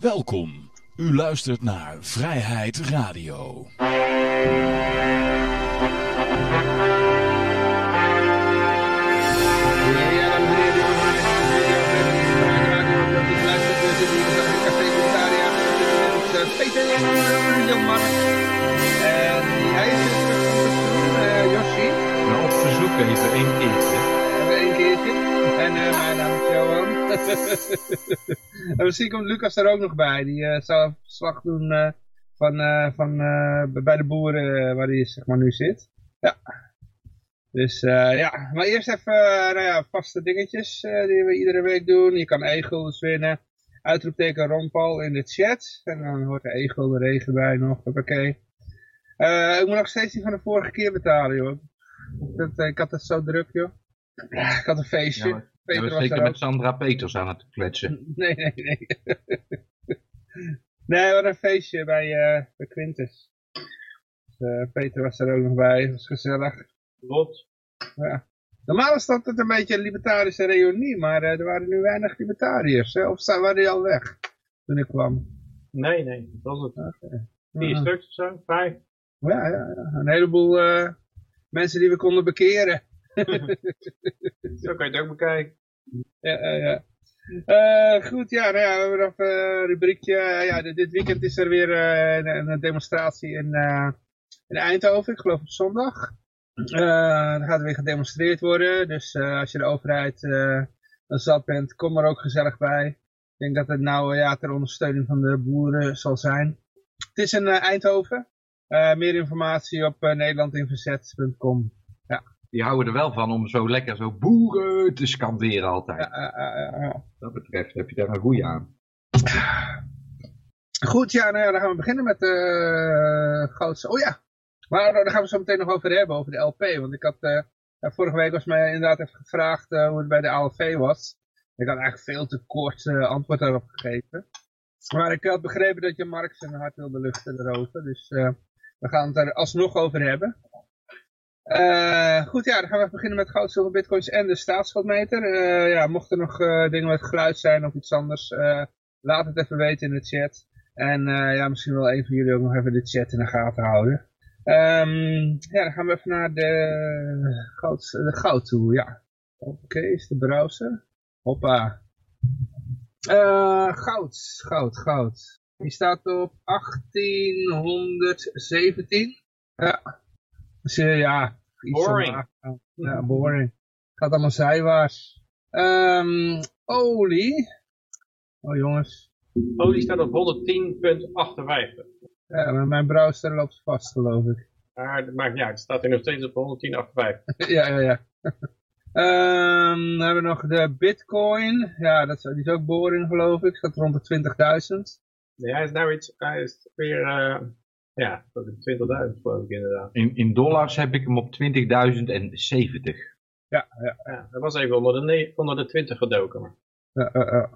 Welkom. U luistert naar Vrijheid Radio. En hij is het Jossi. Nou, op verzoek even één keertje. Even een keertje. En eh, mijn naam is Johan. en misschien komt Lucas er ook nog bij. Die eh, zal verslag doen eh, van, eh, van, bij de boeren waar hij zeg maar, nu zit. Ja. Dus ja, maar eerst even nou ja, vaste dingetjes die we iedere week doen. Je kan e-guldens winnen. Uitroepteken Ron Paul in de chat. En dan hoort de e-gulden regen bij nog. Oké. Ik moet nog steeds die van de vorige keer betalen, joh. Ik had het zo druk, joh. Ik had een feestje. Ja, Peter Ja, was zeker er met ook. Sandra Peters aan het kletsen. Nee, nee, nee. nee, we hadden een feestje bij, eh bij Quintus. Dus, eh, Peter was er ook nog bij. Het was gezellig. Rot. Ja. Normaal is dat het een beetje een libertarische reunie, maar eh, er waren nu weinig libertariërs. Hè? Of waren die al weg toen ik kwam? Nee, nee, dat was het. Oké. Vier Ja. stuks of zo, vijf. Ja, ja, ja. Een heleboel eh, mensen die we konden bekeren. Zo kan je het ook bekijken. Ja, ja. Eh, goed, ja, nou ja, we hebben nog een eh, rubriekje. Eh, ja, dit weekend is er weer eh, een, een demonstratie in, in Eindhoven, ik geloof op zondag. Er gaat weer gedemonstreerd worden, dus als je de overheid dan zat bent, kom er ook gezellig bij. Ik denk dat het nou ja, ter ondersteuning van de boeren zal zijn. Het is in Eindhoven. Meer informatie op nederlandinverzet.com. Die houden er wel van om zo lekker zo boeren te scanderen altijd. Eh, eh, eh, eh. Dat betreft heb je daar een goeie aan. Goed, ja, nou ja, dan gaan we beginnen met de uh, goudse. Oh ja, maar daar gaan we zo meteen nog over hebben, over de LP. Want ik had, uh, ja, vorige week was mij inderdaad even gevraagd uh, hoe het bij de ALV was. Ik had eigenlijk veel te kort uh, antwoord daarop gegeven. Maar ik had begrepen dat je Mark zijn hart wilde luchten erover. Dus we gaan het er alsnog over hebben. Uh, goed, ja, dan gaan we beginnen met goud, zilver, bitcoins en de staatsschuldmeter. Uh, ja, mochten er nog uh, dingen met geluid zijn of iets anders, laat het even weten in de chat. En ja, misschien wil een van jullie ook nog even de chat in de gaten houden. Um, ja, dan gaan we even naar de goud, de goud toe, ja. Oké, is de browser. Hoppa. Goud, goud, goud. Die staat op 1817. Ja. Dus uh, ja, boring. Ja, boring. Gaat allemaal zijwaarts. Um, olie. Oh jongens. Olie staat op 110,58. Ja, maar mijn browser loopt vast geloof ik. Maar dat maakt niet uit. Het staat er nog steeds op 110,58. ja, ja, ja. um, dan hebben we nog de bitcoin. Ja, dat is, die is ook boring geloof ik. Staat rond de 20.000. Nee, hij is nou iets, hij is weer, uh, ja, dat is 20.000 geloof ik inderdaad. In, in dollars heb ik hem op 20.070. Ja, ja. ja, dat was even onder de, onder de 20 gedoken. Maar. Ja, uh, uh.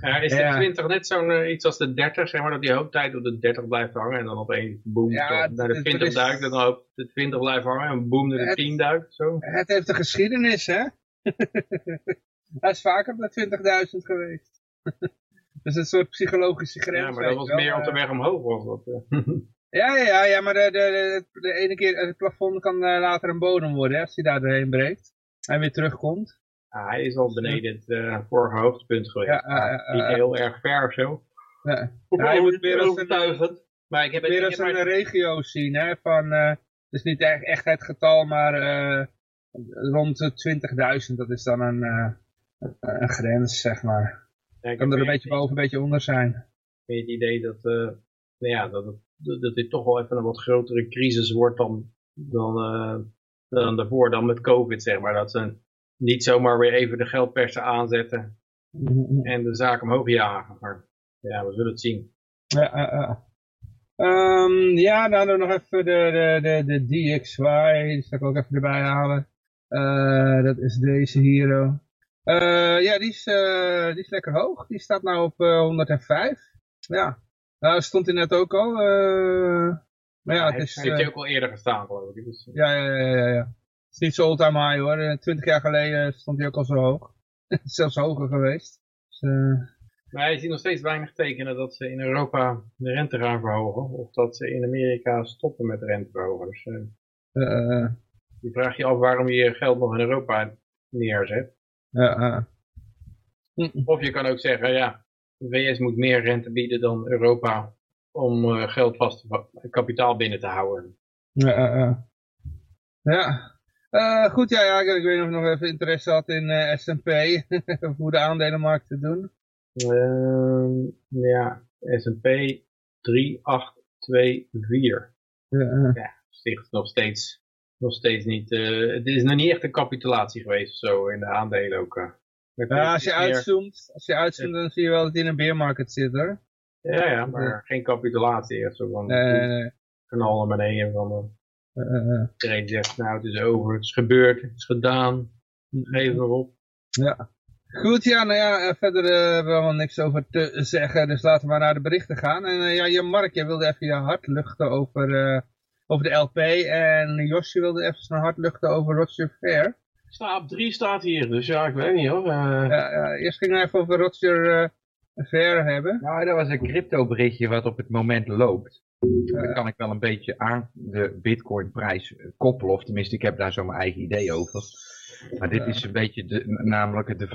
Ja, is de ja. 20 net zo'n uh, iets als de 30, zeg maar, dat die hoop tijd op de 30 blijft hangen en dan opeens boem ja, naar de 20 is... duikt en dan op de 20 blijft hangen en boem naar de het, 10 duikt. Zo. Het heeft een geschiedenis, hè? Hij is vaker op de 20.000 geweest. dat is een soort psychologische grens. Ja, maar dat was wel. meer op de weg omhoog. Was dat, ja, ja, ja, maar de, de, de, de ene keer, het plafond kan uh, later een bodem worden, hè, als hij daar doorheen breekt. En weer terugkomt. Ja, hij is al beneden het uh, vorige hoogtepunt geweest. Ja, uh, uh, Niet heel erg ver of zo. Ja. ja je moet meer als een, maar ik heb meer als een regio zien, hè, van, het is niet echt, echt het getal, maar rond de 20.000, dat is dan een, een grens, zeg maar. Ja, kan er een beetje boven, een beetje onder zijn. Ik heb het idee dat, nou ja, dat, het, dat dit toch wel even een wat grotere crisis wordt dan, dan, dan daarvoor, dan met COVID, zeg maar. Dat ze niet zomaar weer even de geldpersen aanzetten en de zaak omhoog jagen. Maar ja, we zullen het zien. Ja, uh, uh. Um, ja dan hadden we nog even de, de, de, de DXY, die zal ik ook even erbij halen. Uh, dat is deze hier. Uh, ja, die is, die is lekker hoog. Die staat nou op 105. Ja, nou stond hij net ook al. maar ja, ja, het is... Heeft hij ook al eerder gestaan geloof ik. Dus, ja, ja, ja, ja, ja. Het is niet zo all-time high hoor. Twintig jaar geleden stond hij ook al zo hoog. Zelfs hoger geweest. Dus, uh, Maar je ziet nog steeds weinig tekenen dat ze in Europa de rente gaan verhogen. Of dat ze in Amerika stoppen met rente verhogen. Dus uh, Uh, je vraagt je af waarom je je geld nog in Europa neerzet. ja, Of je kan ook zeggen, ja, de VS moet meer rente bieden dan Europa om uh, geld vast te kapitaal binnen te houden. ja, ja. Uh, goed, ja, ja, ik weet nog of je nog even interesse had in uh, S&P, of hoe de aandelenmarkt te doen. Uh, ja, S&P 3824. Ja, ja, sticht nog steeds, nog steeds niet, het is nog niet echt een capitulatie geweest of zo in de aandelen ook. Uh. Ja, als je uitzoomt, als je uitzoomt, dan zie je wel dat hij in een beermarkt zit hoor. Ja, ja, maar geen capitulatie. Echt zo van, nee, nee, knallen naar beneden van... Uh, uh, Iedereen zegt, nou het is over, het is gebeurd, het is gedaan, geef erop. Ja. Goed, ja, nou ja, verder uh, hebben we helemaal niks over te zeggen, dus laten we maar naar de berichten gaan. En ja, je Mark, je wilde even je hart luchten over, over de LP en Josje wilde even zijn hart luchten over Roger Fair. Sta op 3 staat hier, dus ja, ik weet niet hoor. Ja, ja, eerst gingen we even over Roger Fair hebben. Nou, dat was een crypto berichtje wat op het moment loopt. Dan kan ik wel een beetje aan de bitcoin prijs koppelen. Of tenminste, ik heb daar zo mijn eigen idee over. Maar dit is een beetje de, namelijk de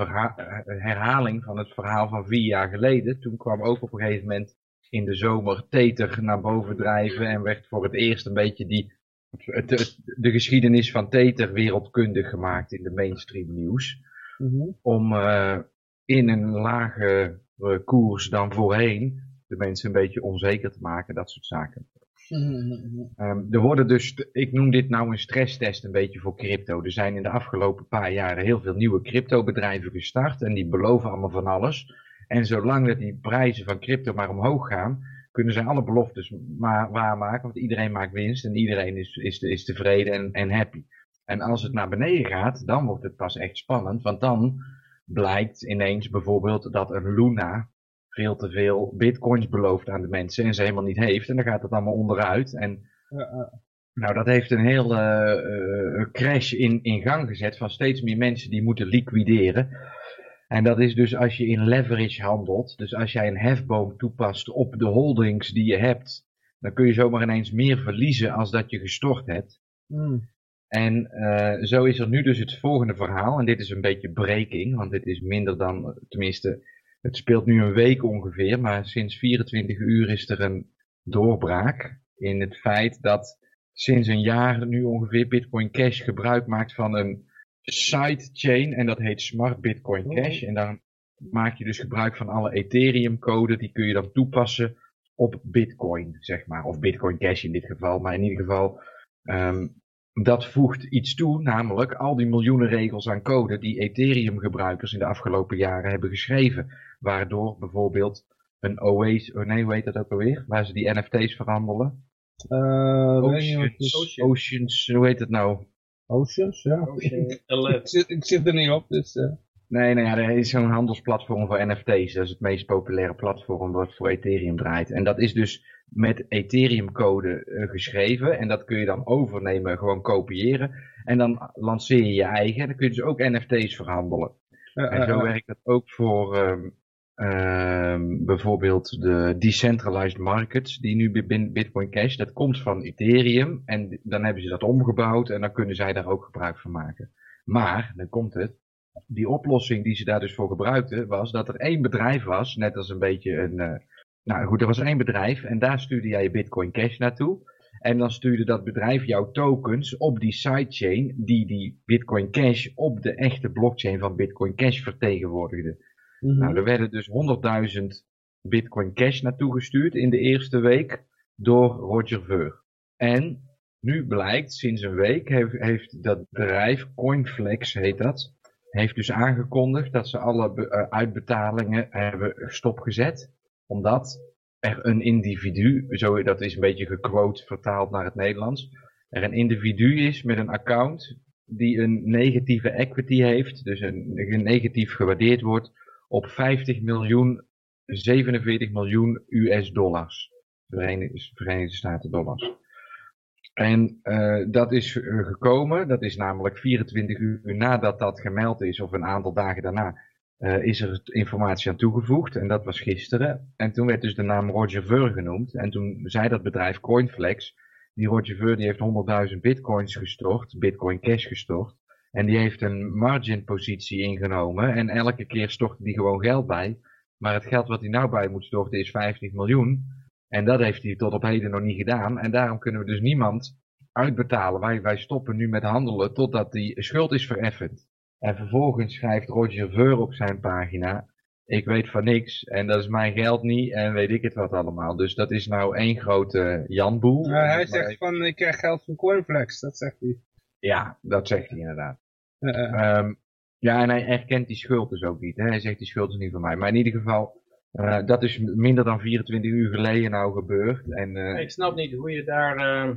herhaling van het verhaal van vier jaar geleden. Toen kwam ook op een gegeven moment in de zomer Tether naar boven drijven. En werd voor het eerst een beetje die, de, de geschiedenis van Tether wereldkundig gemaakt in de mainstream nieuws. Mm -hmm. Om uh, in een lage uh, koers dan voorheen de mensen een beetje onzeker te maken, dat soort zaken. Mm-hmm. Um, er worden dus, ik noem dit nou een stresstest een beetje voor crypto. Er zijn in de afgelopen paar jaren heel veel nieuwe cryptobedrijven gestart en die beloven allemaal van alles. En zolang dat die prijzen van crypto maar omhoog gaan, kunnen zij alle beloftes maar waarmaken, want iedereen maakt winst en iedereen is, is, is tevreden en, en happy. En als het naar beneden gaat, dan wordt het pas echt spannend, want dan blijkt ineens bijvoorbeeld dat een Luna veel te veel bitcoins belooft aan de mensen en ze helemaal niet heeft. En dan gaat het allemaal onderuit. En ja, nou, dat heeft een hele uh, crash in, in gang gezet van steeds meer mensen die moeten liquideren. En dat is dus als je in leverage handelt. Dus als jij een hefboom toepast op de holdings die je hebt. Dan kun je zomaar ineens meer verliezen als dat je gestort hebt. Mm. En uh, zo is er nu dus het volgende verhaal. En dit is een beetje breaking. Want dit is minder dan, tenminste... Het speelt nu een week ongeveer, maar sinds 24 uur is er een doorbraak in het feit dat sinds een jaar nu ongeveer Bitcoin Cash gebruik maakt van een sidechain en dat heet Smart Bitcoin Cash. En dan maak je dus gebruik van alle Ethereum code, die kun je dan toepassen op Bitcoin, zeg maar. Of Bitcoin Cash in dit geval, maar in ieder geval... Um, dat voegt iets toe, namelijk al die miljoenen regels aan code die Ethereum gebruikers in de afgelopen jaren hebben geschreven. Waardoor bijvoorbeeld een OAS, oh nee, hoe heet dat ook alweer? Waar ze die NFT's verhandelen. Uh, Oceans, Oceans, hoe heet het nou? Oceans, ja. Ocean ik, zit, ik zit er niet op, dus... Uh... Nee, nou ja, er is zo'n handelsplatform voor NFT's. Dat is het meest populaire platform wat voor Ethereum draait. En dat is dus met Ethereum code uh, geschreven. En dat kun je dan overnemen, gewoon kopiëren. En dan lanceer je je eigen. En dan kun je dus ook NFT's verhandelen. Uh, en zo werkt dat ook voor um, bijvoorbeeld de decentralized markets die nu binnen Bitcoin Cash. Dat komt van Ethereum. En dan hebben ze dat omgebouwd. En dan kunnen zij daar ook gebruik van maken. Maar, dan komt het. Die oplossing die ze daar dus voor gebruikten was dat er één bedrijf was. Net als een beetje een... Uh, nou goed, er was één bedrijf en daar stuurde jij je Bitcoin Cash naartoe. En dan stuurde dat bedrijf jouw tokens op die sidechain die die Bitcoin Cash op de echte blockchain van Bitcoin Cash vertegenwoordigde. Mhm. Mm -hmm. Nou, er werden dus 100.000 Bitcoin Cash naartoe gestuurd in de eerste week door Roger Ver. En nu blijkt, sinds een week heeft, heeft dat bedrijf, Coinflex heet dat, heeft dus aangekondigd dat ze alle uh, uitbetalingen hebben stopgezet omdat er een individu, zo, dat is een beetje gequote vertaald naar het Nederlands, er een individu is met een account die een negatieve equity heeft, dus een, een negatief gewaardeerd wordt op 50 miljoen, 47 miljoen US dollars, Verenigde, Staten dollars. En uh, dat is uh, gekomen, dat is namelijk 24 uur nadat dat gemeld is, of een aantal dagen daarna, eh, is er informatie aan toegevoegd. En dat was gisteren. En toen werd dus de naam Roger Ver genoemd. En toen zei dat bedrijf Coinflex, die Roger Ver die heeft 100.000 bitcoins gestort, bitcoin cash gestort. En die heeft een margin positie ingenomen. En elke keer stortte die gewoon geld bij. Maar het geld wat hij nou bij moet storten is 50 miljoen. En dat heeft hij tot op heden nog niet gedaan. En daarom kunnen we dus niemand uitbetalen. Wij, wij stoppen nu met handelen totdat die schuld is vereffend. En vervolgens schrijft Roger Ver op zijn pagina. Ik weet van niks en dat is mijn geld niet en weet ik het wat allemaal. Dus dat is nou één grote Janboel. Ja, hij zegt van ik krijg geld van Coinflex, dat zegt hij. Ja, dat zegt hij inderdaad. Uh, Ehm, ja, en hij erkent die schuld dus ook niet. Hè? Hij zegt die schuld is niet van mij. Maar in ieder geval, eh, dat is minder dan 24 uur geleden nou gebeurd. En, eh, Ik snap niet hoe je daar, eh,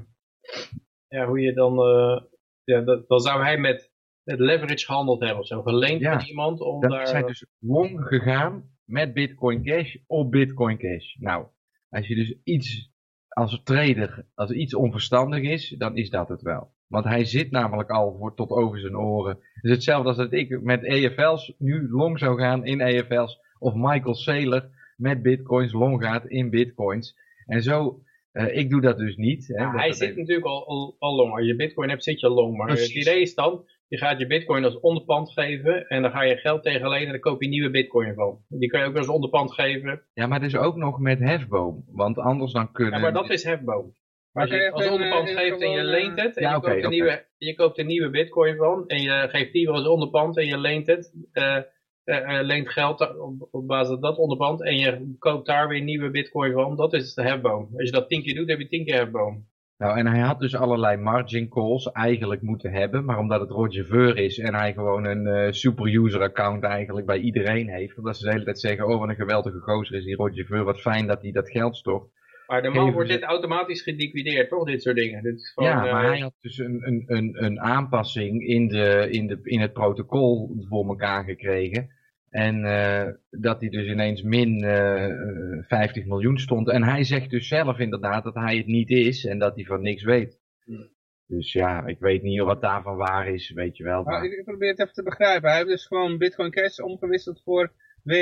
ja, hoe je dan, eh, ja, dat, dan zou hij met, met leverage gehandeld hebben of zo, geleend Ja, van iemand om dat daar... zijn dus long gegaan met Bitcoin Cash op Bitcoin Cash. Nou, als je dus iets als trader, als iets onverstandig is, dan is dat het wel. Want hij zit namelijk al voor, tot over zijn oren. Het is hetzelfde als dat ik met EFL's nu long zou gaan in EFL's. Of Michael Saylor met bitcoins long gaat in bitcoins. En zo, eh, ik doe dat dus niet. Hè, Ja, hij zit even- natuurlijk al, al, al long. Als je bitcoin hebt, zit je al long. Maar Precies. het idee is dan, je gaat je bitcoin als onderpand geven en dan ga je geld tegen lenen en dan koop je nieuwe bitcoin van. Die kan je ook als onderpand geven. Ja, maar dus ook nog met hefboom. Want anders dan kunnen... Ja, maar dat is hefboom. Maar Als je als onderpand eh, geeft en je leent het, en Ja, je, koopt een nieuwe, je koopt een nieuwe bitcoin van, en je geeft die weer als onderpand en je leent het, eh, eh, eh, leent geld op, op basis van dat onderpand, en je koopt daar weer nieuwe bitcoin van, dat is de hefboom. Als je dat tien keer doet, heb je tien keer hefboom. Nou, en hij had dus allerlei margin calls eigenlijk moeten hebben, maar omdat het Roger Ver is en hij gewoon een eh, super user account eigenlijk bij iedereen heeft, omdat ze de hele tijd zeggen, oh wat een geweldige gozer is die Roger Ver, wat fijn dat hij dat geld stort. Maar normaal Geven wordt dit automatisch geliquideerd, toch? Dit soort dingen. Dit is gewoon, ja, maar eh, hij had dus een, een, een, een aanpassing in, de, in, de, in het protocol voor elkaar gekregen. En eh, dat hij dus ineens min eh, eh, 50 miljoen stond. En hij zegt dus zelf inderdaad dat hij het niet is en dat hij van niks weet. Hmm. Dus ja, ik weet niet wat daarvan waar is, weet je wel. Maar ik probeer het even te begrijpen. Hij heeft dus gewoon Bitcoin Cash omgewisseld voor W,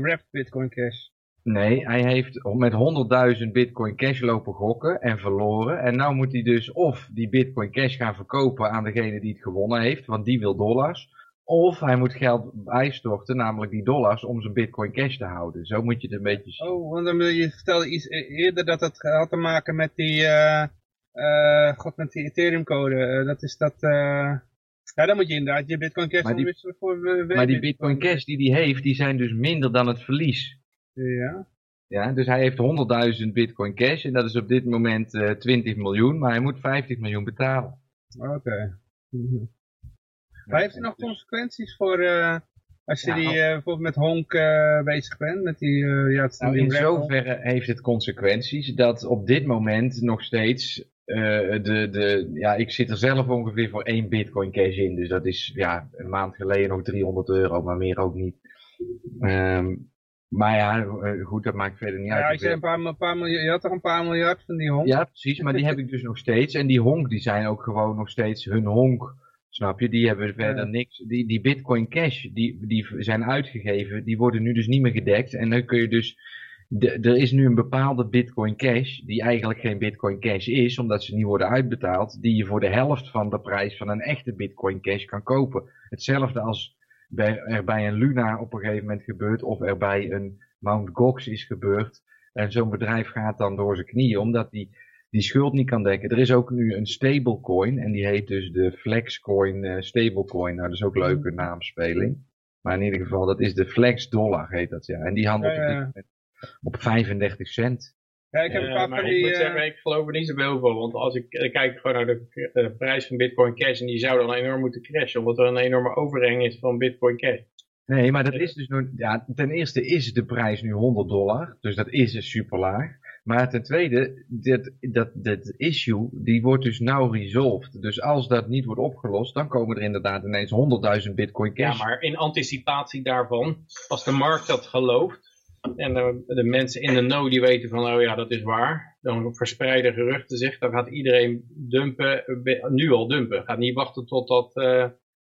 Wrapped Bitcoin Cash. Nee, hij heeft met 100.000 bitcoin cash lopen gokken en verloren. En nou moet hij dus of die bitcoin cash gaan verkopen aan degene die het gewonnen heeft, want die wil dollars. Of hij moet geld bijstorten, namelijk die dollars, om zijn bitcoin cash te houden. Zo moet je het een beetje zien. Oh, want dan, wil je vertelde iets e- eerder dat het had te maken met die, eh god, met die Ethereum code. Eh, dat is dat, ja, dan moet je inderdaad je Bitcoin Cash Maar die- voor. Maar die bitcoin cash die hij heeft, die zijn dus minder dan het verlies. Ja. Ja, dus hij heeft 100.000 bitcoin cash en dat is op dit moment eh 20 miljoen, maar hij moet 50 miljoen betalen. Oké. Maar heeft het nog consequenties voor, eh, als je Ja, die eh, bijvoorbeeld met honk eh, bezig bent? Met die, eh, ja, het Nou, in zoverre heeft het consequenties dat op dit moment nog steeds eh, de, de, ja, ik zit er zelf ongeveer voor één bitcoin cash in. Dus dat is ja, een maand geleden nog 300 euro, maar meer ook niet. Ehm, maar ja, eh, goed, dat maakt verder niet Ja, uit. je, zei een paar, een paar miljard, je had toch een paar miljard van die honk? Ja, precies, maar die heb ik dus nog steeds. En die honk, die zijn ook gewoon nog steeds hun honk. Snap je? Die hebben verder Ja. niks. Die, die Bitcoin Cash, die, die zijn uitgegeven, die worden nu dus niet meer gedekt. En dan kun je dus. De, er is nu een bepaalde Bitcoin Cash, die eigenlijk geen Bitcoin Cash is, omdat ze niet worden uitbetaald, die je voor de helft van de prijs van een echte Bitcoin Cash kan kopen. Hetzelfde als er bij een Luna op een gegeven moment gebeurt, of er bij een Mount Gox is gebeurd. En zo'n bedrijf gaat dan door zijn knieën, omdat die die schuld niet kan dekken. Er is ook nu een stablecoin en die heet dus de Flexcoin eh, stablecoin. Nou, dat is ook een leuke naamspeling. Maar in ieder geval, dat is de Flex Dollar heet dat, ja. En die handelt Ja, ja. op 35 cent. Ja, ik heb een Eh, paar maar van ik die... moet eh, zeggen, ik geloof er niet zoveel van. Want als ik kijk gewoon naar de eh, prijs van Bitcoin Cash, en die zou dan enorm moeten crashen, omdat er een enorme overhang is van Bitcoin Cash. Nee, maar dat is dus nog, ja, ten eerste is de prijs nu 100 dollar, dus dat is dus super laag. Maar ten tweede, dit, dat, dat issue, die wordt dus nou resolved. Dus als dat niet wordt opgelost, dan komen er inderdaad ineens 100.000 bitcoin Ja, cash. maar in anticipatie daarvan, als de markt dat gelooft, en de, de mensen in de know die weten van, oh ja, dat is waar, dan verspreiden geruchten zich, dan gaat iedereen dumpen, nu al dumpen. Gaat niet wachten totdat, eh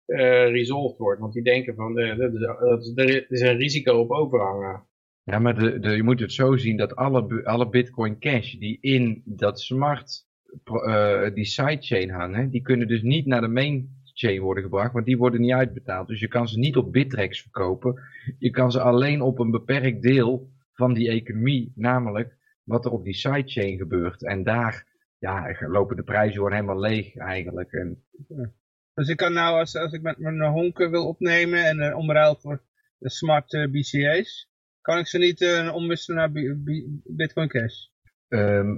eh, resolved wordt. Want die denken van, eh, dat- dat- dat- er is een risico op overhangen. Ja, maar de, de, je moet het zo zien dat alle, alle Bitcoin Cash die in dat smart, die sidechain hangen, die kunnen dus niet naar de main chain worden gebracht, want die worden niet uitbetaald. Dus je kan ze niet op Bittrex verkopen. Je kan ze alleen op een beperkt deel van die economie, namelijk wat er op die sidechain gebeurt. En daar ja, lopen de prijzen gewoon helemaal leeg eigenlijk. En, Dus ik kan nou, als, als ik met mijn honken wil opnemen en uh, omruild voor de smart eh, BCA's, kan ik ze niet eh, omwisselen naar B- B- Bitcoin Cash? Ehm,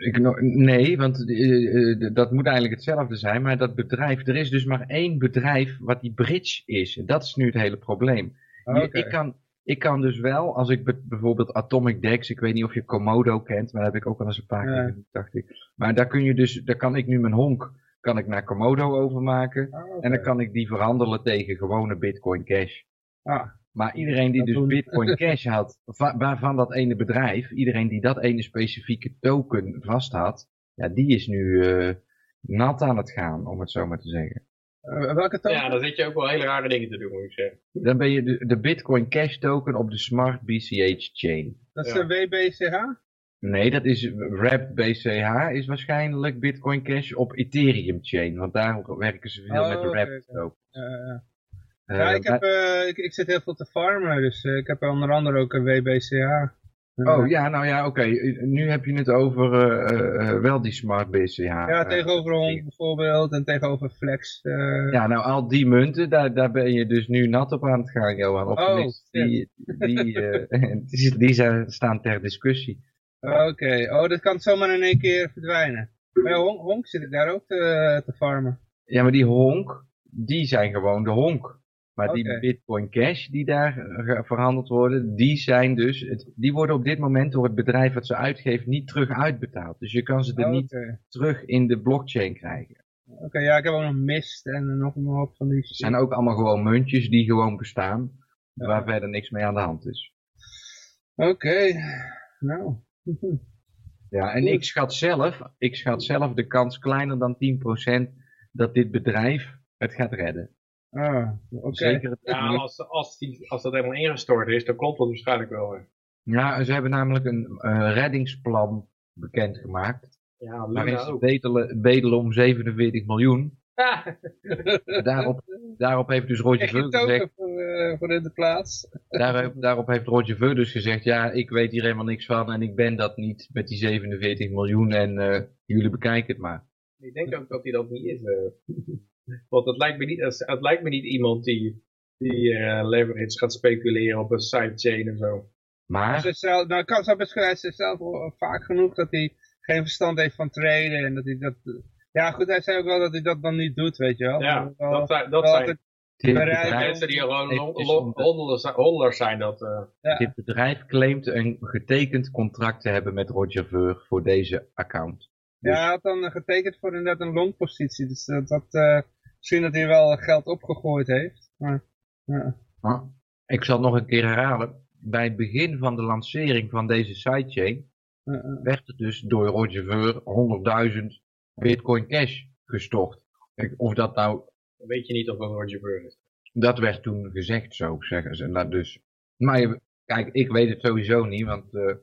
ik, nee, want eh, eh, dat moet eigenlijk hetzelfde zijn. Maar dat bedrijf, er is dus maar één bedrijf wat die bridge is. En dat is nu het hele probleem. Oké. ik, kan, ik kan dus wel, als ik be- bijvoorbeeld Atomic Dex, ik weet niet of je Komodo kent, maar dat heb ik ook al eens een paar Ja. keer dacht ik. Maar daar kun je dus, daar kan ik nu mijn honk, kan ik naar Komodo overmaken. Ah. En dan kan ik die verhandelen tegen gewone Bitcoin Cash. Ah, Maar iedereen die Dat dus doen- Bitcoin Cash had, va- waarvan dat ene bedrijf, iedereen die dat ene specifieke token vast had, ja, die is nu eh, nat aan het gaan, om het zo maar te zeggen. eh, welke token? Ja, dan zit je ook wel hele rare dingen te doen, moet ik zeggen. Dan ben je de, de Bitcoin Cash token op de Smart BCH chain. dat is ja. de WBCH? Nee, dat is Wrapped BCH is waarschijnlijk Bitcoin Cash op Ethereum chain, want daar werken ze veel Oh, met de Wrapped oké. token. Ja, ik, heb, eh, ik, ik zit heel veel te farmen, dus eh, ik heb onder andere ook een WBCH. Eh, Oh ja, nou ja, oké. Nu heb je het over eh, eh, eh, wel die Smart BCH. Ja, eh, tegenover Honk bijvoorbeeld en tegenover Flex. eh, Ja, nou al die munten, daar, daar ben je dus nu nat op aan het gaan, Johan. Of Oh, die, die, eh, die, die zijn, staan ter discussie. Oké, oh, dat kan zomaar in één keer verdwijnen. Maar ja, honk, honk zit ik daar ook te, te farmen. Ja, maar die honk, die zijn gewoon de honk. Maar die. Bitcoin Cash die daar eh, verhandeld worden, die zijn dus, het, die worden op dit moment door het bedrijf wat ze uitgeeft niet terug uitbetaald. Dus je kan ze er niet terug in de blockchain krijgen. Oké, ja, ik heb ook nog mist en nog een hoop van die... Het zijn ook allemaal gewoon muntjes die gewoon bestaan, waar verder niks mee aan de hand is. Oké, nou. Ja, en ik schat zelf, ik schat zelf de kans kleiner dan 10% dat dit bedrijf het gaat redden. Ah, oké. Zeker het, Ja, als, als, die, als dat helemaal ingestort is, dan klopt dat waarschijnlijk wel. hè. ja, ze hebben namelijk een eh, reddingsplan bekendgemaakt. Ja, Waarin ze bedelen, bedelen om 47 miljoen. Ja, Daarop, daarop heeft dus Roger Ver gezegd, voor, eh, voor in de plaats? daarop, daarop heeft Roger Ver dus gezegd, ja, ik weet hier helemaal niks van en ik ben dat niet met die 47 miljoen en eh, jullie bekijken het maar. ik denk ook dat hij dat niet is. Want het lijkt me niet, het, het lijkt me niet iemand die, die eh, leverage gaat speculeren op een sidechain of zo. Maar, Ze zelf, nou, kan zou best hij is zelf wel vaak genoeg dat hij geen verstand heeft van traden en dat hij dat... Ja, goed, hij zei ook wel dat hij dat dan niet doet, weet je wel. Ja, Wel- dat zijn, dat wel zijn dit bedrijf, mensen die gewoon heeft hon- dus hon- een- honderders honderders zijn. Dat, eh, Ja. dit bedrijf claimt een getekend contract te hebben met Roger Ver voor deze account. Ja, hij had dan getekend voor inderdaad een longpositie. Dus dat, dat eh, misschien dat hij wel geld opgegooid heeft. Maar, ja. Maar ik zal het nog een keer herhalen. Bij het begin van de lancering van deze sidechain werd er dus door Roger Ver 100.000 Bitcoin Cash gestort. Kijk, Of dat nou, weet je niet of dat Roger Ver is. dat werd toen gezegd zo, zeggen ze. Nou, dus, maar je- kijk, ik weet het sowieso niet, want eh,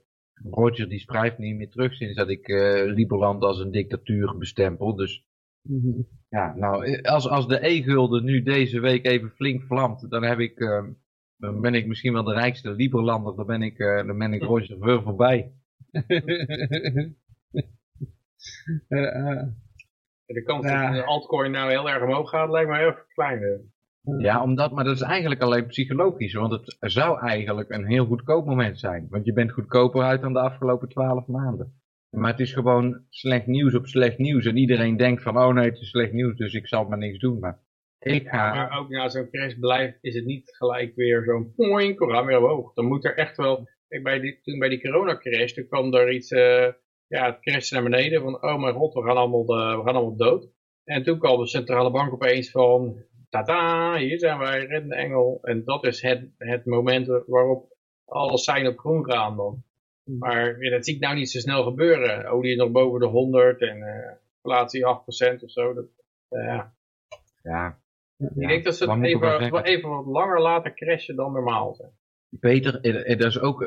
Roger die schrijft niet meer terug sinds dat ik eh Liberland als een dictatuur bestempel. Dus Mhm. ja, nou, als, als de E-gulden nu deze week even flink vlamt, dan heb ik, eh, dan ben ik misschien wel de rijkste Liberlander, dan ben ik, eh, dan ben ik Roger Ver voorbij. Eh, eh. De kans dat een altcoin nou heel erg omhoog gaat, lijkt me heel erg klein. Ja, omdat, maar dat is eigenlijk alleen psychologisch, want het zou eigenlijk een heel goedkoop moment zijn. Want je bent goedkoper uit dan de afgelopen twaalf maanden. Maar het is gewoon slecht nieuws op slecht nieuws. En iedereen denkt van, oh nee, het is slecht nieuws, dus ik zal maar niks doen. Maar ik ga, Maar ook na zo'n crash blijft, is het niet gelijk weer zo'n poing, we gaan weer omhoog. Dan moet er echt wel, kijk, bij die, toen bij die coronacrash, toen kwam er iets, eh, ja, het crashte naar beneden van, oh mijn god, we gaan allemaal, eh, we gaan allemaal dood. En toen kwam de centrale bank opeens van, tada, hier zijn wij, reddende engel. En dat is het, het moment waarop alles zijn op groen gaan dan. Maar ja, dat zie ik nou niet zo snel gebeuren. Olie is nog boven de 100 en eh inflatie 8% of zo. Dat, eh, ja. ja, Ik denk dat ze maar het even, even wat langer laten crashen dan normaal. Peter, eh, dat is ook,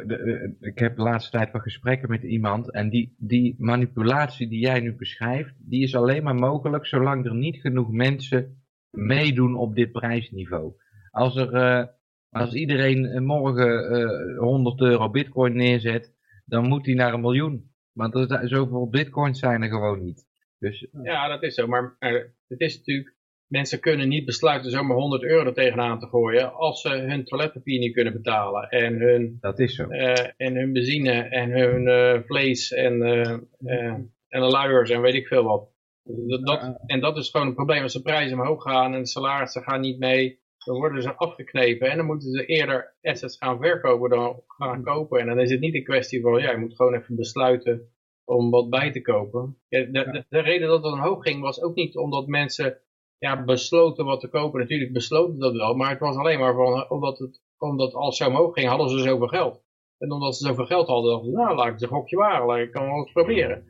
ik heb de laatste tijd wat gesprekken met iemand en die, die manipulatie die jij nu beschrijft, die is alleen maar mogelijk zolang er niet genoeg mensen meedoen op dit prijsniveau. Als, er, als iedereen morgen eh 100 euro bitcoin neerzet, dan moet die naar een miljoen. Want er zijn, zoveel bitcoins zijn er gewoon niet. Dus Ja, dat is zo. Maar eh, het is natuurlijk, mensen kunnen niet besluiten zomaar 100 euro er tegenaan te gooien als ze hun toiletpapier niet kunnen betalen. En hun, dat is zo. eh, en hun benzine en hun eh, vlees en, eh, eh, en de luiers en weet ik veel wat. Dat, dat, en dat is gewoon een probleem. Als de prijzen omhoog gaan en de salarissen gaan niet mee, dan worden ze afgeknepen. En dan moeten ze eerder assets gaan verkopen dan gaan kopen. En dan is het niet een kwestie van, ja, je moet gewoon even besluiten om wat bij te kopen. Ja, de, de, de reden dat het omhoog ging was ook niet omdat mensen ja, besloten wat te kopen. Natuurlijk besloten dat wel, maar het was alleen maar van, omdat, het, omdat als zo omhoog ging, hadden ze zoveel geld. En omdat ze zoveel geld hadden, dachten ze, nou, laat ik het een gokje waren, laat ik kan wel eens proberen.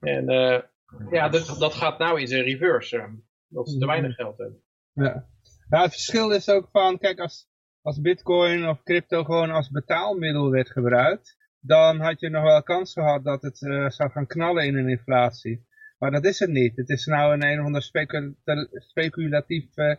En eh, ja, dat, dat gaat nou in zijn reverse, eh, dat ze te weinig geld hebben. Ja. Het verschil is ook van, kijk, als, als bitcoin of crypto gewoon als betaalmiddel werd gebruikt, dan had je nog wel kans gehad dat het eh, zou gaan knallen in een inflatie. Maar dat is het niet. Het is nou een een of ander specul- speculatief eh,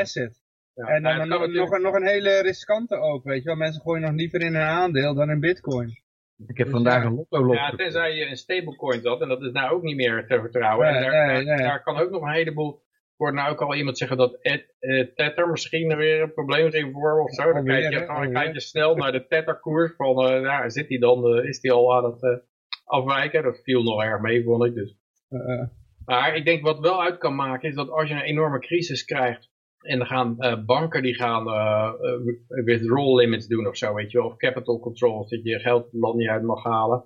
asset. Ja, en dan nog, nog, een hele riskante ook, weet je wel. Mensen gooien nog liever in een aandeel dan in bitcoin. Ik heb vandaag een lotto lot. Ja, tenzij je een stablecoin had, en dat is nou ook niet meer te vertrouwen. Nee, en daar, nee, daar, nee. daar kan ook nog een heleboel, ik hoorde nou ook al iemand zeggen dat Ed, eh, Tether misschien weer een probleem ging voor of zo. Dan kijk je, dan alweer. kijk je snel naar de Tether-koers van, ja, zit die dan, eh, is die al aan het afwijken? Dat viel nog erg mee, vond ik. Dus. Maar ik denk wat wel uit kan maken is dat als je een enorme crisis krijgt en dan gaan banken die gaan withdrawal limits doen of zo, weet je wel, of capital controls, dat je je geld het land niet uit mag halen,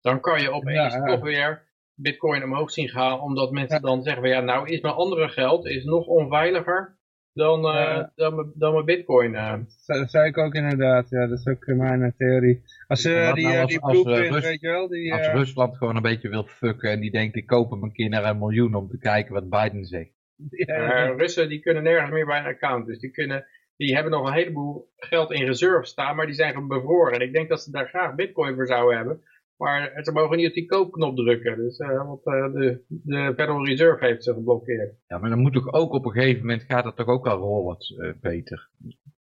dan kan je opeens Ja, ja. toch weer bitcoin omhoog zien gaan, omdat mensen dan zeggen van ja, nou is mijn andere geld is nog onveiliger dan, eh, Ja. dan, mijn- dan mijn bitcoin. eh. dat zei ik ook inderdaad, ja, dat is ook eh, mijn theorie. Als En uh, wat die, nou als- die als, blueprint, Rus- weet je wel, die... Als Rusland gewoon een beetje wil fucken en die denkt ik koop hem een keer naar een miljoen om te kijken wat Biden zegt. ja, Russen die kunnen nergens meer bij een account. Dus die, kunnen, die hebben nog een heleboel geld in reserve staan, maar die zijn gewoon bevroren. En ik denk dat ze daar graag bitcoin voor zouden hebben. Maar ze mogen niet op die koopknop drukken. Dus, eh, want eh, de, de Federal Reserve heeft ze geblokkeerd. Ja, maar dan moet toch ook op een gegeven moment gaat dat toch ook al rollen, eh, Peter.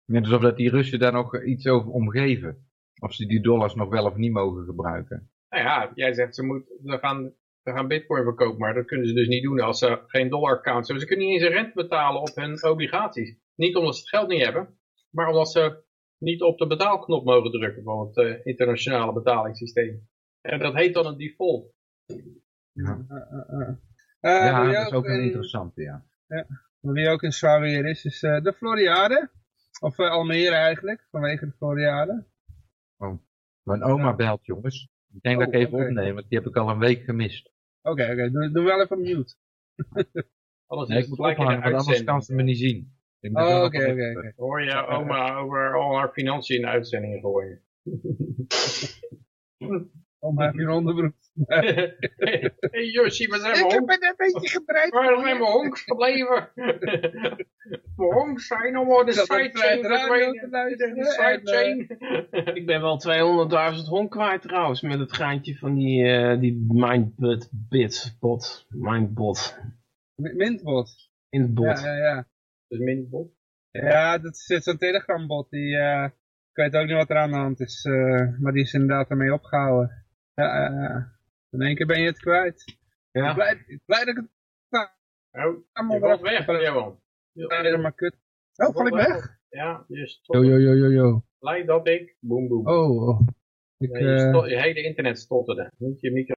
Net alsof dat die Russen daar nog iets over omgeven. Of ze die dollars nog wel of niet mogen gebruiken. Nou ja, jij zegt ze, moet, ze, gaan, ze gaan bitcoin verkopen, maar dat kunnen ze dus niet doen als ze geen dollar account hebben. Ze kunnen niet eens een rente betalen op hun obligaties. Niet omdat ze het geld niet hebben, maar omdat ze niet op de betaalknop mogen drukken van het eh, internationale betalingssysteem. En dat heet dan een default. Ja, Eh, ja wie dat is ook een in- interessante, ja. Wie ook in zwaar weer is, is eh, de Floriade. Of eh, Almere eigenlijk, vanwege de Floriade. Mijn oma Ja. belt, jongens. Ik denk dat Oh, ik even opneem, want die heb ik al een week gemist. Oké, oké, doe, doe wel even mute. Alles Nee, is ik moet ophangen, want anders kan ze me niet zien. Oh, oké, oké. Hoor je oma over al haar financiën in de uitzendingen gooien. Oh, maar heb je een onderbroek? hey Yoshi, waar zijn Ik heb honk? het een beetje gebreid. Waar zijn mijn honks gebleven? mijn honks zijn allemaal de sidechain sidechain. Ik ben wel 200.000 hond kwijt trouwens, met het geintje van die, eh die mindbot, bit, bot, mindbot, Mintbot. in het bot. Ja, ja, ja. Dus minbot. Ja, dat is zo'n telegrambot. Die, eh, ik weet ook niet wat er aan de hand is. eh, maar die is inderdaad ermee opgehouden. Ja, eh, in één keer ben je het kwijt. Ik ben Ja. blij, ik ben blij dat ik het Oh, allemaal je valt weg, Johan. Ja, maar kut. Oh, val ik weg? Ja, je Yo, stopt. yo, yo, yo, yo. Blij dat ik. Boom, boom. Oh, oh. Ik, Ja, je, eh, je hele internet stotterde. Niet je micro.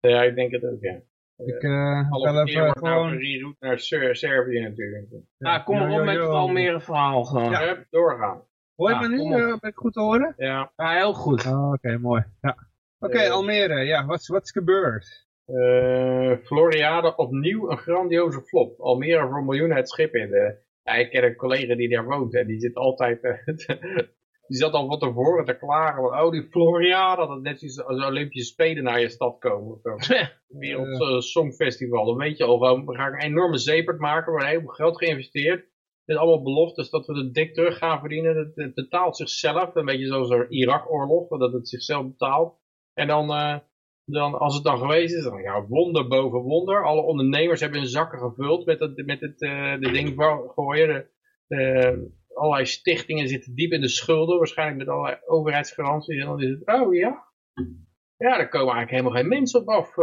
Ja, ik denk het ook, ja. ik eh, zal verkeer even nou gewoon... gereroute naar Ser- Servië natuurlijk. Ah, kom maar Yo, yo, op met yo. het Almere verhaal gewoon. Ja. Ja, Hup, doorgaan. Hoor je Ja, me nu? ben ik goed te horen? Ja. heel goed. Oh, Oké, mooi. Ja. Oké, Eh, Almere. Ja, wat is- wat is gebeurd? Eh, Floriade opnieuw een grandioze flop. Almere voor miljoenen het schip in. Eh, ja, ik ken een collega die daar woont en die zit altijd die zat al van tevoren te klagen. Van, oh, die Floriada, dat net als de Olympische Spelen naar je stad komen. Wereld Songfestival. Dan weet je al, we gaan een enorme zeepert maken. We hebben heel veel geld geïnvesteerd. Is allemaal beloftes dat we het dik terug gaan verdienen. Het, betaalt zichzelf. Een beetje zoals de Irak-oorlog, dat het zichzelf betaalt. En dan, eh, dan, als het dan geweest is, dan ja, wonder boven wonder. Alle ondernemers hebben hun zakken gevuld met het, met het uh, de ding gooien. De, de, allerlei stichtingen zitten diep in de schulden. Waarschijnlijk met allerlei overheidsgaranties. En dan is het, oh ja. Ja, daar komen eigenlijk helemaal geen mensen op af.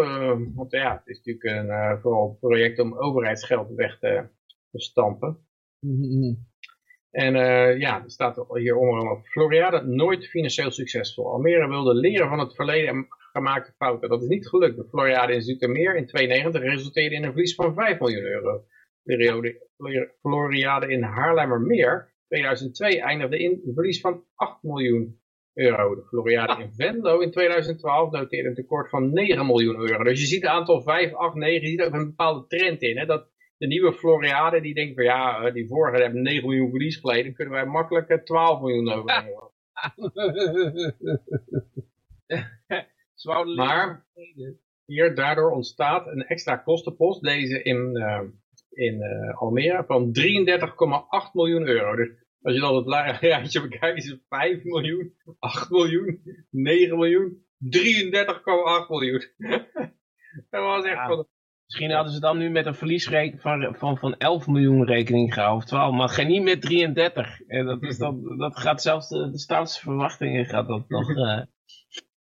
Want ja, het is natuurlijk een vooral project om overheidsgeld weg te stampen. En uh, ja, er staat hier onder Floriade nooit financieel succesvol. Almere wilde leren van het verleden en gemaakte fouten. Dat is niet gelukt. De Floriade in Zoetermeer in 92 resulteerde in een verlies van 5 miljoen euro. De Floriade in Haarlemmermeer 2002 eindigde in een verlies van 8 miljoen euro. De Floriade in Venlo in 2012 noteerde een tekort van 9 miljoen euro. Dus je ziet het aantal 5, 8, 9, je ziet ook een bepaalde trend in. Hè? Dat de nieuwe Floriade die denkt van ja, die vorige hebben 9 miljoen verlies geleden, kunnen wij makkelijk 12 miljoen overnemen. maar hier daardoor ontstaat een extra kostenpost, deze in, uh, in uh, Almere, van 33,8 miljoen euro. Dus als je dan het rijtje bekijkt, is het 5 miljoen, 8 miljoen, 9 miljoen, 33,8 miljoen. dat was echt ja. van Misschien hadden ze dan nu met een verliesrekening van, van, van 11 miljoen rekening gehouden, of 12, maar geen niet met 33. En dat, is dan, dat gaat zelfs de, de staatsverwachtingen gaat dat nog... Uh...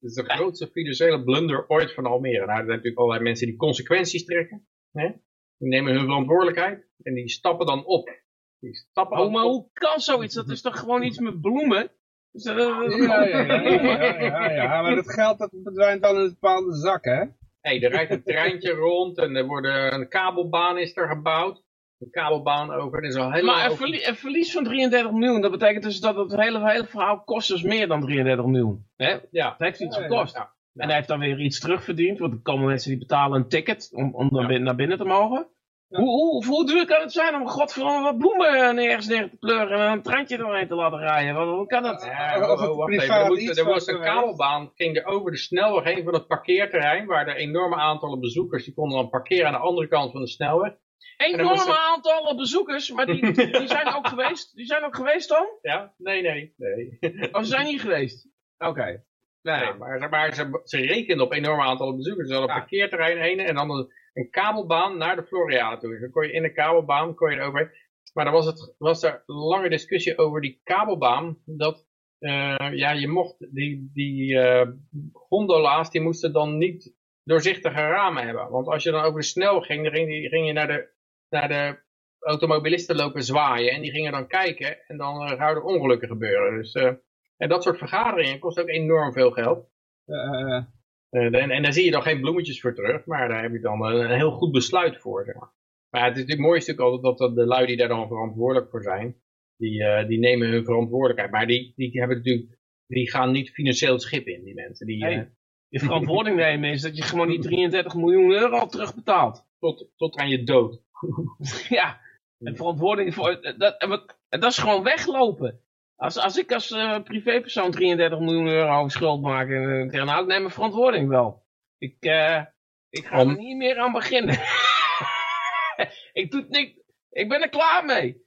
Het is de grootste financiële blunder ooit van Almere. Nou, er zijn natuurlijk allerlei mensen die consequenties trekken. Hè? Die nemen hun verantwoordelijkheid en die stappen dan op. Die stappen oh, maar hoe kan zoiets? Dat is toch gewoon iets met bloemen? Ja, ja, ja, ja, ja, ja, maar dat geld dat verdwijnt dan in een bepaalde zak, hè? Hey, er rijdt een treintje rond en er wordt een kabelbaan is er gebouwd. Een kabelbaan over. En zo helemaal maar een, verlie een, verlies van 33 miljoen, dat betekent dus dat het hele, hele verhaal kost dus meer dan 33 miljoen. Hè? Ja. Het heeft iets gekost. Ja, ja. En hij heeft dan weer iets terugverdiend, want er komen mensen die betalen een ticket om, om dan naar binnen te mogen. Hoe, hoe, hoe duur kan het zijn om godverdomme wat bloemen nergens neer te pleuren en een treintje doorheen te laten rijden? Wat, hoe kan dat? Ja, oh, oh, wacht even. Er, er was een kabelbaan, ging er over de snelweg heen van het parkeerterrein, waar er enorme aantallen bezoekers, die konden dan parkeren aan de andere kant van de snelweg. Enorme aantallen bezoekers, maar die, die zijn ook geweest? Die zijn ook geweest dan? Ja, nee, nee, nee. Oh, ze zijn niet geweest? Oké. Nee, maar, maar ze, ze rekenen op enorme aantallen bezoekers. Ze hadden een parkeerterrein heen en dan een kabelbaan naar de Floriade toe. Dan kon je in de kabelbaan, kon je erover. Maar dan was, het, was er een lange discussie over die kabelbaan. Dat uh, ja, je mocht die, die uh, die moesten dan niet doorzichtige ramen hebben. Want als je dan over de snel ging, dan ging, je naar de, naar de automobilisten lopen zwaaien. En die gingen dan kijken en dan uh, zouden ongelukken gebeuren. Dus, en dat soort vergaderingen kost ook enorm veel geld. Uh, en, en daar zie je dan geen bloemetjes voor terug, maar daar heb je dan een, een heel goed besluit voor. Zeg maar. maar het is natuurlijk mooi stuk altijd dat de lui die daar dan verantwoordelijk voor zijn, die, uh, die nemen hun verantwoordelijkheid. Maar die, die, hebben natuurlijk, die gaan niet financieel het schip in, die mensen. Die, hey, je verantwoording nemen is dat je gewoon die 33 miljoen euro terugbetaalt. Tot, tot aan je dood. ja, en verantwoording voor, dat, dat is gewoon weglopen. Als, als ik als uh, privépersoon 33 miljoen euro schuld maak, uh, dan nou, ik neem mijn verantwoording wel. Ik, uh, ik ga Om... er niet meer aan beginnen. ik, doe niet, ik ben er klaar mee.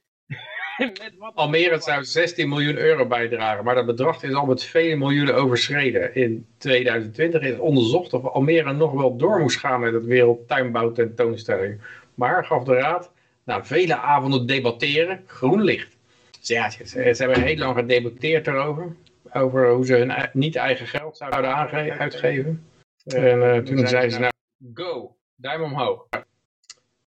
Almere zou 16 miljoen euro bijdragen, maar dat bedrag is al met vele miljoenen overschreden. In 2020 is onderzocht of Almere nog wel door moest gaan met het wereldtuinbouw tentoonstelling. Maar gaf de raad, na vele avonden debatteren, groen licht ja, ze, ze, hebben heel lang gedebatteerd erover. Over hoe ze hun niet eigen geld zouden uitgeven. En uh, toen zeiden ze nou, go, duim omhoog.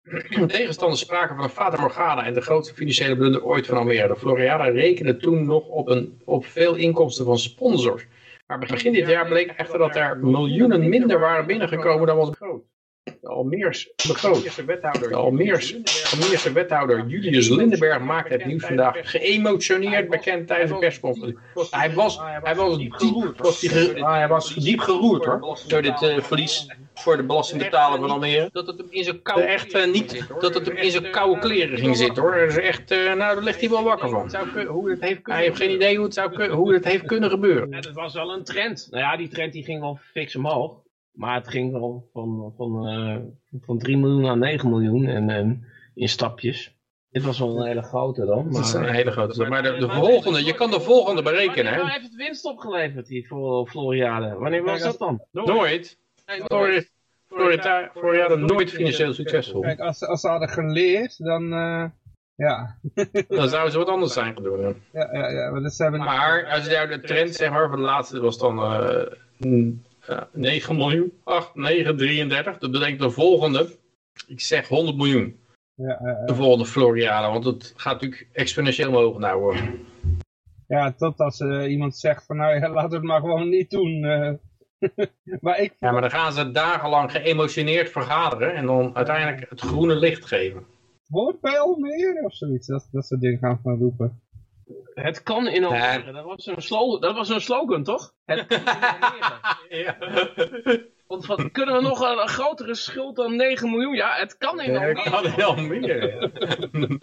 Tegenstanders spraken van een Fata Morgana en de grootste financiële blunder ooit van Almere. De Floriada rekende toen nog op, een, op veel inkomsten van sponsors. Maar begin dit jaar bleek echter dat er miljoenen minder waren binnengekomen dan was groot. Almeers, Almeerse wethouder, Almeers, Almeerse wethouder Julius Lindenberg maakte het nieuws vandaag geëmotioneerd bekend tijdens een persconferentie. Hij was, hij was diep geroerd, was hij, hij was diep geroerd hoor, door dit uh, verlies voor de belastingbetaler van Almere. Dat het hem in zijn koude, echt, uh, niet, dat het hem in zijn koude kleren ging zitten hoor. Dat is echt, uh, nou daar ligt hij wel wakker van. Hoe het heeft hij heeft geen idee hoe het, zou, hoe het heeft kunnen gebeuren. Ja, dat was wel een trend. Nou ja, die trend die ging wel fix omhoog. Maar het ging wel van, van, uh, van 3 miljoen naar 9 miljoen en, en in stapjes. Dit was wel een hele grote dan. Maar... Dat is een hele grote. Maar de, de volgende, je kan de volgende berekenen. Wanneer heeft het winst opgeleverd hier voor Floriade? Wanneer was dat dan? Nooit. Nooit. Nooit financieel succesvol. Kijk, als, als ze hadden geleerd, dan... Uh, ja. dan zouden ze wat anders zijn doen. Ja, ja, ja. Maar, hebben... maar als je de trend, zeg maar, van de laatste was dan... Uh, ja, 9 miljoen, 8, 9, 33. Dat betekent de volgende, ik zeg 100 miljoen. Ja, uh, de volgende Floriade, want het gaat natuurlijk exponentieel omhoog nou worden. Ja, tot als uh, iemand zegt van nou ja, we het maar gewoon niet doen. Uh, maar ik... Ja, maar dan gaan ze dagenlang geëmotioneerd vergaderen en dan uiteindelijk het groene licht geven. Wordt bij Almere of zoiets, dat, dat soort dingen gaan van roepen. Het kan in Almere. Ja. Dat, was een slogan, dat was een slogan, toch? Het kan in ja. Want van, kunnen we nog een, een, grotere schuld dan 9 miljoen? Ja, het kan in Almere. Het kan in Almere.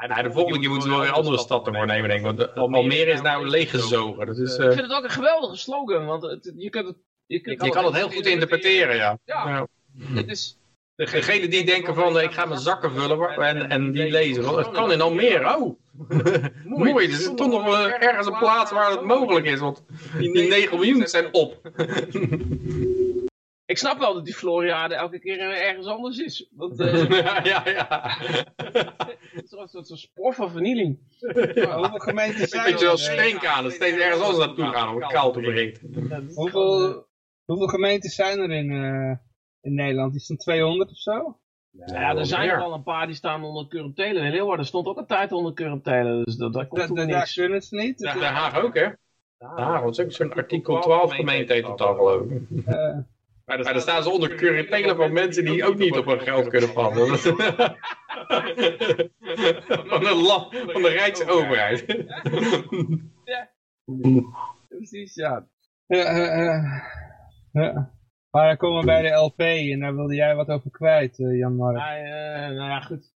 Ja, nou, de volgende keer moeten we wel weer andere stad ervoor nemen, denk ik. Want Almere is nou leeggezogen. Dat is, uh... Ik vind het ook een geweldige slogan, want het, je kunt het... Je, kunt je kan het heel goed interpreteren, ja. Ja, ja. Het is... Degene die denken van, ik ga mijn zakken vullen en, en die lezen, het kan in Almere, oh. Mooi, er is toch nog uh, ergens een plaats waar het mogelijk is, want die 9 miljoen zijn op. Ik snap wel dat die Floriade elke keer ergens anders is. Want, uh, ja, ja, ja. het is een soort spoor van vernieling. Hoeveel gemeenten zijn er? Weet je wel, steenkanen, steeds ergens anders naartoe gaan om het koud te vergeten. Hoeveel, hoeveel gemeentes zijn er in, uh, in Nederland? Is het 200 of zo? Ja, ja er zijn er al een paar die staan onder currentelen. In Leeuwarden stond ook een tijd onder currentelen, dus dat, dat komt da, Daar kunnen ze niet. Ja, Den Haag ook, hè? Den Haag, is ook zo'n artikel 12 gemeente geloof ik. Uh, maar daar staan ze onder currentelen van mensen die ook niet op hun geld kunnen passen. van, de land, van de Rijksoverheid. Ja, precies, ja. Ja, uh, ja. Maar dan komen we bij de LP en daar wilde jij wat over kwijt, uh, Jan-Mark. Ja, uh, nou ja, goed.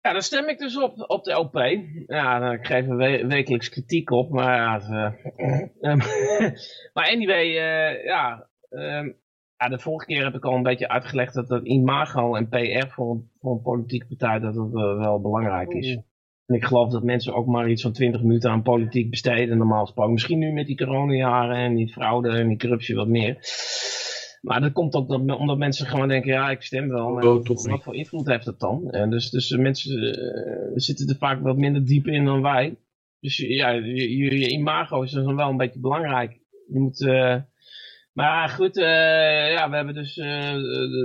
Ja, dan stem ik dus op, op de LP. Ja, dan geef ik we wekelijks kritiek op, maar ja. Uh, maar anyway, ja. Um, ja, de vorige keer heb ik al een beetje uitgelegd dat dat imago en PR voor een, voor een politieke partij dat dat wel belangrijk is. En ik geloof dat mensen ook maar iets van 20 minuten aan politiek besteden, normaal gesproken. Misschien nu met die coronajaren en die fraude en die corruptie wat meer. Maar dat komt ook dat, omdat mensen gewoon denken, ja, ik stem wel. Maar oh, wat voor invloed heeft dat dan? En dus, dus mensen uh, zitten er vaak wat minder diep in dan wij. Dus ja, je, je, je imago is dan wel een beetje belangrijk. Je moet... Uh, maar goed, uh, ja, we hebben dus uh,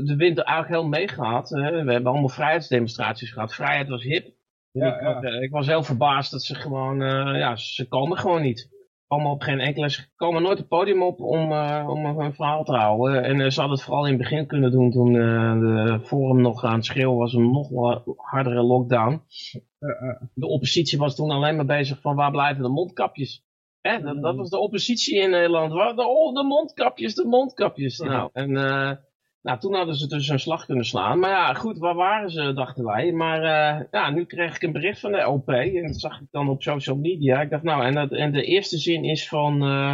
de winter eigenlijk heel meegehad. we hebben allemaal vrijheidsdemonstraties gehad. Vrijheid was hip. Ja, ik, ja. ik, was heel verbaasd dat ze gewoon, uh, ja, ze komen gewoon niet. Allemaal op geen enkele, ze komen nooit het podium op om, om een verhaal te houden. En ze hadden het vooral in het begin kunnen doen toen de forum nog aan het schreeuwen was een nog hardere lockdown. De oppositie was toen alleen maar bezig van waar blijven de mondkapjes. Hè, dat, dat, was de oppositie in Nederland. De, oh, de mondkapjes, de mondkapjes. Nou, en uh, nou, toen hadden ze dus een slag kunnen slaan. Maar ja, goed, waar waren ze, dachten wij. Maar uh, ja, nu kreeg ik een bericht van de LP. En dat zag ik dan op social media. Ik dacht, nou, en, dat, en de eerste zin is van... Uh,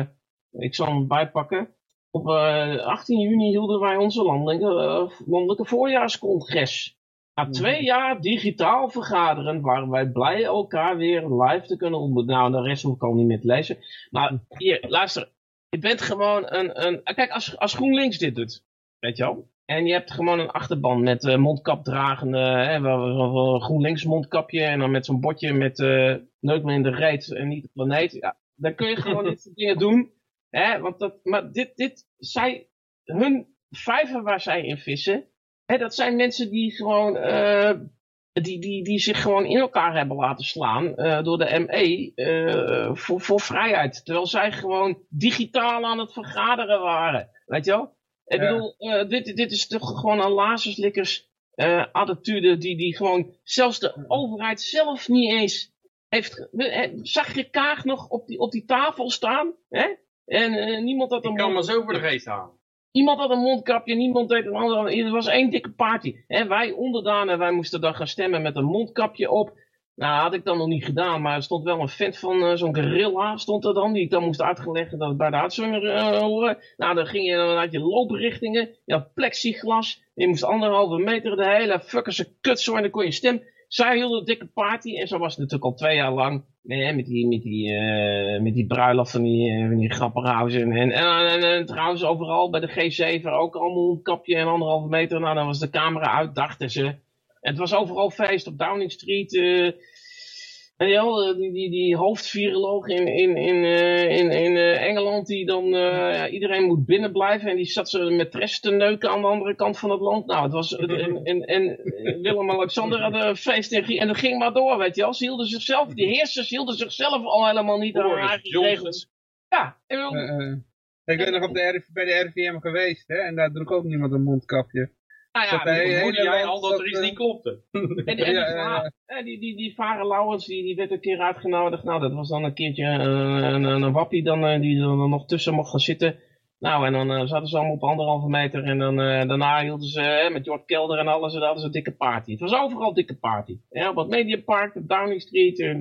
ik zal hem bijpakken. Op 18 juni hielden wij onze landelijke, landelijke voorjaarscongres. Na twee jaar digitaal vergaderen waren wij blij elkaar weer live te kunnen ontmoeten. Nou, de rest hoef ik al niet meer te lezen. Maar hier, luister. Je bent gewoon een... een kijk, als, als GroenLinks dit doet, weet je wel. En je hebt gewoon een achterban met uh, mondkapdragende, hè, GroenLinks mondkapje. En dan met zo'n bordje met uh, nooit meer in de reet en niet de planeet. Ja, dan kun je gewoon dit soort dingen doen. Hè, want dat, maar dit, dit, zij, hun vijver waar zij in vissen, Hè, dat zijn mensen die gewoon, uh, die, die, die zich gewoon in elkaar hebben laten slaan uh, door de ME voor, voor vrijheid. Terwijl zij gewoon digitaal aan het vergaderen waren. Weet je wel? Ik bedoel, dit, dit is toch gewoon een lazerslikkers attitude die, die gewoon zelfs de overheid zelf niet eens heeft. Zag je Kaag nog op die, op die tafel staan? Hè? En niemand had een... Ik kan maar zo voor de geest halen. Niemand had een mondkapje, niemand deed een ander. Er was één dikke party. En wij onderdanen, wij moesten dan gaan stemmen met een mondkapje op. Nou, had ik dan nog niet gedaan, maar er stond wel een vent van uh, zo'n gorilla, stond er dan, die ik dan moest uitgelegd dat bij de uitzender uh, horen. Nou, dan ging je, dan had je looprichtingen, je had plexiglas, je moest anderhalve meter de hele fuckerse kutzooi en dan kon je stem. Zij hielden een dikke party en zo was het natuurlijk al twee jaar lang. Nee, met die, met die, uh, met die bruiloft van die, uh, die grappenhuizen. En, en, en, trouwens overal bij de G7 ook allemaal een kapje en anderhalve meter. Nou, dan was de camera uit, dachten ze. En het was overal feest op Downing Street. Uh, en ja, eh, die, die, die hoofdviroloog in, in, in, uh, in, in uh, Engeland die dan uh, iedereen moet binnenblijven en die zat ze met tres te neuken aan de andere kant van het land. Nou, het was, en, en, en Willem-Alexander had een feest en, en dat ging maar door, weet je wel. Ze hielden zichzelf, die heersers hielden zichzelf al helemaal niet aan eigen regels. Ja, ik, ik ben nog op de bij de RVM geweest hè, en daar droeg ook niemand een mondkapje. Nou ja, hoorde jij al dat er iets niet klopte. En, en ja, die, die, die, die Varen Lauwers, die, die werd een keer uitgenodigd. Nou, dat was dan een keertje een, een, een wappie dan, eh, die er nog tussen mocht gaan zitten. Nou, en dan uh, zaten ze allemaal op anderhalve meter. En dan, uh, daarna hielden ze uh, met George Kelder en alles. En hadden ze een dikke party. Het was overal dikke party. Ja, op het Mediapark, op Downing Street. En,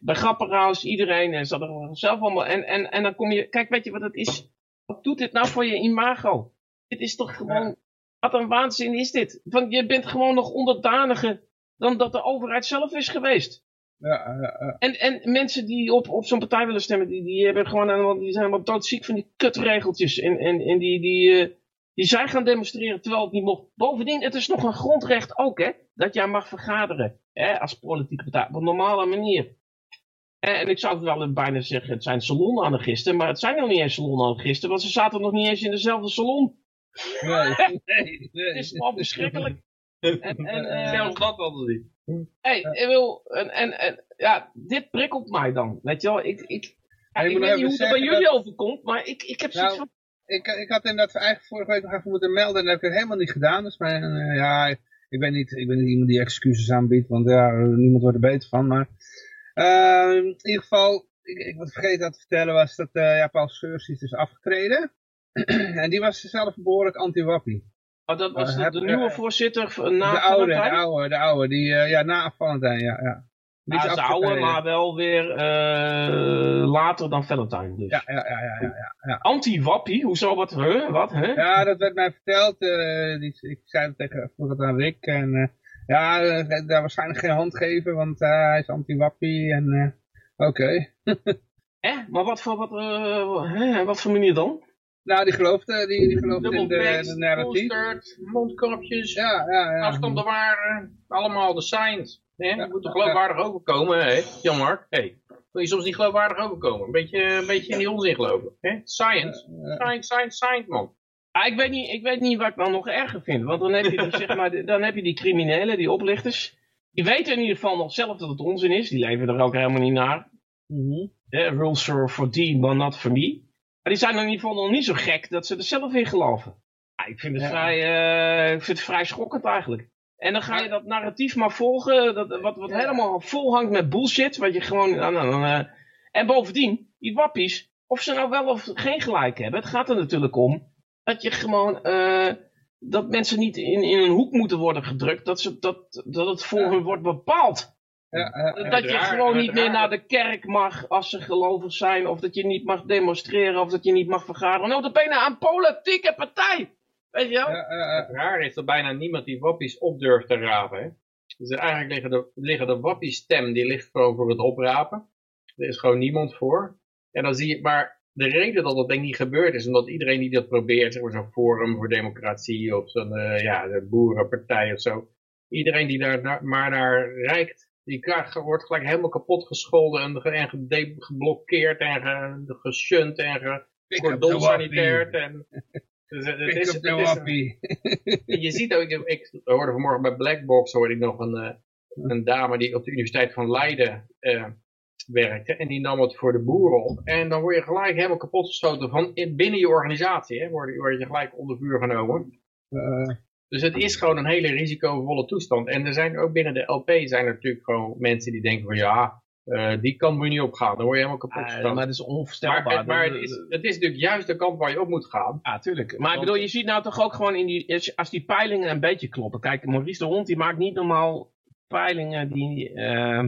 bij Grapperhaus, iedereen. En ze hadden zelf allemaal. En, en, en dan kom je. Kijk, weet je wat het is? Wat doet dit nou voor je imago? Dit is toch gewoon wat een waanzin is dit? Want je bent gewoon nog onderdaniger dan dat de overheid zelf is geweest. Ja, ja, ja. En, en mensen die op, op zo'n partij willen stemmen, die, die, hebben gewoon, die zijn helemaal doodziek van die kutregeltjes. En, en, en die, die, uh, die zijn gaan demonstreren terwijl het niet mocht. Bovendien, het is nog een grondrecht ook, hè, dat jij mag vergaderen hè, als politieke partij. Op een normale manier. En, en ik zou het wel bijna zeggen, het zijn salonanarchisten, maar het zijn nog niet eens salonanarchisten, want ze zaten nog niet eens in dezelfde salon. Nee, nee, nee. Het is verschrikkelijk. En, en, uh, Zelfs dat hadden niet. Hey, ik wil, en, en, en, ja, dit prikkelt mij dan, weet je wel. Ik, ik, ja, ik weet niet hoe het bij jullie dat... overkomt, maar ik, ik heb zoiets nou, van... Ik, ik had inderdaad eigenlijk vorige week nog even moeten melden en dat heb ik het helemaal niet gedaan. Dus mijn, uh, ja, ik ben, niet, ik ben niet iemand die excuses aanbiedt, want ja, niemand wordt er beter van. Maar uh, in ieder geval, ik, ik wat vergeten had te vertellen was dat uh, ja, Paul Scheurs is dus afgetreden. En die was zelf behoorlijk anti-wappie. Oh, dat was uh, de, nieuwe voorzitter na de oude, de oude, de oude, die, uh, ja, na Valentijn, ja. ja. Niet ja, de oude, maar wel weer later dan Valentijn. Dus. Ja, ja, ja, ja, ja, ja. Anti-wappie, hoezo, wat, huh, wat, hè? Ja, dat werd mij verteld, die, ik zei het tegen, vroeg het aan Rick, en ja, daar waarschijnlijk geen hand geven, want hij is anti-wappie, en oké. Okay. eh, maar wat voor, wat, hè, wat voor manier dan? Nou, die geloofde, die, die geloofde in de, de narratief. mondkapjes, ja, ja, ja. afstand bewaren, allemaal de signs. Ja, moet er geloofwaardig overkomen, hè? Jan-Mark, hey. Wil je soms niet geloofwaardig overkomen? Een beetje, een beetje in die onzin geloven. Hè? Science. Science, science, science, man. Ah, ik, weet niet, ik weet niet wat ik dan nog erger vind. Want dan heb je, die, zeg maar, dan heb je die criminelen, die oplichters. Die weten in ieder geval nog zelf dat het onzin is. Die leven er ook helemaal niet naar. Mm -hmm. rules are for thee, but not for me. Maar die zijn in ieder geval nog niet zo gek dat ze er zelf in geloven. Ja, ik, vind het ja. vrij, uh, ik vind het vrij schokkend eigenlijk. En dan ga je dat narratief maar volgen, dat, wat, wat helemaal vol hangt met bullshit. Wat je gewoon, uh, uh, en bovendien, die wappies, of ze nou wel of geen gelijk hebben. Het gaat er natuurlijk om dat je gewoon, uh, dat mensen niet in, in een hoek moeten worden gedrukt. Dat, ze, dat, dat het voor hun wordt bepaald. Ja, uh, dat je raar, gewoon niet meer naar de kerk mag als ze gelovig zijn. Of dat je niet mag demonstreren. Of dat je niet mag vergaderen. Nou, dat ben je aan politieke partij. Weet je wel? Ja, uh, het raar is dat bijna niemand die wappies op durft te rapen. Hè? Dus eigenlijk liggen de, liggen de wappiestem, die ligt gewoon voor het oprapen. Er is gewoon niemand voor. En dan zie je, maar de reden dat dat denk ik niet gebeurd is, omdat iedereen die dat probeert, zeg maar zo'n forum voor democratie of zo'n uh, ja, de boerenpartij of zo. Iedereen die daar maar naar reikt, die wordt gelijk helemaal kapot gescholden en, en geblokkeerd en ge, geshunt en gecordonsaniteerd. En, dus, het is, het is een, je ziet ook, ik, hoorde vanmorgen bij Blackbox hoorde ik nog een, een dame die op de Universiteit van Leiden uh, werkte en die nam het voor de boeren op. En dan word je gelijk helemaal kapotgestoten van binnen je organisatie. Hè, word, word je gelijk onder vuur genomen. Uh, dus het is gewoon een hele risicovolle toestand. En er zijn ook binnen de LP zijn er natuurlijk gewoon mensen die denken van ja, uh, die kant moet je niet opgaan. Dan word je helemaal kapot uh, maar het is onvoorstelbaar. Maar, maar het, is, het is natuurlijk juist de kant waar je op moet gaan. Ja, tuurlijk. Maar ik bedoel, je ziet nou toch ook gewoon in die, als die peilingen een beetje kloppen. Kijk, Maurice de Hond die maakt niet normaal peilingen die uh,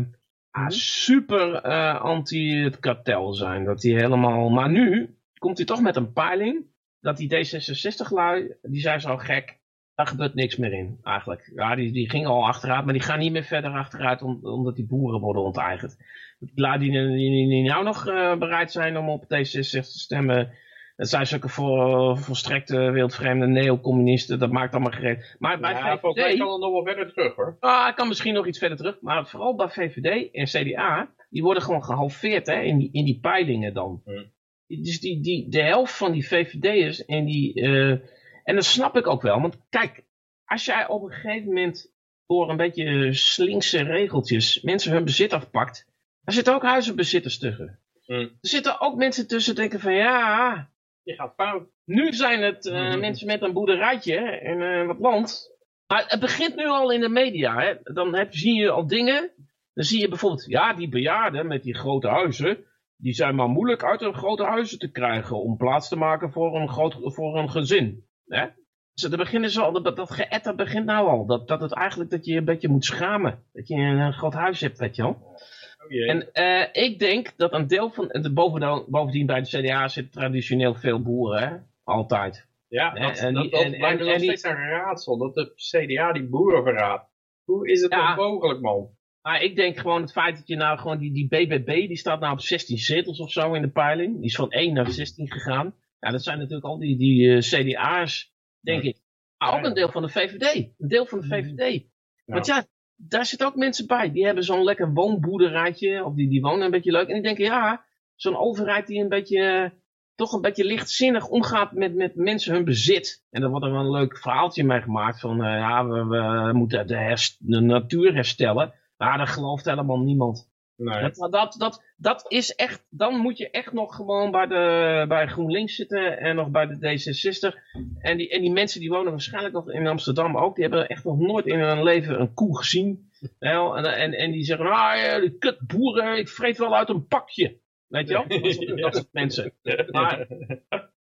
ah, super uh, anti het kartel zijn. Dat die helemaal, maar nu komt hij toch met een peiling dat die D66 lui, die zijn zo gek daar gebeurt niks meer in, eigenlijk. Ja, die, die gingen al achteruit, maar die gaan niet meer verder achteruit omdat die boeren worden onteigend. Die, die, die, die nou nog uh, bereid zijn om op D66 te stemmen, dat zijn zulke voor, volstrekte wildvreemde neocommunisten, dat maakt allemaal gereed. Maar bij ja, VVD... mij kan het nog wel verder terug hoor. Ah, ik kan misschien nog iets verder terug, maar vooral bij VVD en CDA, die worden gewoon gehalveerd hè, in, die, in die peilingen dan. Hmm. Dus die, die, de helft van die VVD'ers en die... Uh, en dat snap ik ook wel. Want kijk, als jij op een gegeven moment door een beetje slinkse regeltjes mensen hun bezit afpakt, dan zitten ook huizenbezitters tussen. Mm. Er zitten ook mensen tussen die denken van ja, je gaat fout. Nu zijn het uh, mm. mensen met een boerderijtje en uh, wat land. Maar het begint nu al in de media. Hè? Dan heb, zie je al dingen. Dan zie je bijvoorbeeld, ja, die bejaarden met die grote huizen. Die zijn maar moeilijk uit hun grote huizen te krijgen om plaats te maken voor een, groot, voor een gezin. Hè? Dus dat, beginnen ze al, dat, dat geëtter begint nou al. Dat, dat het eigenlijk dat je een beetje moet schamen. Dat je een groot huis hebt, weet je wel. Oh en uh, ik denk dat een deel van, de bovendien, bovendien bij de CDA zitten traditioneel veel boeren, hè? altijd. Ja, dat, en, dat, dat en, blijft en, nog steeds een raadsel, dat de CDA die boeren verraadt. Hoe is het ja, mogelijk, man? Maar ik denk gewoon het feit dat je nou gewoon die, die BBB, die staat nou op 16 zetels of zo in de peiling. Die is van 1 naar 16 gegaan. Ja, dat zijn natuurlijk al die, die uh, CDA's, denk ik. Maar ook een deel van de VVD. Een deel van de VVD. Want ja, daar zitten ook mensen bij. Die hebben zo'n lekker woonboerderijtje. Of die, die wonen een beetje leuk. En die denken, ja, zo'n overheid die een beetje, toch een beetje lichtzinnig omgaat met, met mensen hun bezit. En daar wordt er wel een leuk verhaaltje mee gemaakt. Van, uh, ja, we, we moeten de, de natuur herstellen. Maar daar gelooft helemaal niemand. Nee. Dat, dat, dat, dat is echt, dan moet je echt nog gewoon bij, de, bij GroenLinks zitten en nog bij de D66. En die, en die mensen die wonen waarschijnlijk nog in Amsterdam ook, die hebben echt nog nooit in hun leven een koe gezien. En, en, en die zeggen, ah ja, die kut boeren, ik vreet wel uit een pakje. Weet je wel? Dat, dat soort mensen. Maar,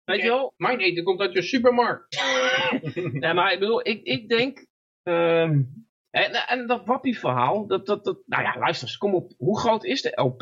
weet je wel? Mijn eten komt uit de supermarkt. nee, maar ik bedoel, ik, ik denk... Um, en, en dat wappie-verhaal, dat, dat, dat, nou ja, luister eens, kom op, hoe groot is de LP?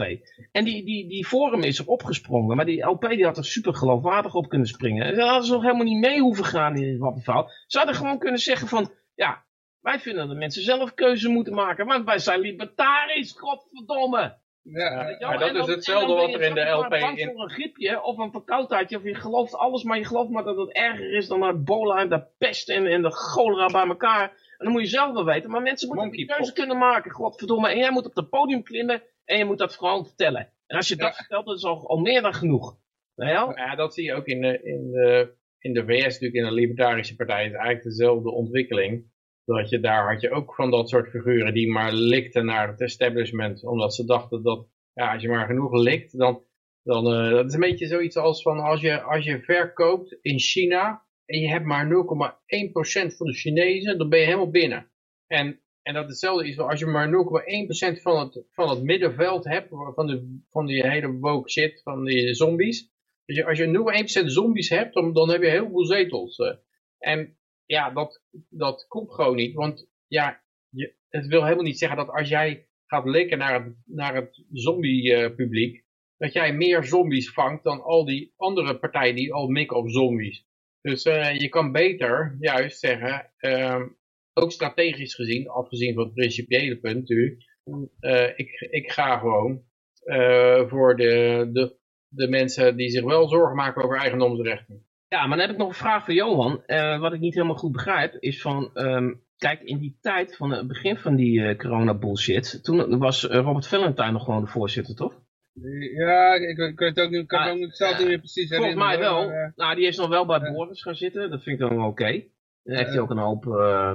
En die, die, die forum is er opgesprongen, maar die LP die had er super geloofwaardig op kunnen springen. En ze hadden ze nog helemaal niet mee hoeven gaan in dit wappie-verhaal. Ze hadden gewoon kunnen zeggen van, ja, wij vinden dat mensen zelf keuze moeten maken, want wij zijn libertarisch, godverdomme. Ja, maar dat is hetzelfde wat er in de LP... in... voor een griepje of een verkoudheidje, of je gelooft alles, maar je gelooft maar dat het erger is dan ebola en de pest en, en de cholera bij elkaar... En dan moet je zelf wel weten. Maar mensen moeten Monkey keuze kunnen maken. Godverdomme. En jij moet op het podium klimmen. En je moet dat gewoon vertellen. En als je dat vertelt, dat is al, al meer dan genoeg. Nou ja, dat zie je ook in de, in de, in de VS natuurlijk. In de Libertarische Partij is eigenlijk dezelfde ontwikkeling. Dat je daar had je ook van dat soort figuren die maar likten naar het establishment. Omdat ze dachten dat ja, als je maar genoeg likt, dan, dan uh, dat is een beetje zoiets als van als je, als je verkoopt in China en je hebt maar 0,1% van de Chinezen, dan ben je helemaal binnen. En, en dat hetzelfde is als je maar 0,1% van het, van het middenveld hebt, van, de, van die hele woke shit, van die zombies. Als je 0,1% zombies hebt, dan, dan heb je heel veel zetels. Eh. En ja, dat, dat komt gewoon niet, want ja, je, het wil helemaal niet zeggen dat als jij gaat likken naar het, naar het zombie-publiek, uh, dat jij meer zombies vangt dan al die andere partijen die al mikken op zombies. Dus uh, je kan beter juist zeggen, uh, ook strategisch gezien, afgezien van het principiële punt natuurlijk, uh, ik, ik ga gewoon uh, voor de, de, de mensen die zich wel zorgen maken over eigendomsrechten. Ja, maar dan heb ik nog een vraag voor Johan. wat ik niet helemaal goed begrijp, is van, um, kijk, in die tijd van het begin van die corona bullshit, toen was Robert Valentine nog gewoon de voorzitter, toch? Ja, ik, ik weet ook niet, kan ah, ook niet zelf niet meer precies Volgens mij wel. Maar, uh, nou, die is nog wel bij Boris gaan zitten. Dat vind ik dan wel oké. Okay. Dan heeft hij ook een hoop... Uh,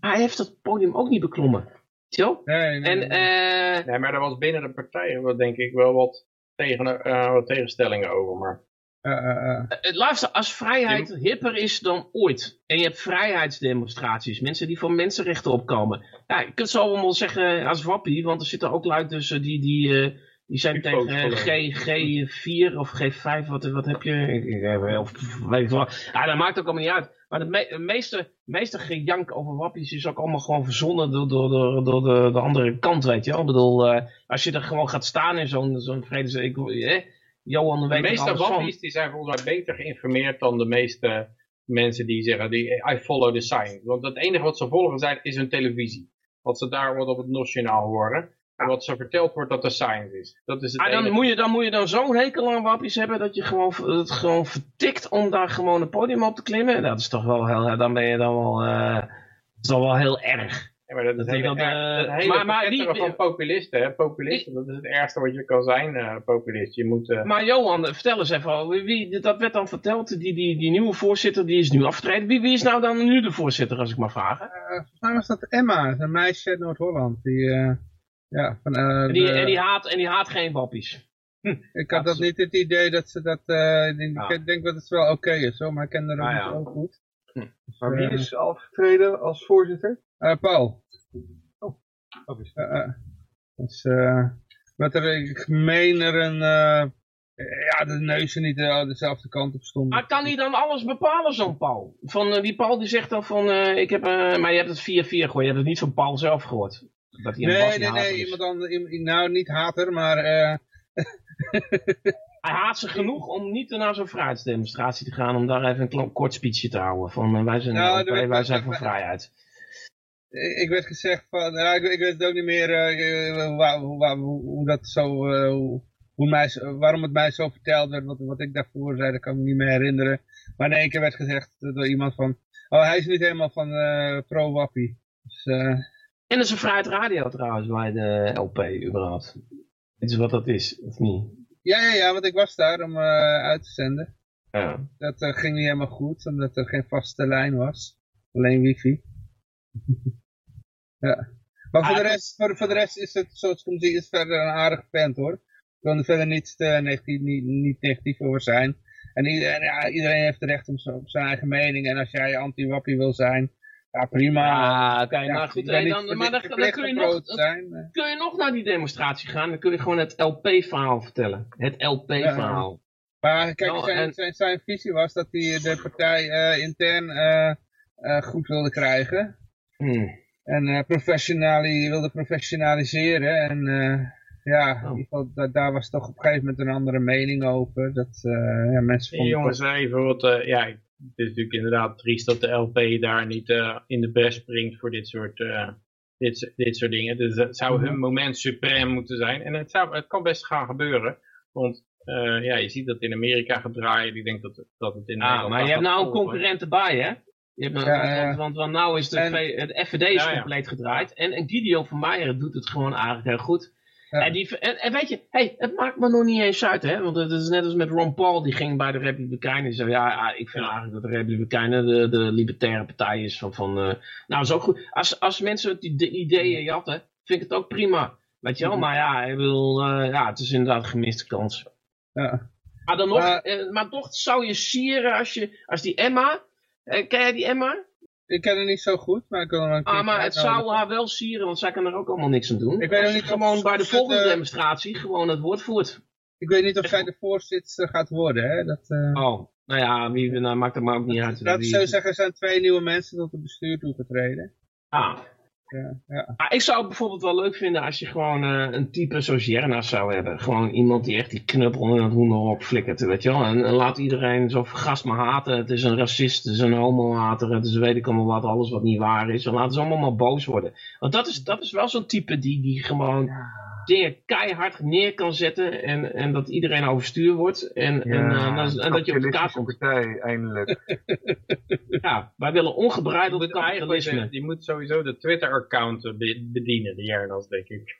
hij heeft dat podium ook niet beklommen. Zo? Nee, nee, En, nee. eh, Nee, maar er was binnen de partijen wel, denk ik wel wat, tegen, eh, wat tegenstellingen over. Maar Eh, eh, eh. Eh, Luister, als vrijheid hipper is dan ooit. En je hebt vrijheidsdemonstraties. Mensen die voor mensenrechten opkomen. Ja, je kunt zo allemaal zeggen als wappie. Want er zitten ook lui tussen die, die, eh, die zijn tegen eh, G, G4 of G5. Wat, wat heb je? Ik, ik, heb- of, weet ik wat. Ja, dat maakt ook allemaal niet uit. Maar het me, het meeste, meeste gejank over wappies is ook allemaal gewoon verzonnen door, door, door, door de, de andere kant, weet je wel. Ik bedoel, eh, als je er gewoon gaat staan in zo'n zo'n vredes... Ik, eh, Johan de weet er meeste wappies die zijn volgens mij beter geïnformeerd dan de meeste mensen die zeggen, die, I follow the sign. Want het enige wat ze volgen zijn, is hun televisie. Wat ze daar wordt op het nationaal horen. Wat ze verteld wordt dat de science is. Dat is het Ah, dan, enige. moet je, dan moet je dan zo'n hekel aan wappies hebben dat je gewoon, het gewoon vertikt om daar gewoon een podium op te klimmen. Dat is toch wel heel, dan ben je dan wel, eh, dat is toch wel heel erg. Ja, maar dat is Dat het hele, ik dat, er- eh, het hele maar- maar verketteren die- van populisten. Hè? Populisten, dat is het ergste wat je kan zijn, eh, populist. Je moet... Maar Johan, vertel eens even, wie, wie- dat werd dan verteld, die, die, die nieuwe voorzitter die is nu afgetreden. Wie, wie is nou dan nu de voorzitter, als ik mag vragen? Eh, volgens mij was dat Emma, een meisje uit Noord-Holland. Die, eh, ja, van, eh, En die, de- en, die haat, en die haat geen wappies. ik had dat niet het idee dat ze dat, eh, Ja. ik denk dat het wel oké is hoor, maar ik ken haar Ah, ook ja. niet zo goed. Hm. Dus, Maar wie eh, is afgetreden als voorzitter? eh, Paul. Oh, is- Eh, eh. dus, eh, wat er, ik meen er een, eh, ja, de neuzen niet dezelfde kant op stonden. Maar kan hij dan alles bepalen, zo'n Paul? Van, die Paul die zegt dan van, eh, ik heb, eh, maar je hebt het 4-4 gehoord, je hebt het niet van Paul zelf gehoord. Dat hij nee, nee, nee, is. iemand anders, nou niet hater, maar eh, Hij haat ze genoeg om niet naar zo'n vrijheidsdemonstratie te gaan, om daar even een kort speechje te houden. Van eh, wij zijn, Nou, wij zijn voor dat- vrijheid. ik werd gezegd van, ja, ik, ik weet het ook niet meer eh, waar- hoe, waar- hoe, hoe dat zo, eh, hoe, hoe mij, waarom het mij zo verteld werd, wat, wat ik daarvoor zei, dat kan ik me niet meer herinneren. Maar in één keer werd gezegd door iemand van, oh hij is niet helemaal van eh, pro-wappie. Dus, eh, En dat is een vrijheid radio trouwens bij de LP überhaupt. Je wat dat is, of niet? ja, ja, ja, want ik was daar om eh, uit te zenden. Ja. Dat eh, ging niet helemaal goed, omdat er geen vaste lijn was. Alleen wifi. ja. Maar voor, Ah, de het rest, voor, voor de rest is het, zoals ik hem zie, is verder een aardig vent hoor. Ik wil er verder niet, eh, negatief, niet, niet negatief over zijn. En iedereen, ja, iedereen heeft het recht om op zijn eigen mening. En als jij anti-wappie wil zijn, ja prima. Ja, maar goed, niet dan, verplicht- maar dan, dan verplicht kun, je nog, zijn. eh. kun je nog naar die demonstratie gaan, dan kun je gewoon het LP-verhaal vertellen. Het LP-verhaal. Maar kijk, Nou, zijn, en- zijn, zijn visie was dat hij de partij eh, intern eh, eh, goed wilde krijgen. Hmm. En eh professionali wilde professionaliseren. En eh, ja, in Oh. ieder geval, da- daar was toch op een gegeven moment een andere mening over. Dat eh, ja, mensen Hey, vonden jongens, even wat, eh, ja, het is natuurlijk inderdaad triest dat de LP daar niet eh, in de bres springt voor dit soort, eh, dit, dit soort dingen. Dus het zou hun moment suprem moeten zijn. En het, zou, het kan best gaan gebeuren. Want eh, ja, je ziet dat in Amerika gedraaid. Ik denk dat, het- dat het in Ah, Nederland maar je hebt nou een concurrent erbij, hè? Je hebt Ja, want, ja. want, nou is de, En- V- FVD is Ja, ja. compleet gedraaid. En, en Gideon van Meijeren doet het gewoon eigenlijk heel goed. Ja. En, die, en, en weet je, hey, het maakt me nog niet eens uit, hè? Want het is net als met Ron Paul, die ging bij de Republikeinen en zei: Ja, ik vind eigenlijk dat de Republikeinen de, de libertaire partij is. Van, van, eh, nou, is ook goed. Als, als mensen het de ideeën jatten, vind ik het ook prima. Weet je wel, maar ja, ik bedoel, eh, ja, het is inderdaad een gemiste kans. Ja. Maar dan nog, Maar- eh, maar toch zou je sieren als, je, als die Emma, ken jij die Emma? Ik ken het niet zo goed, maar ik wil hem een Ah, keer maar het zou haar wel sieren, want zij kan er ook allemaal niks aan doen. Ik weet niet gewoon bij de volgende demonstratie gewoon het woord voert. Ik weet niet of zij de voorzitter gaat worden. Hè? Dat, eh Oh, nou ja, wie, nou, maakt het maar ook niet uit. laten we Wie- zo zeggen, er zijn twee nieuwe mensen tot het bestuur toegetreden. Ah. Ja, ja. Maar ik zou het bijvoorbeeld wel leuk vinden als je gewoon eh, een type zoals Jernas zou hebben. Gewoon iemand die echt die knuppel in het hoenderhok flikkert, weet je wel. En, en laat iedereen zo vergast maar haten. Het is een racist, het is een homohater, het is weet ik allemaal wat, alles wat niet waar is. En laten ze allemaal maar boos worden. Want dat is, dat is wel zo'n type die, die gewoon dingen keihard neer kan zetten. En, en dat iedereen overstuur wordt. En, en, eh, dan- en dat je op elkaar komt. partij, eindelijk. Ja, wij willen Je ongebreideld moet, eigenlijk kapitalisme. je moet sowieso de Twitter-account eh, be- bedienen, de Jernas, denk ik.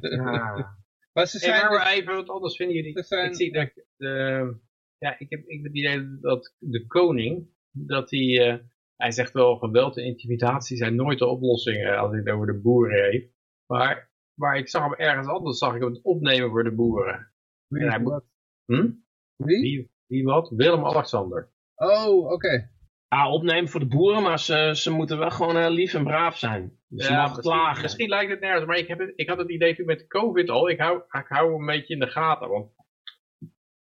Ja. Maar ze Hey, zijn maar dus- even wat anders vinden jullie. Ze zijn- Ik zie dat de, ja, ik heb, ik heb het idee dat de koning, dat hij, eh, hij zegt wel, geweld en intimidatie zijn nooit de oplossing eh, als hij het over de boeren heeft. Maar, maar ik zag hem ergens anders, zag ik hem het opnemen voor de boeren. Wie, En hij? Hm? Wie? Wie, wie wat? Willem-Alexander. Oh, oké. Ja, opnemen voor de boeren, maar ze, ze moeten wel gewoon heel lief en braaf zijn. Dus ze mogen misschien, klagen. misschien lijkt het nergens, maar ik, heb het, ik had het idee toen met COVID al, ik hou, ik hou hem een beetje in de gaten. Want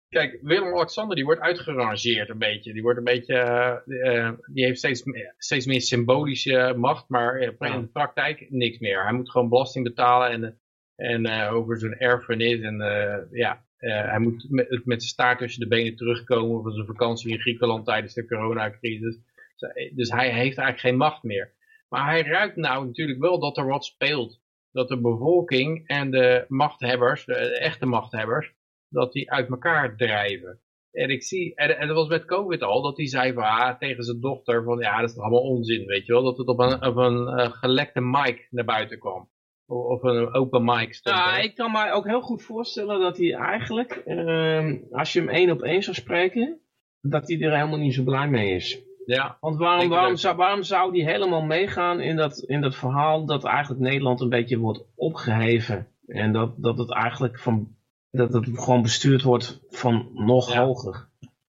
kijk, Willem-Alexander die wordt uitgerangeerd een beetje. Die wordt een beetje, eh, eh, die heeft steeds, meer- steeds meer symbolische macht, maar eh, in de praktijk niks meer. Hij moet gewoon belasting betalen en, en eh, over zijn erfenis en eh, ja, eh, hij moet met, met zijn staart tussen de benen terugkomen van zijn vakantie in Griekenland tijdens de coronacrisis. Dus hij heeft eigenlijk geen macht meer. Maar hij ruikt nou natuurlijk wel dat er wat speelt. Dat de bevolking en de machthebbers, de echte machthebbers, dat die uit elkaar drijven. En ik zie, en, en dat was met COVID al, dat hij zei van, ah, tegen zijn dochter van, ja, dat is toch allemaal onzin, weet je wel. Dat het op een, op een eh, gelekte mic naar buiten kwam. Of, een open mic stond. Ja, hè. ik kan mij ook heel goed voorstellen dat hij eigenlijk, ehm, als je hem één op één zou spreken, dat hij er helemaal niet zo blij mee is. ja. Want waarom, waarom, zou, waarom zou die helemaal meegaan in dat, in dat verhaal dat eigenlijk Nederland een beetje wordt opgeheven? En dat, dat het eigenlijk van, dat het gewoon bestuurd wordt van nog Ja. hoger.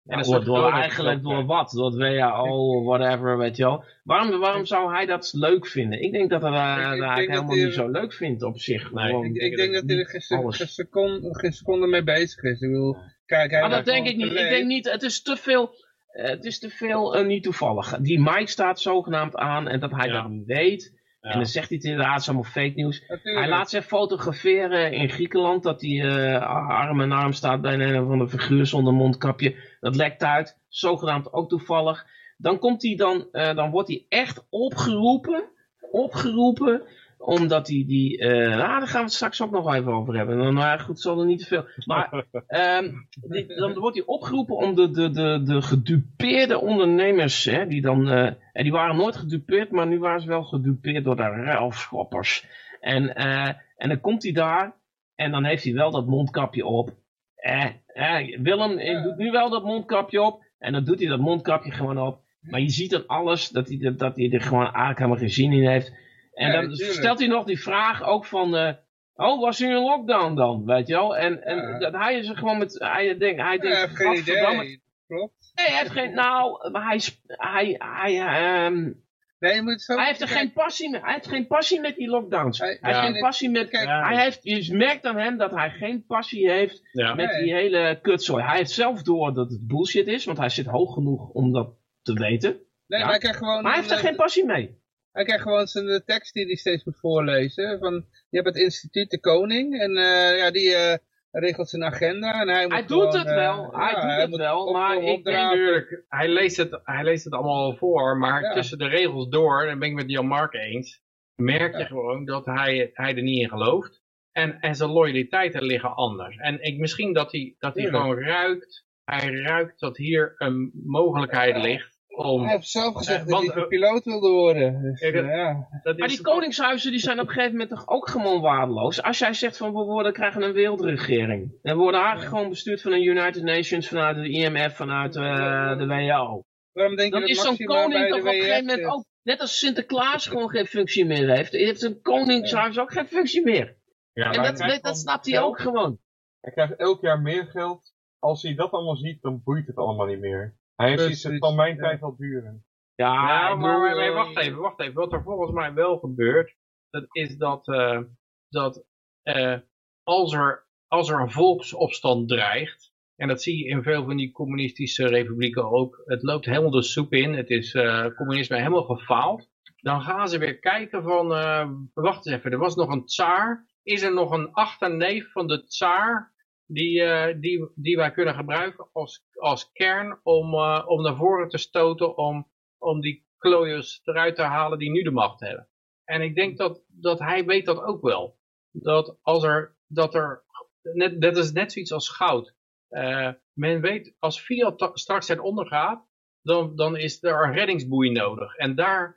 En door, door eigenlijk door wat? Door het WHO, whatever, weet je wel. Waarom, waarom zou hij dat leuk vinden? Ik denk dat hij dat dat helemaal niet zo leuk vindt op zich. Nee, Gewoon- Ik, denk ik denk dat dat hij er geen, geen, seconde, geen seconde mee bezig is. Ik bedoel, kijk, hij Maar dat heeft denk ik niet. Ik denk niet, het is te veel, eh, het is te veel eh, niet toevallig. Die Mike staat zogenaamd aan en dat hij Ja. dat niet weet. En dan zegt hij het inderdaad, allemaal fake nieuws. Hij laat zich fotograferen in Griekenland, dat hij eh, arm in arm staat bij een van de figuur zonder mondkapje. Dat lekt uit, zogenaamd ook toevallig. Dan, komt hij dan, eh, dan wordt hij echt opgeroepen, opgeroepen, omdat hij die, eh nou daar gaan we het straks ook nog even over hebben. Dan, maar goed, zal er niet te veel. Maar ehm, die- dan wordt hij opgeroepen om de, de, de, de gedupeerde ondernemers, hè, die dan, eh, en die waren nooit gedupeerd, maar nu waren ze wel gedupeerd door de ruilschoppers. En, eh, en dan komt hij daar en dan heeft hij wel dat mondkapje op. Eh, eh, Willem Ja. doet nu wel dat mondkapje op en dan doet hij dat mondkapje gewoon op. Maar je ziet aan alles dat hij, er- dat hij er gewoon eigenlijk helemaal geen zin in heeft. En Ja, dan natuurlijk. stelt hij nog die vraag ook van... eh, oh, was er een lockdown dan? Weet je wel? En, en Ja. dat hij is er gewoon met... Hij denkt... Hij Ja, denkt hij heeft geen idee. Klopt. Nee, hij heeft geen... Nou, maar hij... Hij, hij, ehm, Nee, je moet zo hij heeft er geen passie mee. Hij heeft geen passie met die lockdowns. Hij- Hij heeft geen passie met... Kijk, Ja. Hij heeft, je merkt aan hem dat hij geen passie heeft Ja. met Nee. die hele kutzooi. Hij heeft zelf door dat het bullshit is, want hij zit hoog genoeg om dat te weten. Nee, Ja. maar hij krijgt gewoon... Maar hij heeft er een- geen passie mee. Hij krijgt gewoon zijn de tekst die hij steeds moet voorlezen. Van, je hebt het instituut de koning en eh, ja, die eh, regelt zijn agenda. En hij moet Hij doet gewoon, het eh, wel, hij ja, doet het wel, op- maar op- ik. Natuurlijk, hij leest, het, hij leest het allemaal al voor, maar Ja. tussen de regels door, en ben ik met Jan Mark eens, merk je Ja. gewoon dat hij, hij er niet in gelooft. En, en zijn loyaliteiten liggen anders. En ik, misschien dat hij, dat hij gewoon ruikt, hij ruikt dat hier een mogelijkheid Ja. ligt om... Hij heeft zelf gezegd Eh, dat want, hij eh, piloot wilde worden. Dus, Kijk, eh, ja. dat Maar die koningshuizen die zijn op een gegeven moment toch ook gewoon waardeloos. Als jij zegt van we worden, krijgen een wereldregering. En we worden eigenlijk gewoon bestuurd van de United Nations, vanuit de IMF, vanuit eh, de WHO. Waarom denk je Dan dat is zo'n koning de toch op een gegeven moment ook, net als Sinterklaas gewoon geen functie meer heeft, heeft een koningshuis ook geen functie meer. Ja, En maar- dat, snapt hij ook gewoon. Hij krijgt elk jaar meer geld. Als hij dat allemaal ziet, dan boeit het allemaal niet meer. Hij heeft iets, het kan mijn tijd wel duren. Ja, maar, maar eh, wacht even, wacht even. Wat er volgens mij wel gebeurt, dat is dat, eh, dat eh, als, er, als er een volksopstand dreigt, en dat zie je in veel van die communistische republieken ook, het loopt helemaal de soep in, het is eh, communisme helemaal gefaald, dan gaan ze weer kijken van, eh, wacht eens even, er was nog een tsaar, is er nog een achterneef van de tsaar die, eh, die, die wij kunnen gebruiken als, als kern om, eh, om naar voren te stoten om, om die klooiers eruit te halen die nu de macht hebben. En ik denk dat, dat hij weet dat ook wel. Dat als er, dat er, net, dat is net zoiets als goud. Eh, men weet, als Fiat straks ten onder gaat, dan, dan is er een reddingsboei nodig. En daar,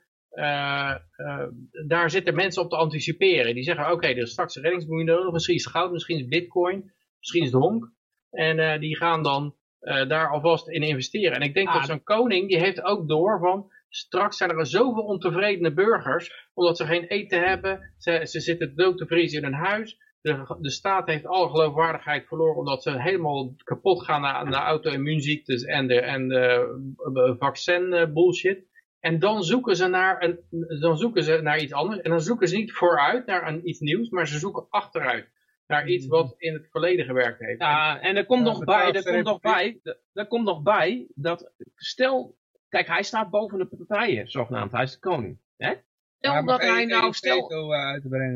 daar zitten mensen op te anticiperen. Die zeggen, oké, er is straks een reddingsboei nodig. Misschien is het goud, misschien is het bitcoin, misschien is het honk. En eh, die gaan dan eh, daar alvast in investeren. En ik denk Ah. dat zo'n koning, die heeft ook door van, straks zijn er zoveel ontevredene burgers, omdat ze geen eten hebben, ze, ze zitten dood te vriezen in hun huis, de, de staat heeft alle geloofwaardigheid verloren omdat ze helemaal kapot gaan naar, naar auto-immuunziektes en de, en de vaccin bullshit. En dan zoeken, ze naar een, dan zoeken ze naar iets anders. En dan zoeken ze niet vooruit naar een, iets nieuws, maar ze zoeken achteruit. Naar iets wat in het verleden gewerkt heeft. Ja, en er komt nog bij, er komt nog bij, er komt nog bij dat, stel, kijk, hij staat boven de partijen, zogenaamd, hij is de koning. Hè? Stel dat hij nou, stel,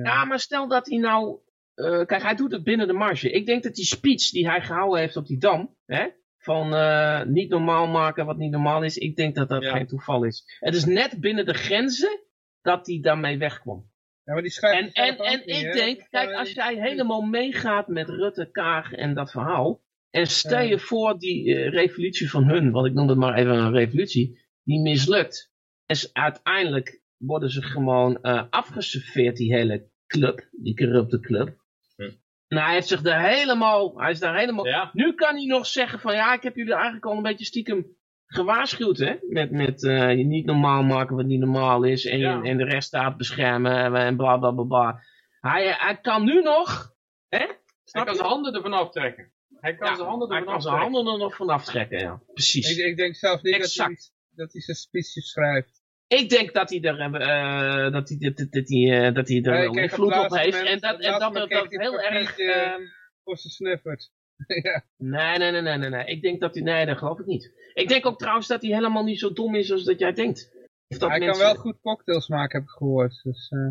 ja, maar stel dat hij nou, uh, kijk, hij doet het binnen de marge. Ik denk dat die speech die hij gehouden heeft op die dam, hè, van uh, niet normaal maken wat niet normaal is. Ik denk dat dat geen toeval is. Het is net binnen de grenzen dat hij daarmee wegkwam. Ja, maar die en en, en ik denk, kijk, als jij helemaal meegaat met Rutte, Kaag en dat verhaal. En stel je voor die uh, revolutie van hun, want ik noem het maar even een revolutie, die mislukt. En uiteindelijk worden ze gewoon uh, afgeserveerd, die hele club, die corrupte club. Nou, hij heeft zich daar helemaal, hij is daar helemaal, nu kan hij nog zeggen van ja, ik heb jullie eigenlijk al een beetje stiekem gewaarschuwd, hè, met, met uh, je niet normaal maken wat niet normaal is en, ja. en de rechtsstaat beschermen en bla bla bla bla. Hij, hij kan nu nog, hè, hij kan zijn handen ervan aftrekken. Hij kan ja, zijn handen ervan aftrekken. zijn handen er nog van aftrekken, ja, precies. Ik, ik denk zelf niet dat hij, dat hij zijn speeches schrijft. Ik denk dat hij er, uh, dat hij, dat, dat hij, dat hij er ja, wel invloed op heeft. En dat, en dat, dat, dat heel erg... Uh, sniffert. ja. Nee, nee, nee, nee, nee, nee. Ik denk dat hij... Nee, dat geloof ik niet. Ik denk ook trouwens dat hij helemaal niet zo dom is als dat jij denkt. Dat hij mensen... kan wel goed cocktails maken, heb ik gehoord. Dus, uh...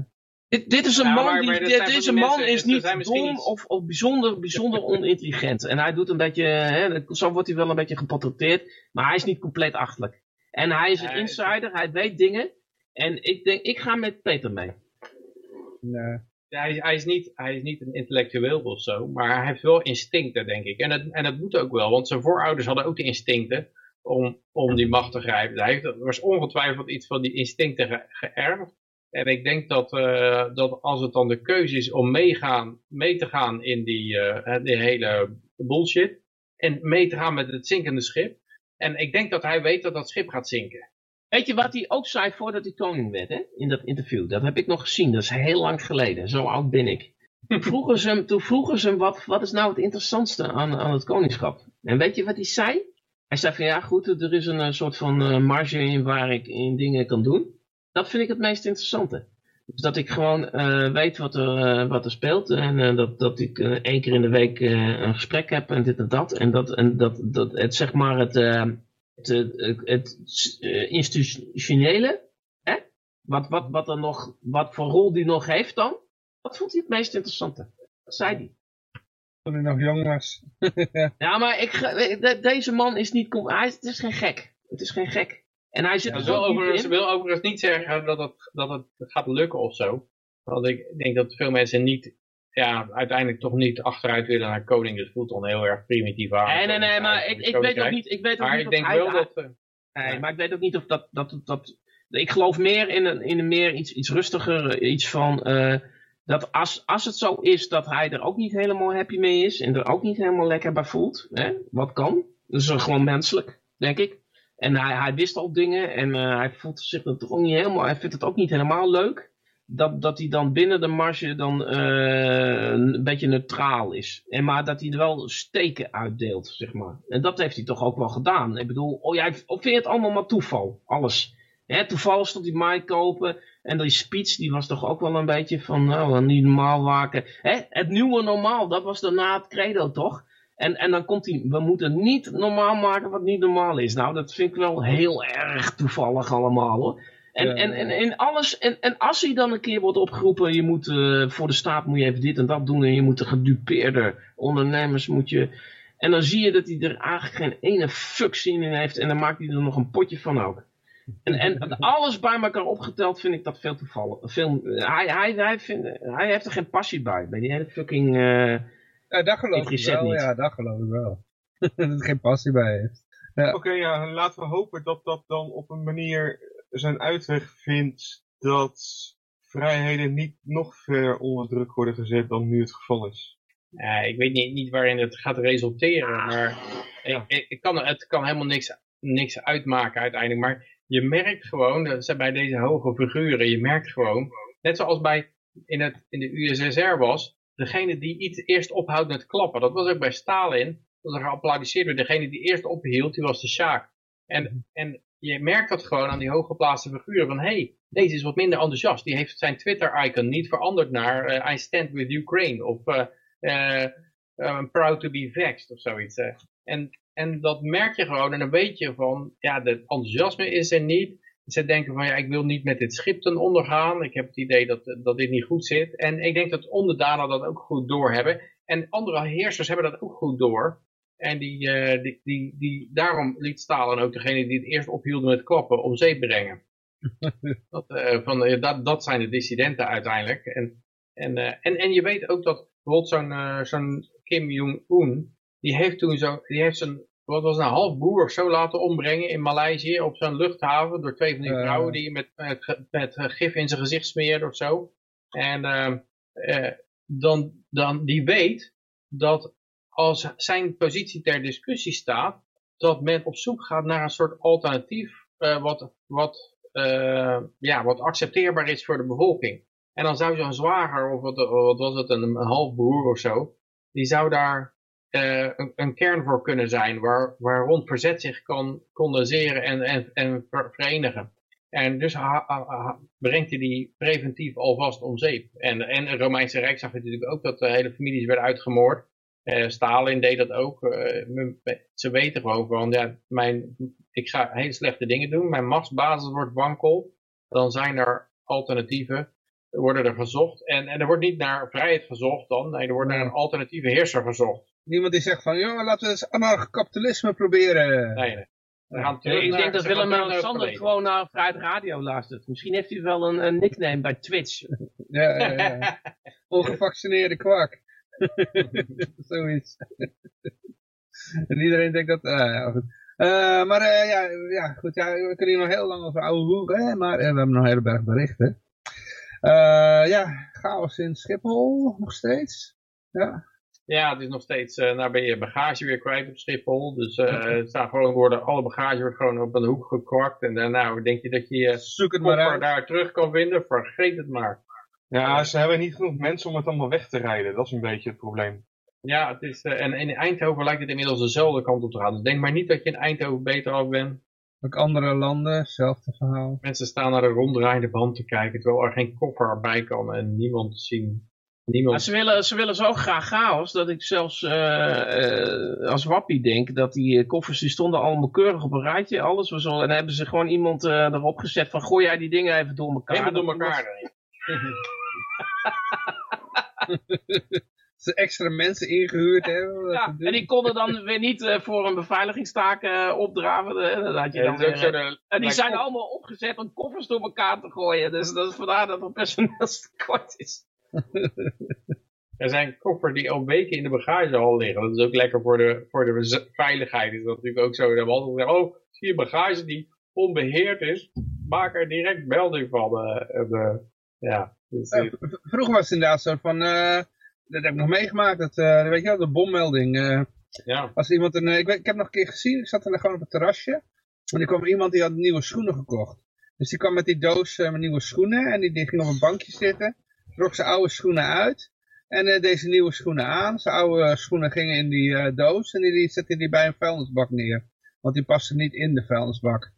dit, dit is een ja, man, maar, maar die, dit, deze man is niet dom of, of bijzonder, bijzonder onintelligent. En hij doet een beetje, hè, zo wordt hij wel een beetje geportretteerd, maar hij is niet compleet achterlijk. En hij is een insider, hij weet dingen. En ik denk, ik ga met Peter mee. Nee. Hij, hij, is niet, hij is niet een intellectueel of zo, maar hij heeft wel instincten, denk ik. En dat, en dat moet ook wel, want zijn voorouders hadden ook de instincten om, om die macht te grijpen. Hij heeft, was ongetwijfeld iets van die instincten ge, geërfd. En ik denk dat, uh, dat als het dan de keuze is om meegaan, mee te gaan in die, uh, die hele bullshit, en mee te gaan met het zinkende schip, en ik denk dat hij weet dat dat schip gaat zinken. Weet je wat hij ook zei voordat hij koning werd, hè? in dat interview? Dat heb ik nog gezien, dat is heel lang geleden. Zo oud ben ik. Toen vroegen ze hem, toen vroegen ze hem wat, wat is nou het interessantste aan, aan het koningschap? En weet je wat hij zei? Hij zei van ja goed, er is een, soort van uh, marge in waar ik in dingen kan doen. Dat vind ik het meest interessante. Dus dat ik gewoon uh, weet wat er, uh, wat er speelt. En uh, dat, dat ik één keer in de week een gesprek heb en dit en dat. En dat, en dat, dat het zeg maar het, het, het, het institutionele. Hè? Wat, wat, wat, er nog, wat voor rol die nog heeft dan. Dat vond hij het meest interessante. Dat zei hij. Toen hij nog jong was. ja, maar ik, deze man is niet... Hij, het is geen gek. Het is geen gek. En hij zit ja, er wil overigens, wil overigens niet zeggen dat het, dat het gaat lukken of zo. Want ik denk dat veel mensen niet, ja, uiteindelijk toch niet achteruit willen naar koning. Dus voelt dan heel erg primitief aan. Nee, nee, nee, maar ik, ik weet ook niet, ik weet ook maar niet ik denk wel dat... Uh, nee, maar ik weet ook niet of dat, dat, dat, ik geloof meer in een, in een meer iets, iets rustiger, iets van, uh, dat als, als het zo is dat hij er ook niet helemaal happy mee is en er ook niet helemaal lekker bij voelt, hè, wat kan, dat is gewoon menselijk, denk ik. En hij, hij wist al dingen en uh, hij voelt zich dat toch ook niet helemaal, hij vindt het ook niet helemaal leuk. Dat, dat hij dan binnen de marge dan uh, een beetje neutraal is. En maar dat hij er wel steken uitdeelt, zeg maar. En dat heeft hij toch ook wel gedaan. Ik bedoel, oh, jij, of vind je het allemaal maar toeval? Alles. Hè, toevallig stond hij mij kopen. En die speech, die was toch ook wel een beetje van, nou, niet normaal waken. Hè, het nieuwe normaal, dat was daarna het credo, toch? En, en dan komt hij, we moeten niet normaal maken wat niet normaal is. Nou, dat vind ik wel heel erg toevallig allemaal hoor. En, ja. en, en, en, alles, en, en als hij dan een keer wordt opgeroepen, je moet uh, voor de staat moet je even dit en dat doen en je moet de gedupeerde ondernemers moet je... En dan zie je dat hij er eigenlijk geen ene fuck zin in heeft en dan maakt hij er nog een potje van ook. En, en alles bij elkaar opgeteld vind ik dat veel toevallig. Veel, hij, hij, hij, vindt, hij heeft er geen passie bij, bij die hele fucking... Uh, ja, dat geloof ik wel. Niet. Ja, dat geloof ik wel. dat er geen passie bij heeft. Ja. Oké, okay, ja, laten we hopen dat dat dan op een manier zijn uitweg vindt dat vrijheden niet nog verder onder druk worden gezet dan nu het geval is. Ja, ik weet niet, niet waarin het gaat resulteren, maar ik, ik, ik kan, het kan helemaal niks, niks uitmaken uiteindelijk. Maar je merkt gewoon, bij deze hoge figuren, je merkt gewoon, net zoals bij in, het, in de USSR was, degene die iets eerst ophoudt met klappen. Dat was ook bij Stalin, dat er geapplaudisseerd werd. Degene die eerst ophield, die was de Sjaak. En, en je merkt dat gewoon aan die hooggeplaatste figuren van, hé, hey, deze is wat minder enthousiast. Die heeft zijn Twitter-icon niet veranderd naar uh, I stand with Ukraine of uh, uh, I'm proud to be vexed of zoiets. En, en dat merk je gewoon en dan weet je van, ja, het enthousiasme is er niet. Ze denken van, ja, ik wil niet met dit schip ten ondergaan. Ik heb het idee dat, dat dit niet goed zit. En ik denk dat onderdanen dat ook goed doorhebben. En andere heersers hebben dat ook goed door. En die, uh, die, die, die, daarom liet Stalin ook degene die het eerst ophielden met klappen om zee brengen. dat, uh, van, uh, dat, dat zijn de dissidenten uiteindelijk. En, en, en, en je weet ook dat bijvoorbeeld zo'n zo'n Kim Jong-un, die heeft toen zo, die heeft zijn, wat was een half boer of zo laten ombrengen in Maleisië op zo'n luchthaven door twee van die vrouwen die met, met, met gif in zijn gezicht smeerden of zo. En dan, dan die weet dat als zijn positie ter discussie staat, dat men op zoek gaat naar een soort alternatief uh, wat, wat, uh, ja, wat accepteerbaar is voor de bevolking. En dan zou zo'n zwager, of wat, wat, was het, een, een halfbroer of zo, die zou daar uh, een, een, kern voor kunnen zijn, waar, waar rond verzet zich kan condenseren en, en, en verenigen. En dus brengt hij die preventief alvast om zeep. En, en het Romeinse Rijk zag natuurlijk ook dat de hele families werden uitgemoord. Uh, Stalin deed dat ook. Uh, ze weten gewoon van, ja, mijn, ik ga hele slechte dingen doen. Mijn machtsbasis wordt wankel. Dan zijn er alternatieven, worden er gezocht. En, en er wordt niet naar vrijheid gezocht dan. Nee, er wordt naar een alternatieve heerser gezocht. Niemand die zegt van, joh, laten we eens anarcho-kapitalisme proberen. Nee, nee. We gaan terug ik denk dat Willem-Alexander gewoon naar Vrijheid Radio luistert. Misschien heeft hij wel een, een nickname bij Twitch. ja, ja, ja. Ongevaccineerde kwak. Zoiets. en iedereen denkt dat... Uh, ja, goed. Uh, maar uh, ja, ja, goed, ja, we kunnen hier nog heel lang over oude hoeren, maar we hebben nog een hele berg berichten. ja, chaos in Schiphol, nog steeds. Ja, ja, het is nog steeds, nou ben je bagage weer kwijt op Schiphol. Dus het staan gewoon worden, alle bagage wordt gewoon op een hoek gekwakt. En nou, denk je dat je je Zoek het maar daar terug kan vinden? Vergeet het maar. Ja, ze hebben niet genoeg mensen om het allemaal weg te rijden. Dat is een beetje het probleem. Ja, het is, uh, en in Eindhoven lijkt het inmiddels dezelfde kant op te gaan. Dus denk maar niet dat je in Eindhoven beter af bent. Ook andere landen, hetzelfde verhaal. Mensen staan naar de ronddraaiende band te kijken, terwijl er geen koffer bij kan en niemand zien. Niemand... ze, willen, ze willen zo graag chaos dat ik zelfs uh, uh, als wappie denk dat die koffers die stonden allemaal keurig op een rijtje. Alles was al, en dan hebben ze gewoon iemand uh, erop gezet van gooi jij die dingen even door elkaar. Even door elkaar. ze extra mensen ingehuurd hebben. Ja, en die konden dan weer niet voor een beveiligingstaak opdraven. Dat had je dan weer, en die zijn allemaal opgezet om koffers door elkaar te gooien. Dus dat is vandaar dat er personeelstekort is. er zijn koffers die al weken in de bagagehal liggen. Dat is ook lekker voor de, voor de veiligheid. Is dat natuurlijk ook zo. Dat we altijd zeggen, oh, zie je bagage die onbeheerd is, maak er direct melding van. Ja, dus, vroeger was het inderdaad zo van, dat heb ik nog meegemaakt, dat, weet je wel, de bommelding. ja. Als iemand een, ik, weet, ik heb nog een keer gezien, ik zat er gewoon op het terrasje. En er kwam iemand die had nieuwe schoenen gekocht. Dus die kwam met die doos met nieuwe schoenen en die, die ging op een bankje zitten trok zijn oude schoenen uit en deze nieuwe schoenen aan. Zijn oude schoenen gingen in die doos en die, die zette hij bij een vuilnisbak neer. Want die paste niet in de vuilnisbak.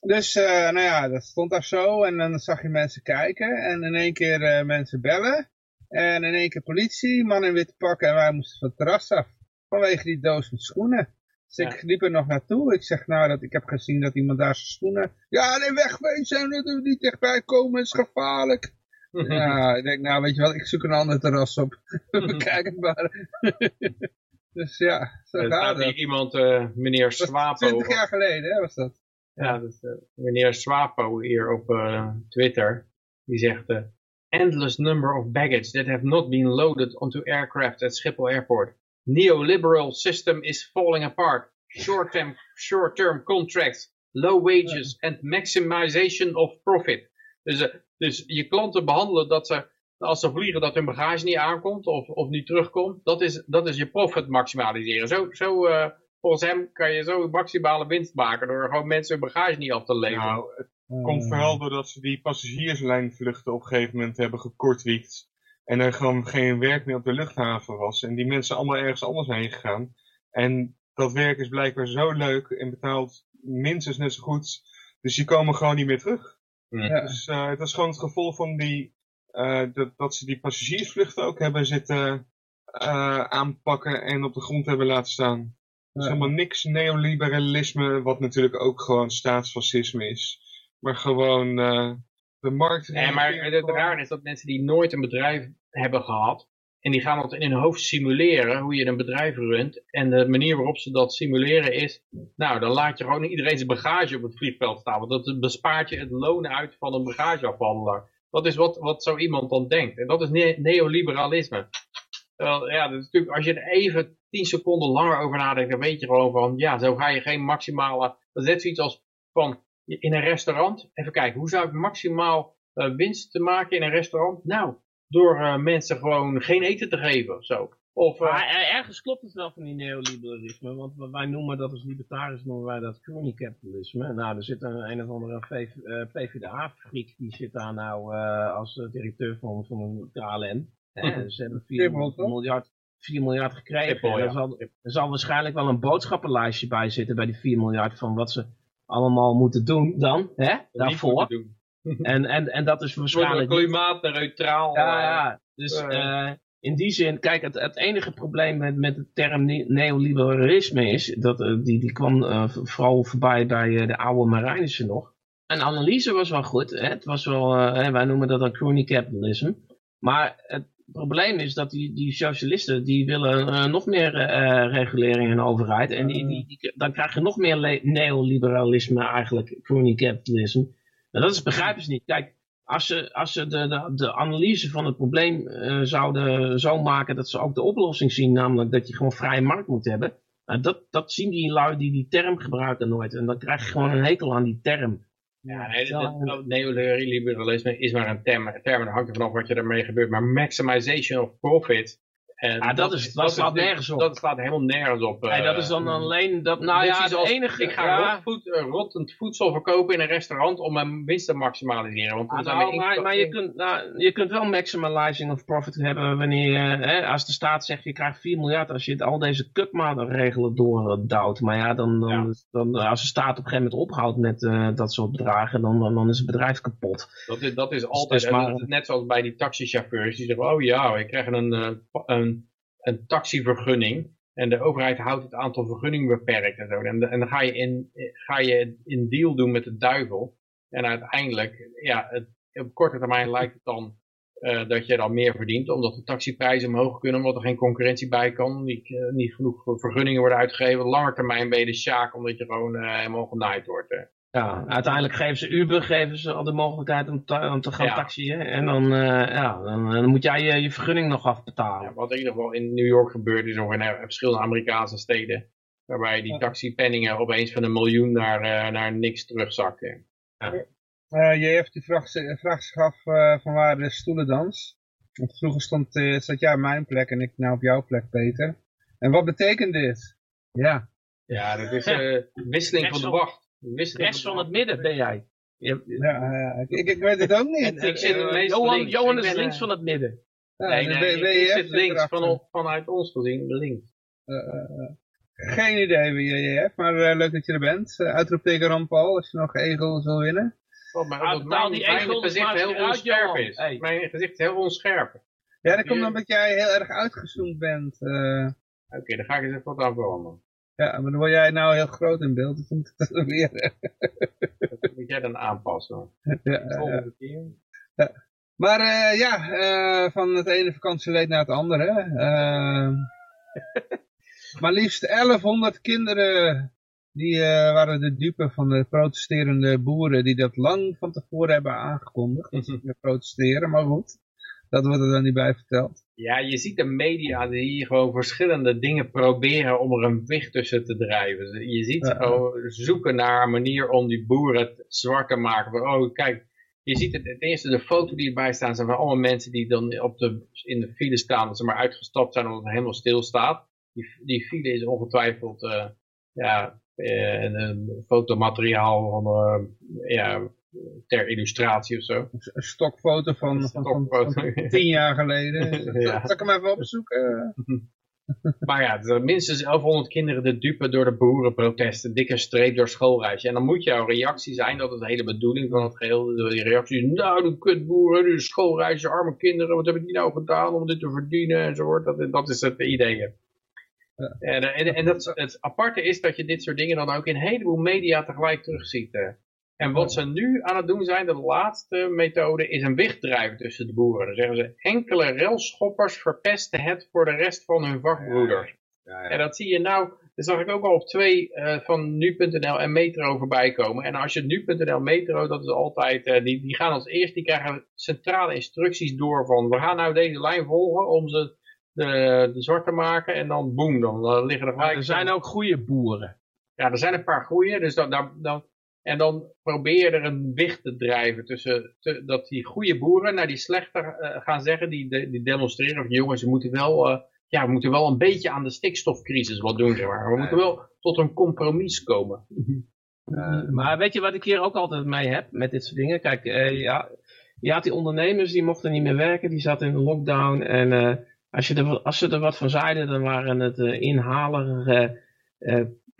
Dus, uh, nou ja, dat stond daar zo en dan zag je mensen kijken en in één keer mensen bellen. En in één keer politie, man in witte pakken en wij moesten van het terras af. Vanwege die doos met schoenen. Dus ik liep er nog naartoe. Ik zeg nou, dat ik heb gezien dat iemand daar zijn schoenen... Ja, nee, wegwezen, dat we niet dichtbij komen, is gevaarlijk. Ja, ik denk, nou weet je wat, ik zoek een ander terras op. We kijken maar. dus ja, zo er gaat het. iemand, uh, meneer Swapo. 20 jaar geleden hè, was dat. Ja, dus, uh, meneer Swapo hier op uh, Twitter, die zegt... endless number of baggage that have not been loaded onto aircraft at Schiphol Airport. Neoliberal system is falling apart. Short-term short -term contracts, low wages and maximization of profit. Dus dus je klanten behandelen dat ze, als ze vliegen, dat hun bagage niet aankomt of, of niet terugkomt. Dat is, dat is je profit maximaliseren. Zo, zo volgens hem kan je zo maximale winst maken door gewoon mensen hun bagage niet af te leveren. Nou, het komt vooral doordat ze die passagierslijnvluchten op een gegeven moment hebben gekortwiekt. En er gewoon geen werk meer op de luchthaven was. En die mensen allemaal ergens anders heen gegaan. En dat werk is blijkbaar zo leuk en betaalt minstens net zo goed. Dus die komen gewoon niet meer terug. Ja. Dus uh, dat is gewoon het gevolg van die, uh, dat, dat ze die passagiersvluchten ook hebben zitten uh, aanpakken en op de grond hebben laten staan. Is Ja. helemaal niks neoliberalisme, wat natuurlijk ook gewoon staatsfascisme is. Maar gewoon eh, de markt... Nee, maar het gewoon- raar is dat mensen die nooit een bedrijf hebben gehad, en die gaan dat in hun hoofd simuleren, hoe je een bedrijf runt. En de manier waarop ze dat simuleren is, nou, dan laat je gewoon iedereen zijn bagage op het vliegveld staan. Want dat bespaart je het lonen uit van een bagageafhandelaar. Dat is wat, wat zo iemand dan denkt. En dat is ne- neoliberalisme. Terwijl, ja, dat is natuurlijk, als je er even 10 seconden langer over nadenkt, dan weet je gewoon van, ja, zo ga je geen maximale, dat is net zoiets als van, in een restaurant, even kijken, hoe zou ik maximaal eh, winst te maken in een restaurant? Nou, door eh, mensen gewoon geen eten te geven of zo. Of, eh, Maar er- ergens klopt het wel van die neoliberalisme, want wij noemen dat als libertariërs noemen wij dat crony capitalisme. Nou, er zit een, een of andere VV PvdA-friek, die zit daar nou als directeur van, van een KLM. Hè, ze hebben 4 Schiphol, toch? miljard, 4 miljard gekregen. Er, zal, er zal waarschijnlijk wel een boodschappenlijstje bij zitten bij die 4 miljard van wat ze allemaal moeten doen dan, hè, daarvoor. En, en, en dat is waarschijnlijk klimaatneutraal. ja, eh, ja. Dus eh, eh, in die zin, kijk, het, het enige probleem met, met de term ne- neoliberalisme is, dat, die, die kwam vooral voorbij bij de oude Marijnissen nog. Een analyse was wel goed, hè? het was wel, hè, wij noemen dat dan crony capitalism. Maar het probleem is dat die, die socialisten, die willen eh, nog meer eh, regulering en overheid. En dan krijg je nog meer neoliberalisme eigenlijk, crony capitalism. En dat is, begrijpen ze niet. Kijk, als ze, als ze de, de, de analyse van het probleem eh, zouden zo maken dat ze ook de oplossing zien, namelijk dat je gewoon vrije markt moet hebben. nou, dat, dat zien die lui die die term gebruiken nooit. En dan krijg je gewoon een hekel aan die term. Ja, nee, dat- neoliberalisme is maar een term, term en hangt er vanaf wat je ermee gebeurt. Maar maximization of profit. En Ja, dat is- dat slaat nergens op. Dat slaat helemaal nergens op. Nee, dat eh. is dan alleen dat. Nou ja, het enige. Ik ga ja, rot voed- eh, rottend voedsel verkopen in een restaurant om mijn winst te maximaliseren. Want Ah, nou, maar, maar je, kunt, nou, je kunt wel maximizing of profit hebben wanneer je, hè, als de staat zegt je krijgt 4 miljard als je het, al deze kutmaatregelen doordouwt. Maar ja, dan, dan, Ja. dan, als de staat op een gegeven moment ophoudt met eh, dat soort bedragen, dan, dan, dan is het bedrijf kapot. Dat is, dat is altijd, dus maar- dat is net zoals bij die taxichauffeurs, die zeggen, oh ja, we krijgen een, eh, een, een taxivergunning. En de overheid houdt het aantal vergunningen beperkt en zo. En, dan ga je, in, ga je in deal doen met de duivel. En uiteindelijk, ja, het, op korte termijn lijkt het dan eh, dat je dan meer verdient. Omdat de taxiprijzen omhoog kunnen, omdat er geen concurrentie bij kan. Niet, eh, niet genoeg vergunningen worden uitgegeven. Langer termijn ben je de sjaak, omdat je gewoon eh, helemaal genaaid wordt. Ja, uiteindelijk geven ze Uber geven ze al de mogelijkheid om, ta- om te gaan Ja. taxiën. En dan, eh, ja, dan, dan moet jij je, je vergunning nog afbetalen. Ja, wat in ieder geval in New York gebeurt is, of in eh, verschillende Amerikaanse steden, waarbij die taxipenningen opeens van een miljoen naar, eh, naar niks terugzakken. Eh, JF die vraagt, zich- vraagt zich af eh, van waar de stoelen dans. Want vroeger stond, eh, zat jij op mijn plek en ik nou op jouw plek, Peter. En wat betekent dit? Ja. Ja, dat is eh, wisseling van de wacht. Rechts van het midden ben jij. Je- ja eh, ik, ik weet het ook niet. ik zit eh, Johan, links. Johan Ik is ben, links eh, van het midden. Ja, Nee, de nee, W- ik, ik WF zit links, van, vanuit ons gezien, links. Geen idee wie JF, maar eh, leuk dat je er bent. Uh, uitroepteken Ron Paul, als je nog egels wil winnen. Wat mij, Ah, mijn, die mijn egel gezicht maar heel onscherp is. Hey. Mijn gezicht is heel onscherp. Ja, dat komt omdat jij heel erg uitgezoomd bent. eh. Oké, dan ga ik eens even wat aan veranderen. Ja, maar dan word jij nou heel groot in beeld. Dus dan moet ik dat weer. Dat moet jij dan aanpassen. ja. Volgende keer. Maar eh, ja, eh, van het ene vakantieleed naar het andere. eh. maar liefst 1100 kinderen die eh, waren de dupe van de protesterende boeren die dat lang van tevoren hebben aangekondigd. Dat ze gingen protesteren, maar goed. Dat wordt er dan niet bij verteld. Ja, je ziet de media die hier gewoon verschillende dingen proberen om er een wicht tussen te drijven. Je ziet ze Ja. gewoon zoeken naar een manier om die boeren zwart te maken. Van, oh, kijk, je ziet het, het eerste, de foto die erbij staan, zijn van allemaal mensen die dan op de, in de file staan, dat ze maar uitgestapt zijn omdat het helemaal stil staat. Die, die file is ongetwijfeld eh, ja, en een fotomateriaal van, ja, ter illustratie of zo. Een stokfoto van, van, van, tien jaar geleden. ja. Zal ik hem even opzoeken? maar ja, minstens 1100 kinderen de dupe door de boerenprotesten. Dikke streep door schoolreisje. En dan moet jouw reactie zijn, dat is de hele bedoeling van het geheel. Die reactie is, nou de kutboeren, de schoolreisje, arme kinderen. Wat hebben die nou gedaan om dit te verdienen enzovoort. Dat, dat is het idee. Ja. En, en, en dat, het aparte is dat je dit soort dingen dan ook in een heleboel media tegelijk terugziet. Eh. En wat ze nu aan het doen zijn, de laatste methode, is een wegdrijven tussen de boeren. Dan zeggen ze, enkele railschoppers verpesten het voor de rest van hun vakbroeders. Ja, ja. En dat zie je nou, dat zag ik ook al op twee uh, van nu.nl en Metro voorbij komen. En als je nu.nl Metro, dat is altijd, uh, die, die gaan als eerst, die krijgen centrale instructies door van, we gaan nou deze lijn volgen om ze de, de zwart te maken. En dan boem, dan uh, liggen er gelijk... er zijn ook goede boeren. Ja, er zijn een paar goede, dus dan, dan, dan en dan probeer je er een wicht te drijven tussen dat die goede boeren naar die slechter uh, gaan zeggen, die, die demonstreren van jongens, we moeten wel, uh, ja, we moeten wel een beetje aan de stikstofcrisis wat doen. Zeg maar. We moeten wel tot een compromis komen. Uh, maar weet je wat ik hier ook altijd mee heb met dit soort dingen? Kijk, ja, je had die ondernemers die mochten niet meer werken, die zaten in de lockdown. En als, je er, als ze er wat van zeiden, dan waren het inhaler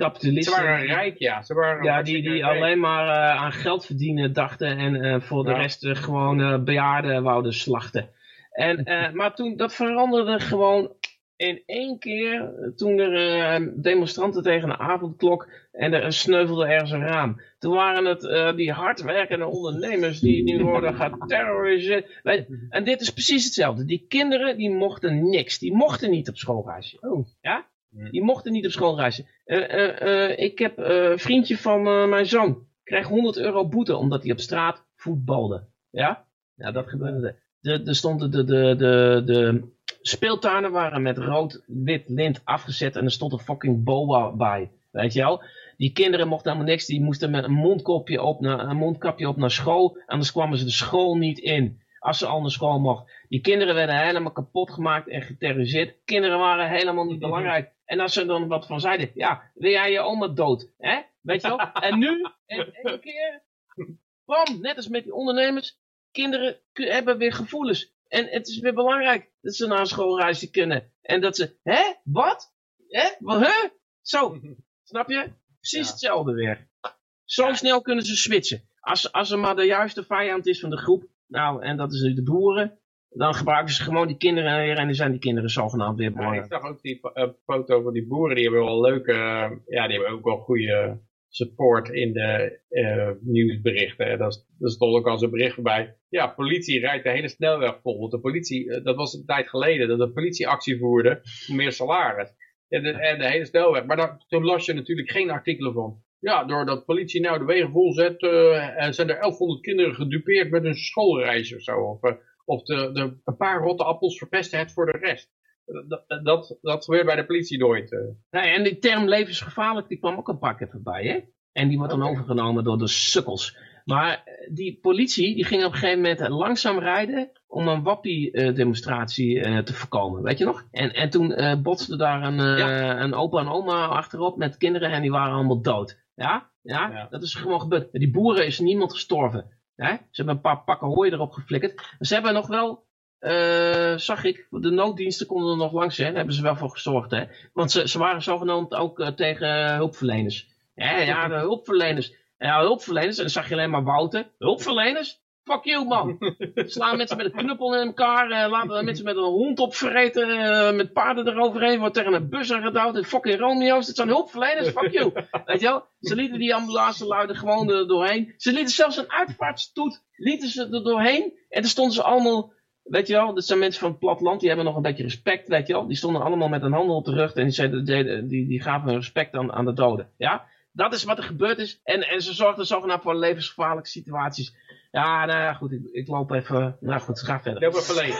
kapitalisten. Ze waren rijk, ja. Ze waren ja, die, die alleen maar uh, aan geld verdienen dachten en uh, voor de rest uh, gewoon bejaarden wouden slachten. En, maar toen, dat veranderde gewoon in één keer toen er demonstranten tegen een avondklok en er sneuvelde ergens een raam. Toen waren het die hardwerkende ondernemers die nu worden geterroriseerd. En dit is precies hetzelfde. Die kinderen die mochten niks. Die mochten niet op schoolreisje. Oh. Ja? Die mochten niet op schoolreizen. Uh, ik heb een vriendje van mijn zoon. Krijgt 100 euro boete omdat hij op straat voetbalde. Ja? Ja, dat gebeurde. Er de, stonden de, de, de, de speeltuinen waren met rood-wit lint afgezet en er stond een fucking boa bij. Weet je wel? Die kinderen mochten helemaal niks. Die moesten met een mondkapje op naar, een mondkapje op naar school. Anders kwamen ze de school niet in. Als ze al naar school mochten. Die kinderen werden helemaal kapot gemaakt en geterroriseerd. Kinderen waren helemaal niet belangrijk. En als ze dan wat van zeiden, ja, wil jij je oma dood? Hè? Weet je wel? En nu, en één keer, bam, net als met die ondernemers, kinderen hebben weer gevoelens. En het is weer belangrijk dat ze naar een schoolreisje kunnen. En dat ze, hè, wat? Hè, wat, hè? Zo, snap je? Precies hetzelfde weer. Zo snel kunnen ze switchen. Als, als er maar de juiste vijand is van de groep, nou, en dat is de boeren, dan gebruiken ze gewoon die kinderen weer en dan zijn die kinderen zogenaamd weer belangrijk. Ja, ik zag ook die uh, foto van die boeren, die hebben wel leuke, uh, ja, die hebben ook wel goede support in de uh, nieuwsberichten. Dat, is, dat stond ook als een bericht bij. Ja, politie rijdt de hele snelweg vol. Want de politie, dat was een tijd geleden, dat de politie actie voerde voor meer salaris. En de, en de hele snelweg. Maar daar, toen las je natuurlijk geen artikelen van. Ja, doordat politie nou de wegen vol zet, zijn er 1100 kinderen gedupeerd met een schoolreis of zo. Of, of de, de, een paar rotte appels verpesten het voor de rest. Dat, dat, dat gebeurt bij de politie nooit. Uh. Nee, en die term levensgevaarlijk, die kwam ook een paar keer voorbij, hè? En die wordt dan overgenomen door de sukkels. Maar eh, die politie, die ging op een gegeven moment langzaam rijden om een wappie-demonstratie uh, te voorkomen, weet je nog? En, en toen botste daar een, ja. een opa en oma achterop met kinderen en die waren allemaal dood. Ja? ja? Ja, dat is gewoon gebeurd. Die boeren is niemand gestorven. Hè? Ze hebben een paar pakken hooi erop geflikkerd. Ze hebben nog wel, uh, zag ik, de nooddiensten konden er nog langs, hè? daar hebben ze wel voor gezorgd. Hè? Want ze, ze waren zogenaamd ook uh, tegen hulpverleners. Ja, ja, de hulpverleners. Ja, hulpverleners, en dan zag je alleen maar Wouter. Hulpverleners? Fuck you, man. Slaan mensen met een knuppel in elkaar. Uh, laten mensen met een hond opvreten. Uh, met paarden eroverheen. Wordt tegen een bus aangedouwd. Fucking Romeo's. Dat zijn hulpverleners. Fuck you. Weet je wel? Ze lieten die ambulance luiden gewoon er doorheen. Ze lieten zelfs een uitvaartstoet. Lieten ze er doorheen. En toen stonden ze allemaal... Weet je wel, dat zijn mensen van het platteland, die hebben nog een beetje respect, weet je wel. Die stonden allemaal met een handel op de rug en die, zeiden, die, die, die gaven respect aan, aan de doden. Ja, dat is wat er gebeurd is. En, en ze zorgden zogenaamd voor levensgevaarlijke situaties. Ja, nou ja, goed, ik, ik loop even, nou goed, ga verder. Loop even leeg.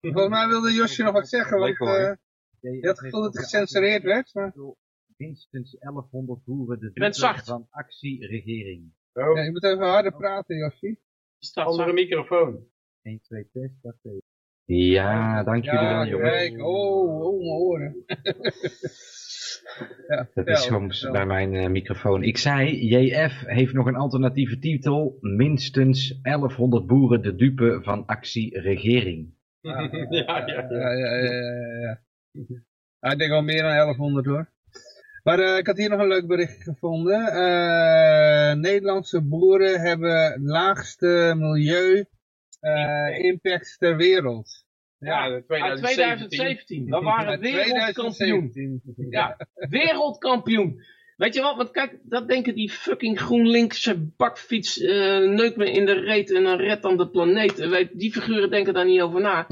Volgens mij wilde Josje nog wat zeggen, want uh, je had het gevoel dat het gecensureerd werd. Maar... Minstens 1100 boeren de bent van actieregering. Oh. Ja, je moet even harder praten, Josje. Andere microfoon. 1, 2, test, dat Ja, dank jullie ja, wel, jongens. Kijk, oh, oh, mijn oren. Ja, Dat is soms bij mijn eh, microfoon. Ik zei, JF heeft nog een alternatieve titel. Minstens 1100 boeren de dupe van actie regering. ja, ja, ja. Ja, ja, ik denk wel meer dan 1100 hoor. Maar eh, ik had hier nog een leuk bericht gevonden. Eh, Nederlandse boeren hebben het laagste milieu eh, impact ter wereld. Ja, Uit 2017. 2017. We waren wereldkampioen. 2017. Ja, wereldkampioen. Weet je wat, want kijk, dat denken die fucking GroenLinkse bakfiets, neuk me in de reet en dan red dan de planeet. Weet, die figuren denken daar niet over na.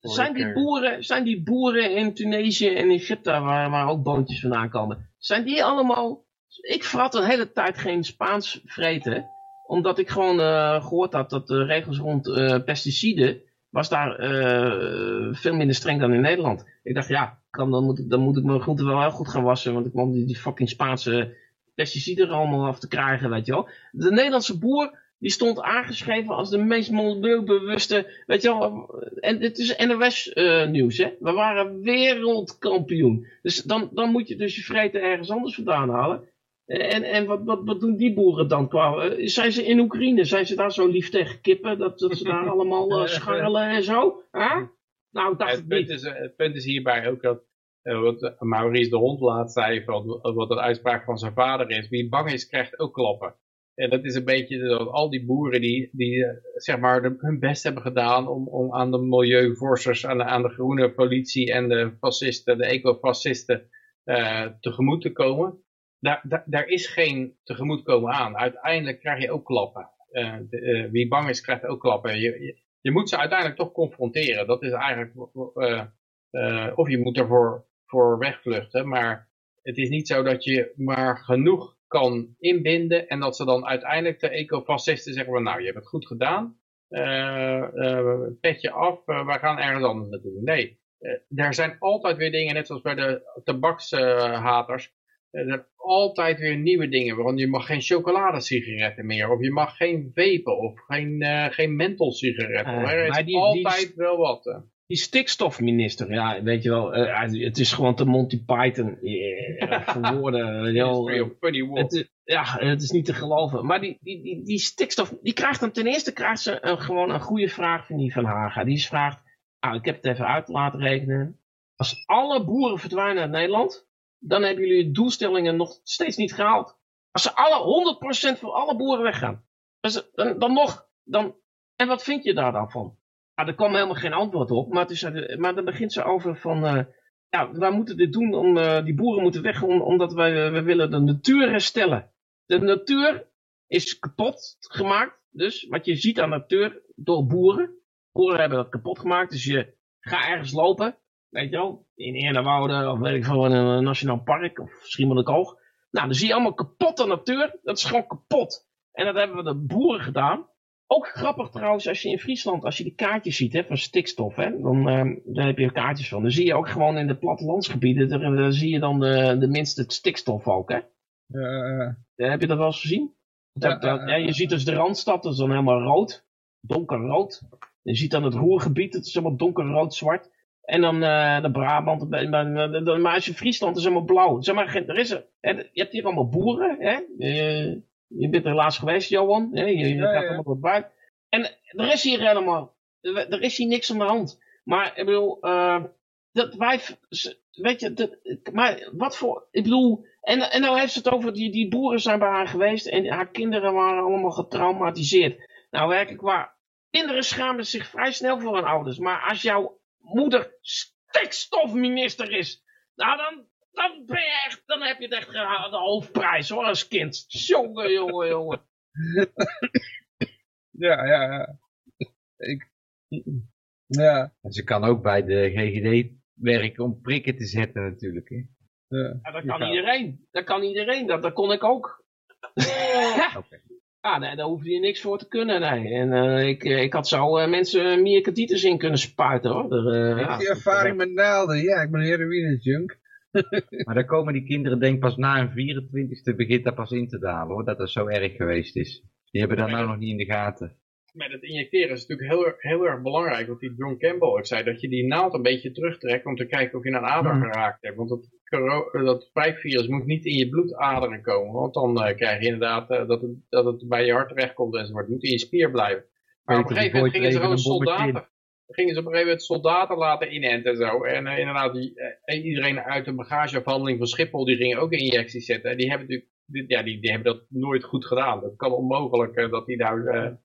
Zijn die, boeren, zijn die boeren in Tunesië en Egypte, waar, waar ook boontjes vandaan komen, zijn die allemaal... Ik verrat een hele tijd geen Spaans vreten, omdat ik gewoon eh, gehoord had dat de regels rond eh, pesticiden, was daar eh, veel minder streng dan in Nederland. Ik dacht, ja, dan, moet ik, dan moet ik mijn groenten wel heel goed gaan wassen, want ik moet die, die fucking Spaanse pesticiden er allemaal af te krijgen, weet je wel. De Nederlandse boer, die stond aangeschreven als de meest milieubewuste, weet je wel. En dit is NOS eh, nieuws, hè. We waren wereldkampioen. Dus dan, dan moet je dus je vreten ergens anders vandaan halen. En, en wat, wat, wat doen die boeren dan? Qua, eh, zijn ze in Oekraïne? Zijn ze daar zo lief tegen kippen? Dat, dat ze daar allemaal eh, scharrelen en zo? Huh? Nou, dacht Het punt, is, het punt is hierbij ook dat, eh, wat eh, Maurice de Hond laat zei, van, wat een uitspraak van zijn vader is, wie bang is krijgt ook klappen. En dat is een beetje dat al die boeren die, die eh, zeg maar de- hun best hebben gedaan om, om aan de milieuvorsers, aan de, aan de groene politie en de fascisten, de ecofascisten eh, tegemoet te komen. Daar, daar, is geen tegemoetkomen aan. Uiteindelijk krijg je ook klappen. Eh, eh, wie bang is krijgt ook klappen. Je, je, moet ze uiteindelijk toch confronteren. Dat is eigenlijk eh, of je moet ervoor voor wegvluchten, maar het is niet zo dat je maar genoeg kan inbinden en dat ze dan uiteindelijk de ecofascisten zeggen van nou, je hebt het goed gedaan, petje af, we gaan ergens anders naartoe. Nee, er zijn altijd weer dingen, net zoals bij de tabakshaters, er altijd weer nieuwe dingen, want je mag geen chocoladesigaretten meer, of je mag geen vapen, of geen, eh geen mentholsigaretten. Eh, er is maar die- die- altijd wel wat. eh. Die stikstofminister, ja, weet je wel, het is gewoon te Monty Python voor woorden. Het ja, het is niet te geloven. Maar die, die, die, die stikstof, die krijgt dan ten eerste krijgt ze een, gewoon een goede vraag van die Van Haga. Die vraagt, nou, ik heb het even uit laten rekenen. Als alle boeren verdwijnen uit Nederland, dan hebben jullie doelstellingen nog steeds niet gehaald. Als ze alle 100% van alle boeren weggaan, dan, dan, nog, dan, en wat vind je daar dan van? Nou, er kwam helemaal geen antwoord op, maar, is, maar dan begint ze over van, eh, ja, wij moeten dit doen, om, eh, die boeren moeten weg, om, omdat wij, eh, wij willen de natuur herstellen. De natuur is kapot gemaakt, dus wat je ziet aan de natuur door boeren. Boeren hebben dat kapot gemaakt, dus je gaat ergens lopen, weet je wel, in Eerderwoude of weet ik veel, in een nationaal park of Schiermonnikoog. Nou, dan zie je allemaal kapotte natuur, dat is gewoon kapot. En dat hebben we de boeren gedaan. Ook grappig trouwens, als je in Friesland, als je die kaartjes ziet hè, van stikstof, hè, dan, eh, daar heb je kaartjes van. Dan zie je ook gewoon in de plattelandsgebieden, daar, daar zie je dan de, de minste stikstof ook. Hè. Eh, Eh, heb je dat wel eens gezien? Dat, Ja, dat- eh, ja, je ziet dus de Randstad, dat is dan helemaal rood. Donkerrood. Je ziet dan het Roergebied, het is helemaal donkerrood-zwart. En dan eh, de Brabant, maar, als je Friesland is helemaal blauw. Zeg maar, er is er, je hebt hier allemaal boeren. Hè? Je, je bent er laatst geweest, Johan. Hè? Je, je Ja, gaat ja. allemaal wat buiten. En er is hier helemaal, er is hier niks aan de hand. Maar ik bedoel, eh, dat wij, weet je, dat, maar wat voor, ik bedoel, en, en nou heeft ze het over, die, die boeren zijn bij haar geweest en haar kinderen waren allemaal getraumatiseerd. Nou, werkelijk waar. Kinderen schamen zich vrij snel voor hun ouders. Maar als jouw moeder stikstofminister is, nou dan, dan ben je echt, dan heb je het echt gehaald, de hoofdprijs hoor, als kind. Jongen, jongen, jongen. ja, ja, ja. Ik, ja, En ze kan ook bij de GGD werken om prikken te zetten natuurlijk. Hè? ja. Ja, dat kan Ja. iedereen. Dat kan iedereen. Dat, dat kon ik ook. Oké. Ja, nee, daar hoefde je niks voor te kunnen. Nee. En eh, ik, eh, ik had zo eh, mensen myocarditis in kunnen spuiten hoor. Er, eh, Ik ja. heb die ervaring met naalden. Ja, ik ben heroïne junk. Maar dan komen die kinderen denk ik pas na een 24ste begint dat pas in te dalen hoor, dat het zo erg geweest is. Die hebben dat nou nog niet in de gaten. Met het injecteren is natuurlijk heel, erg- heel erg belangrijk, wat die John Campbell ook zei, dat je die naald een beetje terugtrekt om te kijken of je een ader Mhm. geraakt hebt. Want het dat spijkvirus moet niet in je bloedaderen komen. Want dan krijg je inderdaad dat, het, dat het bij je hart terechtkomt enzovoort. Het moet in je spier blijven. Maar op een gegeven moment gingen ze gewoon soldaten gingen ze op een gegeven moment soldaten laten inenten en zo. En uh, inderdaad, die, iedereen uit de bagageafhandeling van Schiphol, die gingen ook injecties zetten. En die hebben natuurlijk ja, die, die hebben dat nooit goed gedaan. Dat kan onmogelijk uh, dat die daar...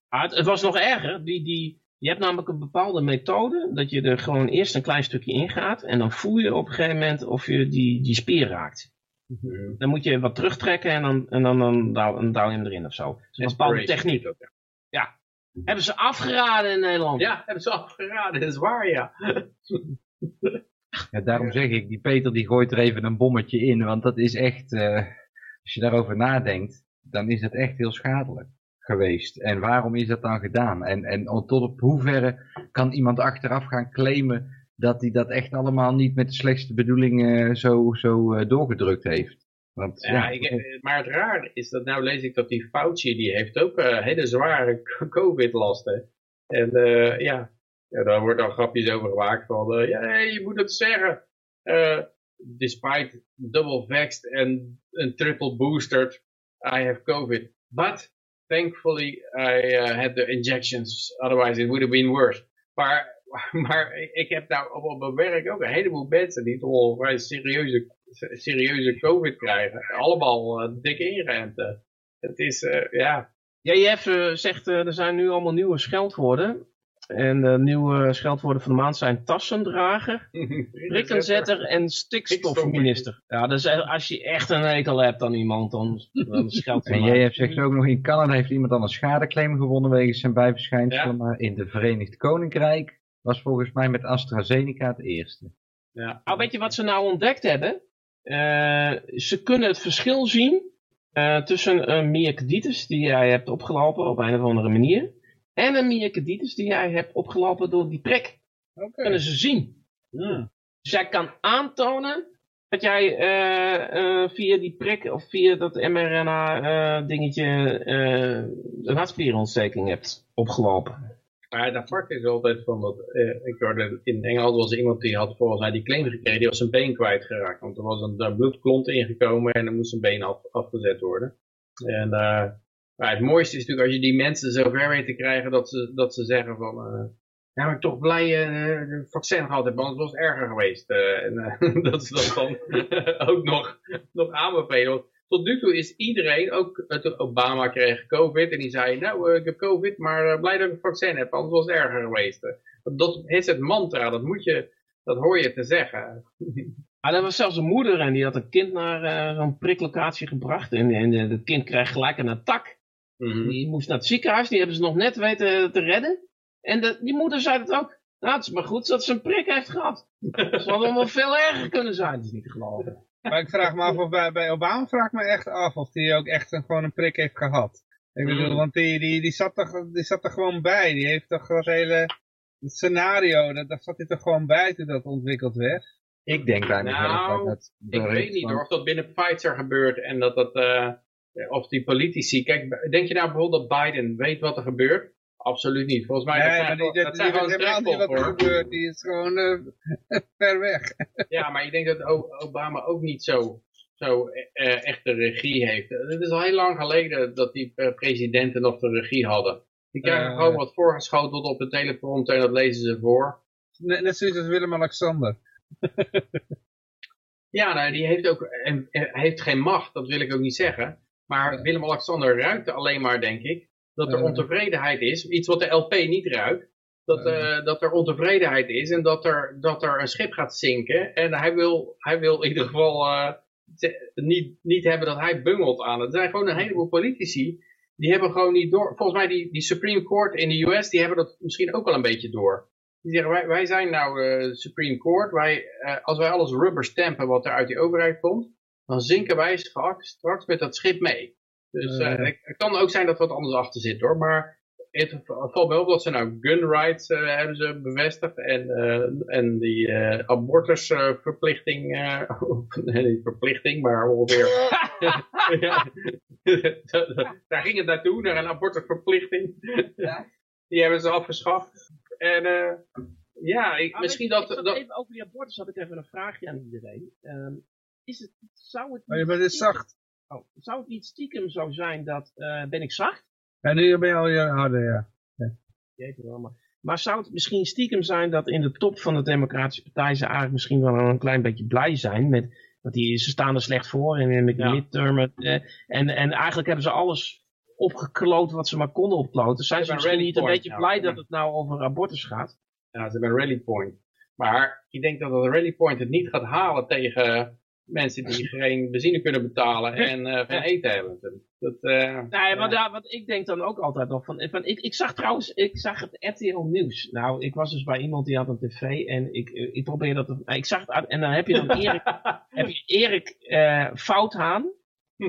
het, het, was nog erger. Die, die, je hebt namelijk een bepaalde methode dat je er gewoon eerst een klein stukje ingaat. En dan voel je op een gegeven moment of je die, die spier raakt. Mhm. Dan moet je wat terugtrekken en dan, en dan, dan, dan, douw je hem erin of zo. Dat is een bepaalde techniek. ja. Hebben ze afgeraden in Nederland? Ja, hebben ze afgeraden, dat is waar, ja. ja daarom zeg ik, die Peter die gooit er even een bommetje in, want dat is echt, uh, als je daarover nadenkt, dan is het echt heel schadelijk geweest. En waarom is dat dan gedaan? En, en tot op hoeverre kan iemand achteraf gaan claimen dat hij dat echt allemaal niet met de slechtste bedoelingen zo, zo uh, doorgedrukt heeft? Want, ja, Ik, eh, maar het raar is dat nou lees ik dat die Fauci, die heeft ook uh, hele zware covid-lasten. En uh, ja, ja, daar wordt al grapjes over gemaakt van, uh, ja, je moet het zeggen. despite double vaxxed and, and triple boosted, I have covid. But thankfully I had the injections, otherwise it would have been worse. Maar, maar ik heb nou op, op mijn werk ook een heleboel mensen die toch wel vrij serieuze serieuze COVID krijgen. Allemaal uh, dik ingerend. Het is, uh, ja... JF uh, zegt, er zijn nu allemaal nieuwe scheldwoorden. En de nieuwe scheldwoorden van de maand zijn tassendrager, prikkenzetter en stikstofminister. Ja, dus als je echt een hekel hebt aan iemand, dan, dan scheldt En JF zegt ook nog, in Canada heeft iemand dan een schadeclaim gewonnen wegens zijn bijverschijnselen. Maar in de Verenigd Koninkrijk was volgens mij met AstraZeneca het eerste. Ja. Nou, weet je wat ze nou ontdekt hebben? Uh, ze kunnen het verschil zien uh, tussen een myocarditis die jij hebt opgelopen op een of andere manier en een myocarditis die jij hebt opgelopen door die prik. Okay. Kunnen ze zien. Hmm. Dus jij kan aantonen dat jij uh, via die prik of via dat mRNA dingetje een hartspierontsteking hebt opgelopen. Maar het apart is altijd van dat, eh, ik hoorde in Engeland was er iemand die had volgens mij die claim gekregen, die was zijn been kwijtgeraakt. Want er was een bloedklont ingekomen en er moest zijn been af, afgezet worden. En uh, maar het mooiste is natuurlijk als je die mensen zo ver weet te krijgen dat ze, dat ze zeggen van, uh, ja maar ik toch blij uh, een vaccin gehad want het was erger geweest. en dat ze dat dan ook nog, nog aanbevelen tot nu toe is iedereen, ook Obama kreeg COVID en die zei, nou eh, ik heb COVID, maar blij dat ik een vaccin heb, anders was het erger geweest. Dat is het mantra, dat moet je, dat hoor je te zeggen. Ah, er was zelfs een moeder en die had een kind naar zo'n priklocatie gebracht en, en het kind kreeg gelijk een attack. Mm Die moest naar het ziekenhuis, die hebben ze nog net weten te redden. En de, die moeder zei het ook. Nou, het is maar goed dat ze een prik heeft gehad. Het had wel veel erger kunnen zijn, dat is niet te geloven. Maar ik vraag me af of bij, bij Obama vraag me echt af of hij ook echt een, gewoon een prik heeft gehad. Ik bedoel, mm. want die, die, die, zat er, die zat er gewoon bij. Die heeft toch dat hele scenario, dat, daar zat hij toch gewoon bij toen dat ontwikkeld werd. Ik denk daar niet nou, dat ik weet niet hoor, of dat binnen Pfizer gebeurt en dat dat, uh, of die politici, kijk, denk je nou bijvoorbeeld dat Biden weet wat er gebeurt? Absoluut niet. Volgens mij nee, dat zijn, die, dat niet wat er gebeurt. Die is gewoon uh, ver weg. ja, maar ik denk dat Obama ook niet zo, zo uh, echt de regie heeft. Het is al heel lang geleden dat die presidenten nog de regie hadden. Die krijgen gewoon wat voorgeschoteld op de teleprompter en dat lezen ze voor. Net, net zoals Willem-Alexander. ja, nou, die heeft ook en, heeft geen macht, dat wil ik ook niet zeggen. Maar Willem-Alexander ruikte alleen maar, denk ik, dat er ontevredenheid is, iets wat de LP niet ruikt, dat, uh, dat er ontevredenheid is en dat er, dat er een schip gaat zinken. En hij wil, hij wil in ieder geval uh, niet, niet hebben dat hij bungelt aan het. Er zijn gewoon een heleboel politici, die hebben gewoon niet door. Volgens mij die, die Supreme Court in de US, die hebben dat misschien ook wel een beetje door. Die zeggen, wij, wij zijn nou uh, Supreme Court, wij, als wij alles rubber stampen wat er uit die overheid komt, dan zinken wij straks met dat schip mee. Dus uh, het kan ook zijn dat er wat anders achter zit hoor. Maar het valt wel op dat ze nou gun rights uh, hebben ze bevestigd. En, uh, en die abortusverplichting. niet verplichting, maar ongeveer. ja, daar ging het naartoe, naar een abortusverplichting. Ja. Die hebben ze afgeschaft. En ja, ik, ah, misschien dat, dat... Even over die abortus had ik even een vraagje aan iedereen. Um, is het, zou het Maar je niet bent stiekem- zacht. oh, zou het niet stiekem zo zijn dat, eh, ben ik zacht? En nu ben je al je harder, ja. Jeetje wel, maar, maar zou het misschien stiekem zijn dat in de top van de Democratische Partij ze eigenlijk misschien wel een klein beetje blij zijn met, want die, ze staan er slecht voor en met de Ja. midtermen. eh, en, en eigenlijk hebben ze alles opgekloot wat ze maar konden opkloten. Zijn Ze misschien een niet een beetje blij ja. dat het nou over abortus gaat? Ja, ze hebben een rally point. Maar ik denk dat de rally point het niet gaat halen tegen mensen die geen benzine kunnen betalen en eh, geen eten hebben. Dat, eh, Nee, maar ja. daar, wat ik denk dan ook altijd nog van, van ik, ik zag trouwens, ik zag het RTL Nieuws. Nou, ik was dus bij iemand die had een tv en ik, eh, ik probeer dat, te, ik zag het en dan heb je dan Erik, heb je Erik eh, Fouthaan.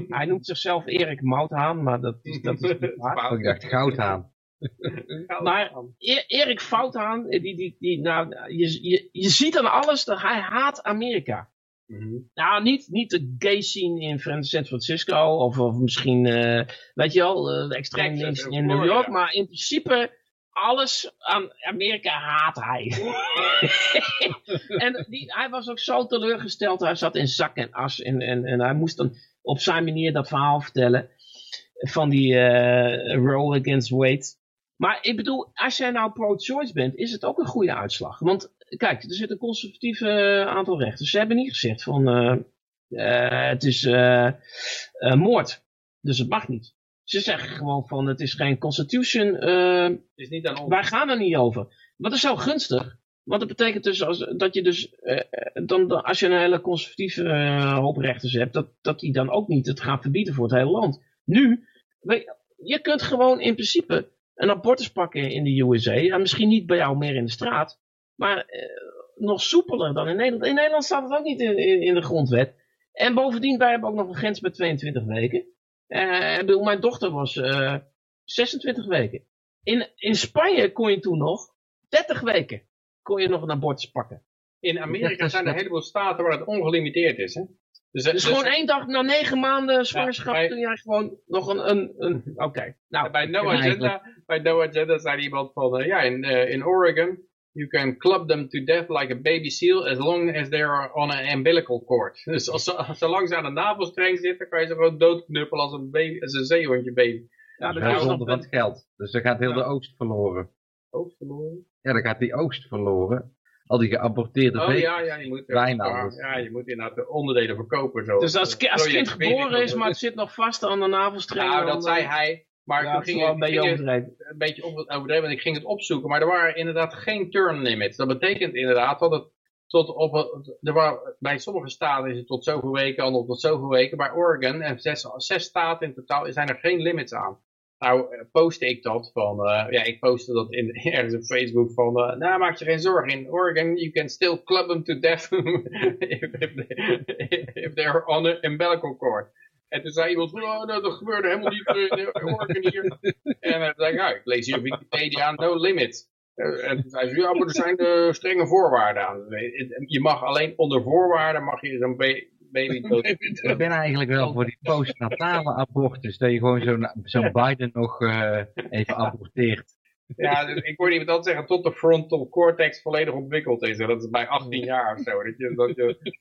Hij noemt zichzelf Erik Mouthaan, maar dat is, dat is niet waar. Oh, ik dacht goudhaan. Maar E- Erik Fouthaan, die, die, die, nou, je, je, je ziet aan alles dat hij haat Amerika. Mhm. Nou, niet, niet de gay scene in San Francisco, of, of misschien, eh, weet je wel, eh, de extreem links in New. York, maar in principe alles aan Amerika haat hij. en die, hij was ook zo teleurgesteld, hij zat in zak en as en, en, en hij moest dan op zijn manier dat verhaal vertellen van die eh Roe against Wade. Maar ik bedoel, als jij nou pro-choice bent, is het ook een goede uitslag. Want kijk, er zit een conservatief eh, aantal rechters. Ze hebben niet gezegd van eh, eh, het is moord. Dus het mag niet. Ze zeggen gewoon van het is geen constitution. Het is niet aan ons. wij gaan er niet over. Wat is zo gunstig? Want dat betekent dus als, dat je dus, eh, dan, als je een hele conservatieve eh, hoop rechters hebt, dat, dat die dan ook niet het gaan verbieden voor het hele land. Nu, je kunt gewoon in principe een abortus pakken in de USA. En misschien niet bij jou meer in de straat, maar eh, nog soepeler dan in Nederland. In Nederland staat het ook niet in, in, in de grondwet. En bovendien, wij hebben ook nog een grens met 22 weken. Eh, ik bedoel, mijn dochter was eh 26 weken. In, in Spanje kon je toen nog 30 weken kon je nog een abortus pakken. In Ik Amerika zijn er een heleboel staten waar het ongelimiteerd is. Hè? Dus, Dus gewoon één dag na negen maanden zwangerschap kun jij gewoon nog een... een, een Oké, nou. bij No Agenda, bij no Agenda zei iemand van, eh, ja, in, eh, in Oregon, you can club them to death like a baby seal as long as they are on an umbilical cord. Dus als ze, zolang ze aan de navelstreng zitten, kan je ze gewoon doodknuppelen als een, baby, als een zeehondje baby. Ja, dat is zonder wat geld. Dus dan gaat heel Ja. de oogst verloren. Hoofd verloren. Ja, dan gaat die oogst verloren. Al die geaborteerde Oh ja, ja, je moet, ja, je moet inderdaad de onderdelen verkopen. Zo. Dus als, als het kind geboren is, maar het zit nog vast aan de navelstreng. Nou, dat zei eh, hij. Maar ja, is ging een beetje overdreven. een beetje overdreven, want ik ging het opzoeken. Maar er waren inderdaad geen turn limits. Dat betekent inderdaad dat het tot op, er waren, bij sommige staten is het tot zoveel weken, andere tot zoveel weken. Bij Oregon en zes, zes staten in totaal zijn er geen limits aan. Nou, eh, postte ik dat van, eh, ja, ik postte dat in, ergens op Facebook van, eh, nou, maak je geen zorgen. In Oregon, you can still club them to death if, if, they, if they're on an umbilical cord. En toen zei iemand, oh, nou, dat gebeurde helemaal niet eh, in hier. En uh, zei ik, ja, ik lees hier Wikipedia, no limit. Eh, en toen zei ze, ja, maar er zijn eh, strenge voorwaarden aan. Je mag alleen onder voorwaarden, mag je zo'n ba- baby. Ik ben eigenlijk wel voor die postnatale abortus. Dat je gewoon zo'n zo'n Biden nog eh, even aborteert. Ja, dus ik hoorde iemand dat zeggen, tot de frontal cortex volledig ontwikkeld is. En dat is bij 18 jaar of zo. Dat je,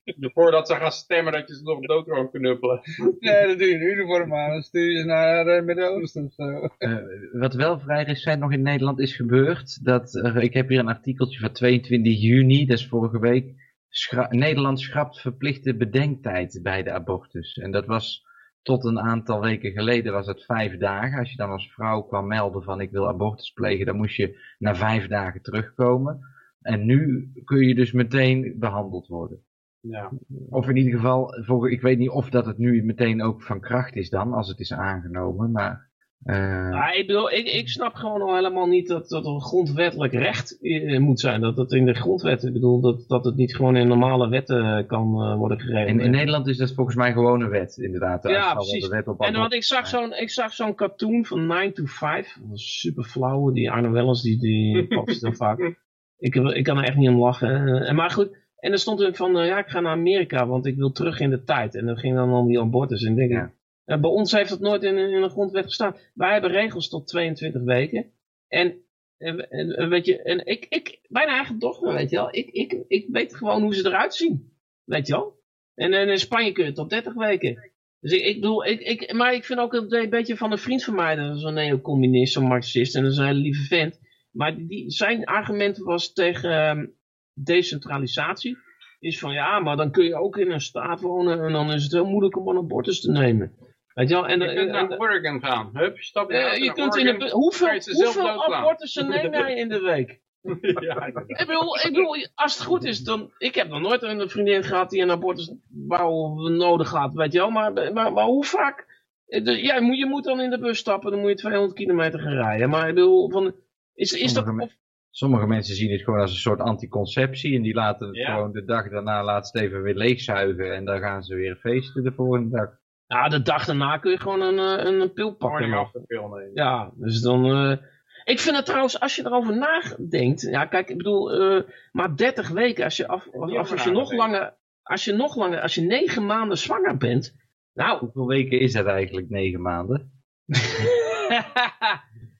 dat je, voordat ze gaan stemmen, dat je ze nog dood kan knuppelen. Nee, dat doe je een uniform aan. Dan stuur je ze naar het Midden-Oosten of zo. Eh, wat wel vrij recent nog in Nederland is gebeurd. Dat, ik heb hier een artikeltje van 22 juni, dat is vorige week. Schra Nederland schrapt verplichte bedenktijd bij de abortus. En dat was tot een aantal weken geleden was het vijf dagen. Als je dan als vrouw kwam melden van ik wil abortus plegen, dan moest je na vijf dagen terugkomen. En nu kun je dus meteen behandeld worden. Ja. Of in ieder geval, ik weet niet of dat het nu meteen ook van kracht is dan, als het is aangenomen. Maar eh, Ja, ik, bedoel, ik, ik snap gewoon al helemaal niet dat dat een grondwettelijk recht eh, moet zijn. Dat het in de grondwet, ik bedoel, dat, dat het niet gewoon in normale wetten kan eh, worden geregeld. in, in Nederland is dat volgens mij gewoon een wet, inderdaad. Ja, precies. Wet op En want ik zag zo'n ik zag zo'n cartoon van 9 to 5. Dat was super flauw. Die Arno Wellens, die, die post heel vaak. Ik, ik kan er echt niet om lachen. En maar goed, en er stond er van, ja, ik ga naar Amerika, want ik wil terug in de tijd. En dan ging dan om die abortus. En ik denk, Ja. Eh, bij ons heeft dat nooit in, in een grondwet gestaan. Wij hebben regels tot 22 weken. En, en, weet je, en ik, ik, mijn eigen dochter, weet je wel. Ik, ik, ik weet gewoon hoe ze eruit zien. Weet je wel. En, in Spanje kun je tot 30 weken. Dus ik, ik bedoel, ik, ik, maar ik vind ook een beetje van een vriend van mij, dat is een neocommunist, zo'n marxist, en dat is een hele lieve vent. Maar die, zijn argument was tegen ehm, decentralisatie. Is van ja, maar dan kun je ook in een staat wonen en dan is het heel moeilijk om een abortus te nemen. Weet je wel? En, je kunt en, naar Oregon gaan. Hup, stap je, uh, je kunt in de, hoeveel, hoeveel abortussen neem jij in de week? ja, ik, bedoel, ik bedoel, als het goed is, dan... Ik heb nog nooit een vriendin gehad die een abortusbouw nodig had, weet je wel. Maar, maar, maar hoe vaak... Ja, je moet dan in de bus stappen, dan moet je 200 kilometer gaan rijden. Maar ik bedoel, van, is, is sommige, dat... Of... sommige mensen zien het gewoon als een soort anticonceptie. En die laten het gewoon de dag daarna laatst even weer leegzuigen. En dan gaan ze weer feesten de volgende dag. Ja, de dag daarna kun je gewoon een, een, een pil pakken. Morning after pil nemen. Ja, dus dan... Uh, ik vind het trouwens, als je erover nadenkt, ja kijk, ik bedoel, uh, maar 30 weken, als je, af, als je nog langer, als je nog langer, als je negen maanden zwanger bent, nou... Hoeveel weken is dat eigenlijk, negen maanden?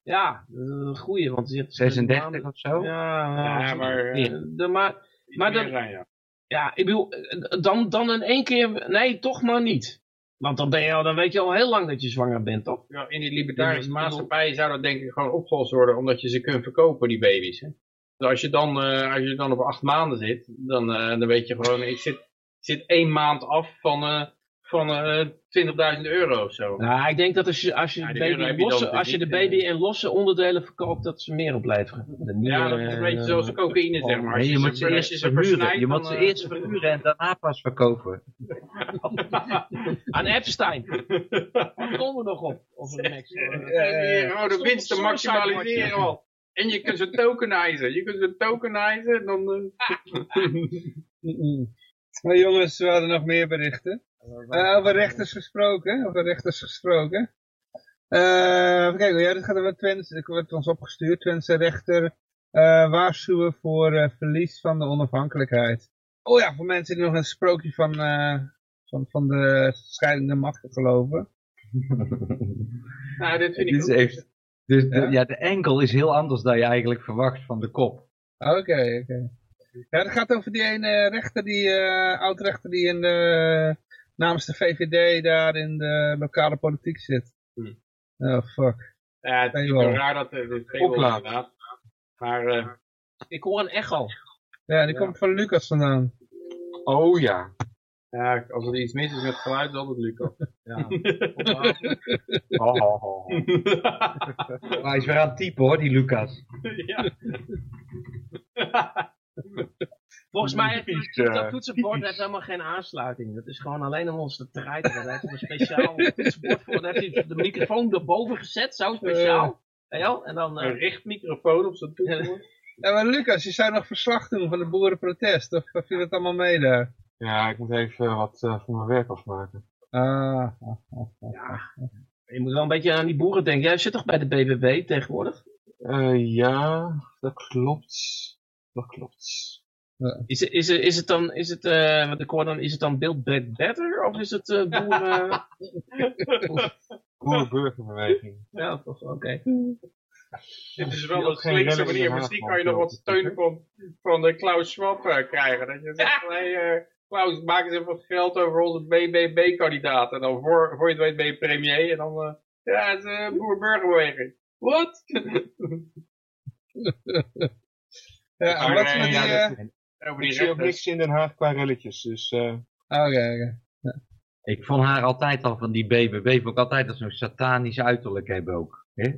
ja, een goeie, want je hebt 36 maanden, of zo? Ja, ja maar, de, maar, maar de, ja. ja, ik bedoel, dan, dan in één keer, nee, toch maar niet. Want dan, ben je al, dan weet je al heel lang dat je zwanger bent, toch? Ja, in die libertarische maatschappij zou dat denk ik gewoon opgelost worden, omdat je ze kunt verkopen, die baby's. Hè? Dus als je dan, uh, als je dan op acht maanden zit, dan, uh, dan weet je gewoon, ik zit, ik zit één maand af van, uh, van 20.000 euro of zo. Nou, ik denk dat als je, als je, ja, de, baby losse, als je de baby in losse onderdelen verkoopt, dat ze meer opleveren. ja, dat is een beetje zoals cocaïne, zeg maar. Nee, je, moet ze eerst verhuren. Je moet ze eerst verhuren en daarna pas verkopen. Aan Epstein. Daar komen we nog op. Of een next, uh, de winst te maximaliseren al. En je kunt ze tokenizen. Je kunt ze tokenizen en dan... Maar jongens, we hadden nog meer berichten. Uh, over rechters gesproken, over rechters gesproken. Uh, even kijken, ja, dit gaat over Twente, ik werd ons opgestuurd. Twentse rechter uh, waarschuwen voor verlies van de onafhankelijkheid. Oh ja, voor mensen die nog een sprookje van, van, van de scheidende machten geloven. nou, dit vind ik ook. Heeft, dus ja? De, ja, de enkel is heel anders dan je eigenlijk verwacht van de kop. Oké, oké. Okay. Ja, het gaat over die ene rechter, die uh, oud-rechter die in de, namens de VVD daar in de lokale politiek zit. Hmm. Oh, fuck. Ja, het is wel raar dat het geen inderdaad. Maar uh, ik hoor een echo. Ja, die ja. komt van Lucas vandaan. Oh ja. Ja, als er iets mis is met het geluid, is altijd Lucas. Ja. oh, oh, oh. maar hij is weer aan het typen hoor, die Lucas. ja. Volgens mij heeft dat toetsenbord heeft helemaal geen aansluiting. Dat is gewoon alleen om ons te treiten. Daar heeft hij een speciaal toetsenbord voor. Dan heeft hij de microfoon erboven gezet, zo speciaal. Uh, ja, en dan, uh, een richtmicrofoon op zijn toetsenbord. Ja, maar Lucas, je zou nog verslag doen van de boerenprotest. Of, of je het allemaal mee daar? Ja, ik moet even wat uh, van mijn werk afmaken. Ah. Ja, je moet wel een beetje aan die boeren denken. Jij zit toch bij de BBB tegenwoordig? Uh, ja, dat klopt. Dat klopt. Ja. Is, is, is het dan, is het, uh, wat ik hoor dan, is het dan Build Back Better of is het uh, boeren... Boerenburgerbeweging. Ja, toch, oké. Okay. Dit is wel een slinkse manier. Misschien kan je nog wat steun van, van de Klaus Schwab uh, krijgen. Dat je zegt, nee, Klaus, maak eens even wat geld over onze BBB-kandidaat. En dan voor, voor je het weet ben je premier. En dan, ja, het is een boerenburgerbeweging. Wat? Ja, maar, wat uh, die, ja, uh, over die ik zie ook niks in Den Haag qua relletjes. Dus, uh... Oké, okay, okay. ja. Ik vond haar altijd al van die BBB, vond ik altijd als zo'n satanisch uiterlijk hebben ook. Hè?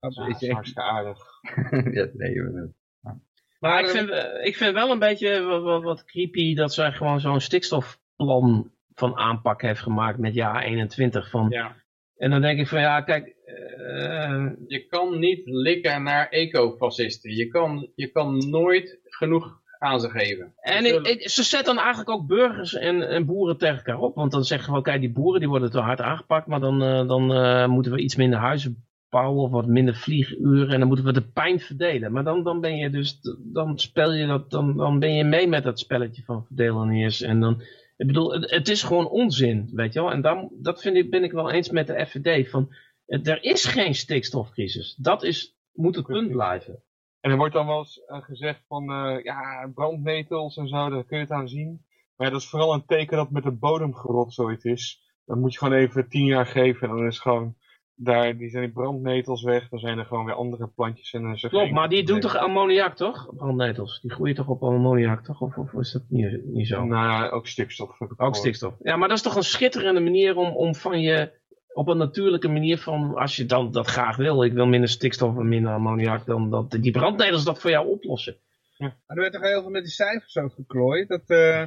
Dat is echt hartstikke aardig. ja, nee, maar, maar ik, vind, ik vind wel een beetje wat, wat, wat creepy dat zij gewoon zo'n stikstofplan van aanpak heeft gemaakt met jaar 21 van... Ja. En dan denk ik van ja, kijk... Uh... Je kan niet likken naar ecofascisten. Je kan, je kan nooit genoeg aan ze geven. En ik, ik, ze zetten dan eigenlijk ook burgers en, en boeren tegen elkaar op. Want dan zeggen we, oké, die boeren die worden te hard aangepakt. Maar dan, uh, dan uh, moeten we iets minder huizen bouwen of wat minder vlieguren. En dan moeten we de pijn verdelen. Maar dan, dan ben je dus, dan spel je dat, dan, dan ben je mee met dat spelletje van verdelen eerst. En dan... Ik bedoel, het, het, is gewoon onzin, weet je wel. En dan, dat vind ik, ben ik wel eens met de FVD. Van, er is geen stikstofcrisis. Dat is, moet het punt blijven. En er wordt dan wel eens uh, gezegd van, uh, ja, brandnetels en zo, daar kun je het aan zien. Maar dat is vooral een teken dat met de bodem gerot zoiets is. Dan moet je gewoon even tien jaar geven en dan is gewoon daar, die zijn die brandnetels weg, dan zijn er gewoon weer andere plantjes en is er Klopt, maar die doen toch ammoniak, toch? Brandnetels. Die groeien toch op ammoniak, toch? Of, of is dat niet, niet zo? Nou, ja, ook stikstof. Ook stikstof. Ja, maar dat is toch een schitterende manier om, om van je... Op een natuurlijke manier van, als je dan dat graag wil, ik wil minder stikstof en minder ammoniak, dan dat die brandnetels dat voor jou oplossen. Maar er werd toch heel veel met die cijfers ook geklooid. Dat, eh,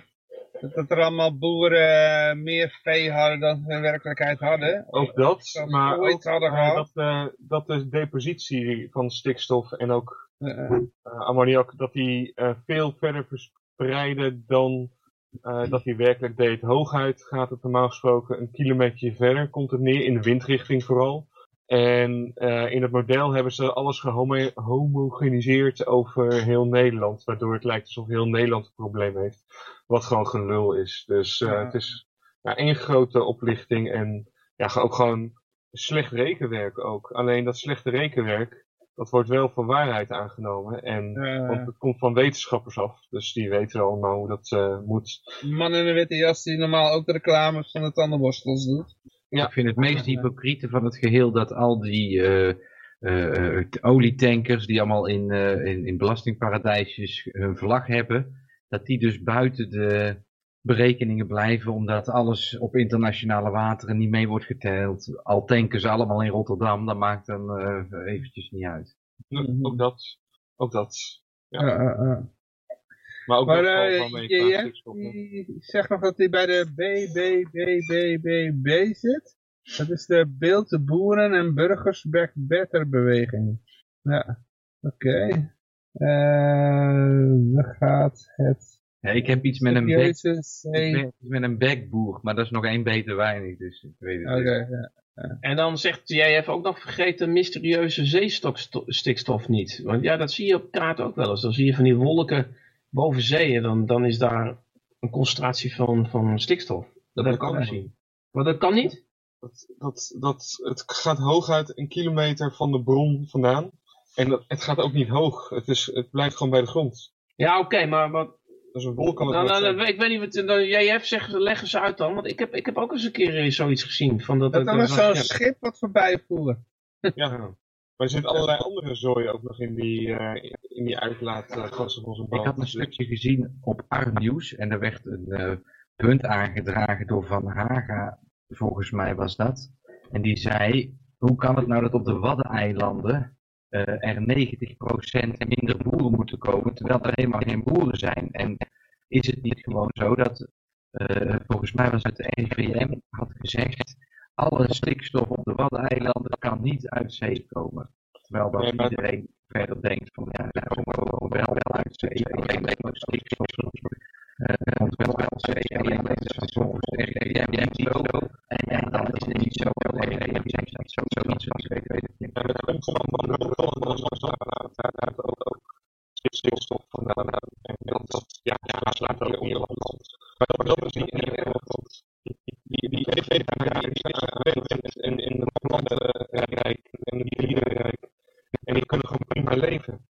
dat, dat er allemaal boeren eh, meer vee hadden dan ze in werkelijkheid hadden. Ook dat, Zoals maar ook hadden eh, gehad. dat, eh, dat de depositie van stikstof en ook Eh, eh, eh, ammoniak, dat die eh, veel verder verspreiden dan eh, dat die werkelijk deed. Hooguit gaat het normaal gesproken een kilometer verder, komt het neer, in de windrichting vooral. En eh, in het model hebben ze alles gehomogeniseerd over heel Nederland, waardoor het lijkt alsof heel Nederland een probleem heeft. Wat gewoon gelul is. Dus eh, Ja. het is ja, één grote oplichting en ja, ook gewoon slecht rekenwerk ook. Alleen dat slechte rekenwerk, dat wordt wel voor waarheid aangenomen. En, eh, want het komt van wetenschappers af. Dus die weten allemaal hoe dat eh, moet. man in een witte jas die normaal ook de reclames van de tandenborstels doet. Ik vind het meest hypocriete van het geheel dat al die eh, olietankers die allemaal in, eh, in, in belastingparadijsjes hun vlag hebben, dat die dus buiten de berekeningen blijven omdat alles op internationale wateren niet mee wordt geteld. Al tanken ze allemaal in Rotterdam, dat maakt dan eh, eventjes niet uit. Mhm. Ook dat. Ook dat. Ja. Maar ook Maar dat eh, wel mee je, zegt nog dat hij bij de BBBBBB zit. Dat is de Beeld de Boeren en Burgers Back Better beweging. Ja, oké. Eh, dan gaat het Ja, ik heb iets met een, bek, ik met een bekboer, maar dat is nog één beter weinig, dus ik weet het Oké, niet. ja. En dan zegt jij heeft ook nog vergeten mysterieuze zeestikstof niet. Want ja, dat zie je op kaart ook wel eens. Dan zie je van die wolken boven zeeën, dan, dan is daar een concentratie van, van stikstof. Dat heb ik ook gezien. Maar dat kan niet? Dat, dat, dat, het gaat hooguit een kilometer van de bron vandaan. En dat, het gaat ook niet hoog. Het, is, het blijft gewoon bij de grond. Ja, oké, maar wat, Dus een wolk kan het nou, nou, zijn. ik weet niet wat dan, jij hebt zegt, leg eens uit dan. Want ik heb, ik heb ook eens een keer eh, zoiets gezien. Van dat, Dat dat- dan is dat- zo'n schip wat voorbij voer. Ja. Maar er zitten allerlei andere zooi ook nog in die, eh, in die uitlaatgassen van zo'n Ik had een stukje gezien op R-Nieuws en er werd een eh, punt aangedragen door Van Haga, volgens mij was dat. En die zei, hoe kan het nou dat op de Waddeneilanden eh er 90% minder boeren moeten komen, terwijl er helemaal geen boeren zijn? En is het niet gewoon zo dat, eh, volgens mij was het de RIVM, had gezegd, alle stikstof op de Waddeneilanden kan niet uit zee komen. Terwijl dat Nee, maar- iedereen verder denkt van ja, ze komen gewoon wel, wel uit zee. Alleen met stikstof eh, komt wel uit zee. Alleen dat is volgens de RIVM niet zo. En, en dan is het niet zo. de RIVM zegt dat zo zoiets als ik weet, weet ik niet. Ja, dat komt van van de en zo daar gaat ook, ook stikstof vandaan. En dat, slaat ook in je land. Maar dat, dat is niet erg, want die, die die zijn aanwezig in, in de plantenrijk en de dierenrijk. En die kunnen gewoon prima leven.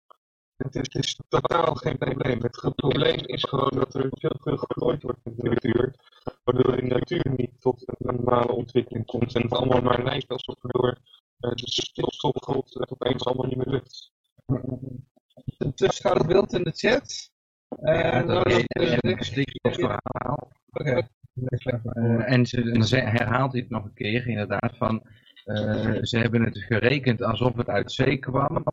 Het is, het is totaal geen probleem. Het probleem is gewoon dat er veel te veel gegooid wordt in de natuur. Waardoor de natuur niet tot een normale ontwikkeling komt. En het allemaal maar lijkt alsof waardoor eh, de stikstofgrond het opeens allemaal niet meer lukt. Tussen staat het beeld in de chat. En dan Dat is een. Oké. Eh, en ze herhaalt hij het nog een keer, inderdaad, van eh, ze hebben het gerekend alsof het uit zee kwam,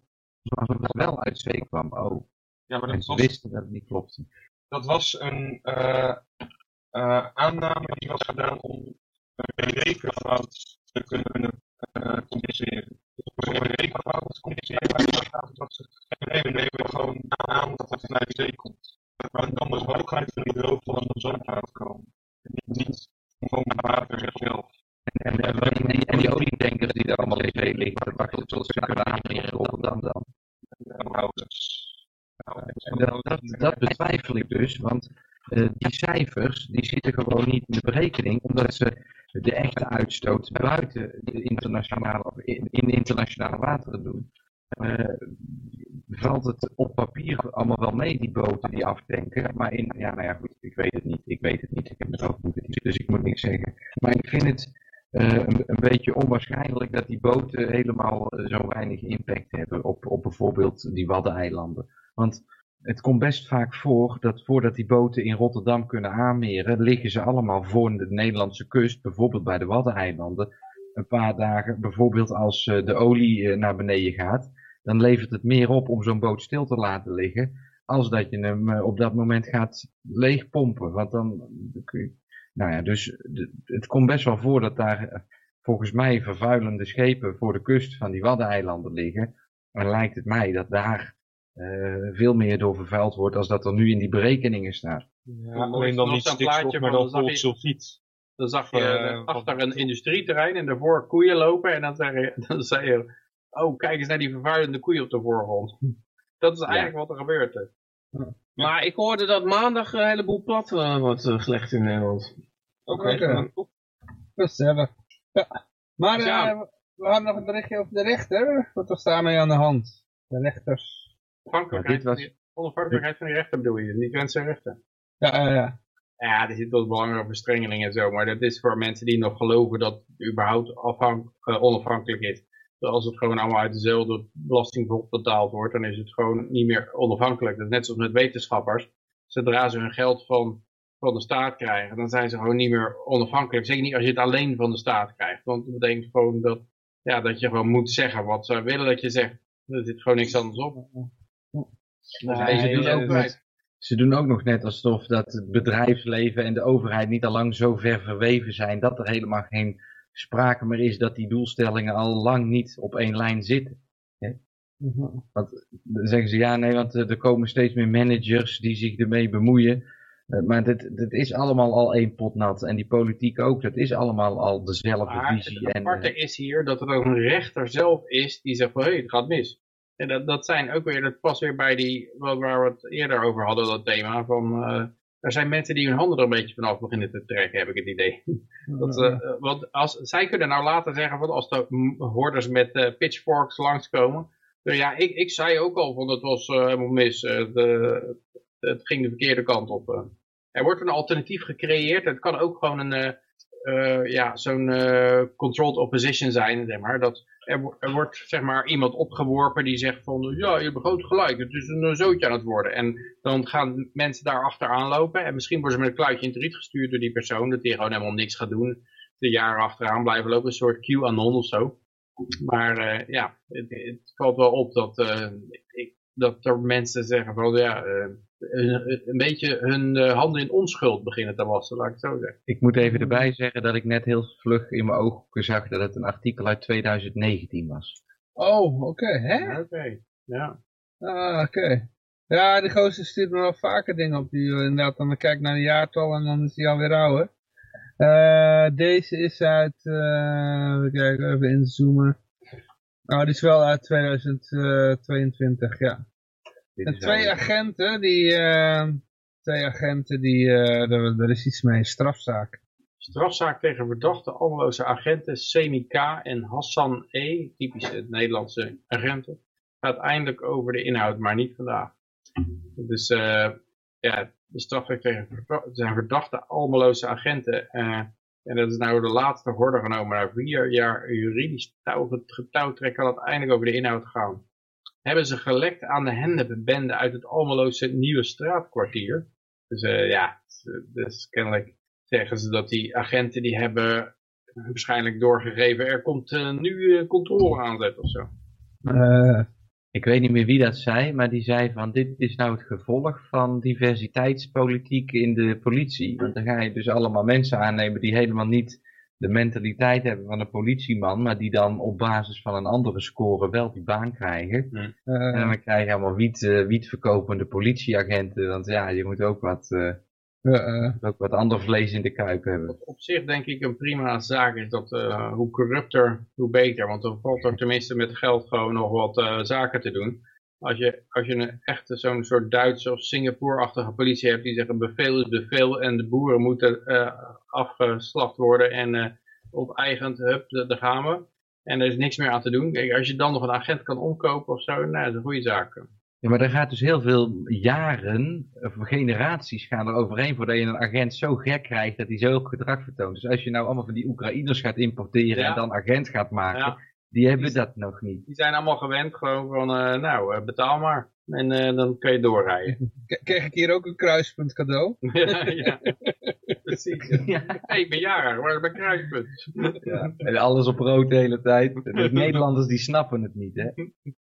alsof het wel uit zee kwam. Oh, Ja, maar en dat ze was, wisten dat het niet klopte. dat was een eh, eh, aanname die was gedaan om een rekenfout te kunnen eh compenseren. Dus een rekenfout te compenseren, maar dat ze nee, we gewoon aan dat het vanuit de zee komt. Maar dan de hoogheid van die droog van de zonplaat komen. Niet, niet gewoon water zelf. En, en, en, die, en die olietankers die er allemaal in zee liggen, dat tot ze kunnen aan in Rotterdam dan. En ouders. Dat, dat betwijfel ik dus, want eh, die cijfers die zitten gewoon niet in de berekening, omdat ze de echte uitstoot buiten de internationale, in, de internationale wateren doen. Eh, valt het op papier allemaal wel mee, die boten die aftanken. Maar in, ja, nou ja, goed, ik weet het niet. Ik weet het niet. Ik heb het ook niet, dus ik moet niks zeggen. Maar ik vind het uh, een, een, beetje onwaarschijnlijk dat die boten helemaal zo weinig impact hebben op, op bijvoorbeeld die Waddeneilanden. Want het komt best vaak voor dat voordat die boten in Rotterdam kunnen aanmeren, liggen ze allemaal voor de Nederlandse kust, bijvoorbeeld bij de Waddeneilanden, een paar dagen, bijvoorbeeld als de olie naar beneden gaat, dan levert het meer op om zo'n boot stil te laten liggen, als dat je hem op dat moment gaat leegpompen. Want dan nou ja, dus het komt best wel voor dat daar volgens mij vervuilende schepen voor de kust van die Waddeneilanden liggen. Maar lijkt het mij dat daar uh, veel meer door vervuild wordt als dat er nu in die berekeningen staat. Ja, alleen dan niet stikstof, maar dan koolsulfiet. Dan zag je uh, achter een industrieterrein en daarvoor koeien lopen en dan zei je, dan zei je oh kijk eens naar die vervuilende koeien op de voorgrond. Dat is eigenlijk ja. wat er gebeurt. Hè. Maar ik hoorde dat maandag een heleboel plat uh, wordt gelegd in Nederland. Oké. Okay. Gezellig. Ja. Maar ja. we hadden nog een berichtje over de rechter. Wat was daarmee aan de hand? De rechters. Onafhankelijkheid, ja, was... onafhankelijkheid van die rechter bedoel je, niet wensen rechten. Ja, ja, ja. Ja, er zit wel belangrijke verstrengeling en zo, maar dat is voor mensen die nog geloven dat het überhaupt afhank, uh, onafhankelijk is. Als het gewoon allemaal uit dezelfde belastingpot betaald wordt, dan is het gewoon niet meer onafhankelijk. Dat is net zoals met wetenschappers. Zodra ze hun geld van, van de staat krijgen, dan zijn ze gewoon niet meer onafhankelijk. Zeker niet als je het alleen van de staat krijgt. Want dat betekent gewoon dat, ja, dat je gewoon moet zeggen wat ze willen dat je zegt. Er zit gewoon niks anders op. Nee, ze, doen ook net, ze doen ook nog net alsof dat het bedrijfsleven en de overheid niet al lang zo ver verweven zijn dat er helemaal geen sprake meer is dat die doelstellingen al lang niet op één lijn zitten. Want dan zeggen ze ja, nee, want er komen steeds meer managers die zich ermee bemoeien. Eh, maar dit, dit is allemaal al één pot nat. En die politiek ook, dat is allemaal al dezelfde maar visie. Het aparte is hier dat er ook een rechter zelf is die zegt van hé, hey, het gaat mis. En dat, dat zijn ook weer, dat past weer bij die, waar we het eerder over hadden, dat thema van, uh, er zijn mensen die hun handen er een beetje vanaf beginnen te trekken, heb ik het idee. Dat, uh, want als, zij kunnen nou later zeggen, van als de hoorders met uh, pitchforks langskomen, nou ja, ik, ik zei ook al van het was helemaal mis, de, het ging de verkeerde kant op. Er wordt een alternatief gecreëerd, het kan ook gewoon een, ja, zo'n controlled opposition zijn, dat er, er, wordt zeg maar iemand opgeworpen die zegt van ja, je hebt groot gelijk, het is een zootje aan het worden. En dan gaan mensen daar achteraan lopen en misschien worden ze met een kluitje in het riet gestuurd door die persoon, dat die gewoon helemaal niks gaat doen. De jaren achteraan blijven lopen, een soort QAnon of zo. Maar uh, ja, het, het, valt wel op dat, uh, ik, dat er mensen zeggen van ja, uh, een, een beetje hun uh, handen in onschuld beginnen te wassen, laat ik het zo zeggen. Ik moet even erbij zeggen dat ik net heel vlug in mijn ogen zag dat het een artikel uit 2019 was. Oh, oké, hè? Oké, ja. Ah, oké. Ja, die gozer stuurt me wel vaker dingen op die inderdaad dan kijk naar de jaartal en dan is hij alweer ouder. Uh, deze is uit, uh, even kijken, even inzoomen. Oh, die is wel uit 2022, ja. En twee agenten, die, uh, twee agenten, die, uh, er, is iets mee, strafzaak. Strafzaak tegen verdachte alloze agenten Semi K en Hassan E, typische Nederlandse agenten, gaat eindelijk over de inhoud, maar niet vandaag. Dus uh, ja, de strafzaak tegen zijn verdachte almeloze agenten. en dat is nou de laatste horde genomen. Na vier jaar juridisch getouwtrekken dat eindelijk over de inhoud gaan hebben ze gelekt aan de hennepenbende uit het Almeloze Nieuwe Straatkwartier. Dus uh, ja, dus kennelijk zeggen ze dat die agenten die hebben waarschijnlijk doorgegeven, er komt uh, nu controle aanzet of zo. ik weet niet meer wie dat zei, maar die zei van dit is nou het gevolg van diversiteitspolitiek in de politie. Want dan ga je dus allemaal mensen aannemen die helemaal niet de mentaliteit hebben van een politieman, maar die dan op basis van een andere score wel die baan krijgen. Uh, en dan krijg je allemaal wiet, uh, wietverkopende politieagenten, want ja, je moet ook wat, uh, ook wat ander vlees in de kuip hebben. Op zich denk ik een prima zaak is dat hoe corrupter, hoe beter, want dan valt er tenminste met geld gewoon nog wat zaken te doen. Als je, als je een echte zo'n soort Duitse of Singapore-achtige politie hebt die zegt een bevel is bevel en de boeren moeten uh, afgeslacht worden en uh, onteigend, hup, daar gaan we. En er is niks meer aan te doen. Kijk, als je dan nog een agent kan omkopen of zo, nou, dat is een goede zaak. Ja, maar er gaat dus heel veel jaren, of generaties gaan er overheen voordat je een agent zo gek krijgt dat hij zo gedrag vertoont. Dus als je nou allemaal van die Oekraïners gaat importeren Ja. en dan agent gaat maken, Ja. Die hebben dat nog niet. Die zijn allemaal gewend gewoon van, eh, nou, eh, betaal maar. En eh, dan kun je doorrijden. K- Kreeg ik hier ook een kruispunt cadeau? ja, ja. Precies. Ja. Ja. Hey, ik ben jarig, waar is mijn kruispunt? En alles op rood de hele tijd. De Nederlanders die snappen het niet, hè.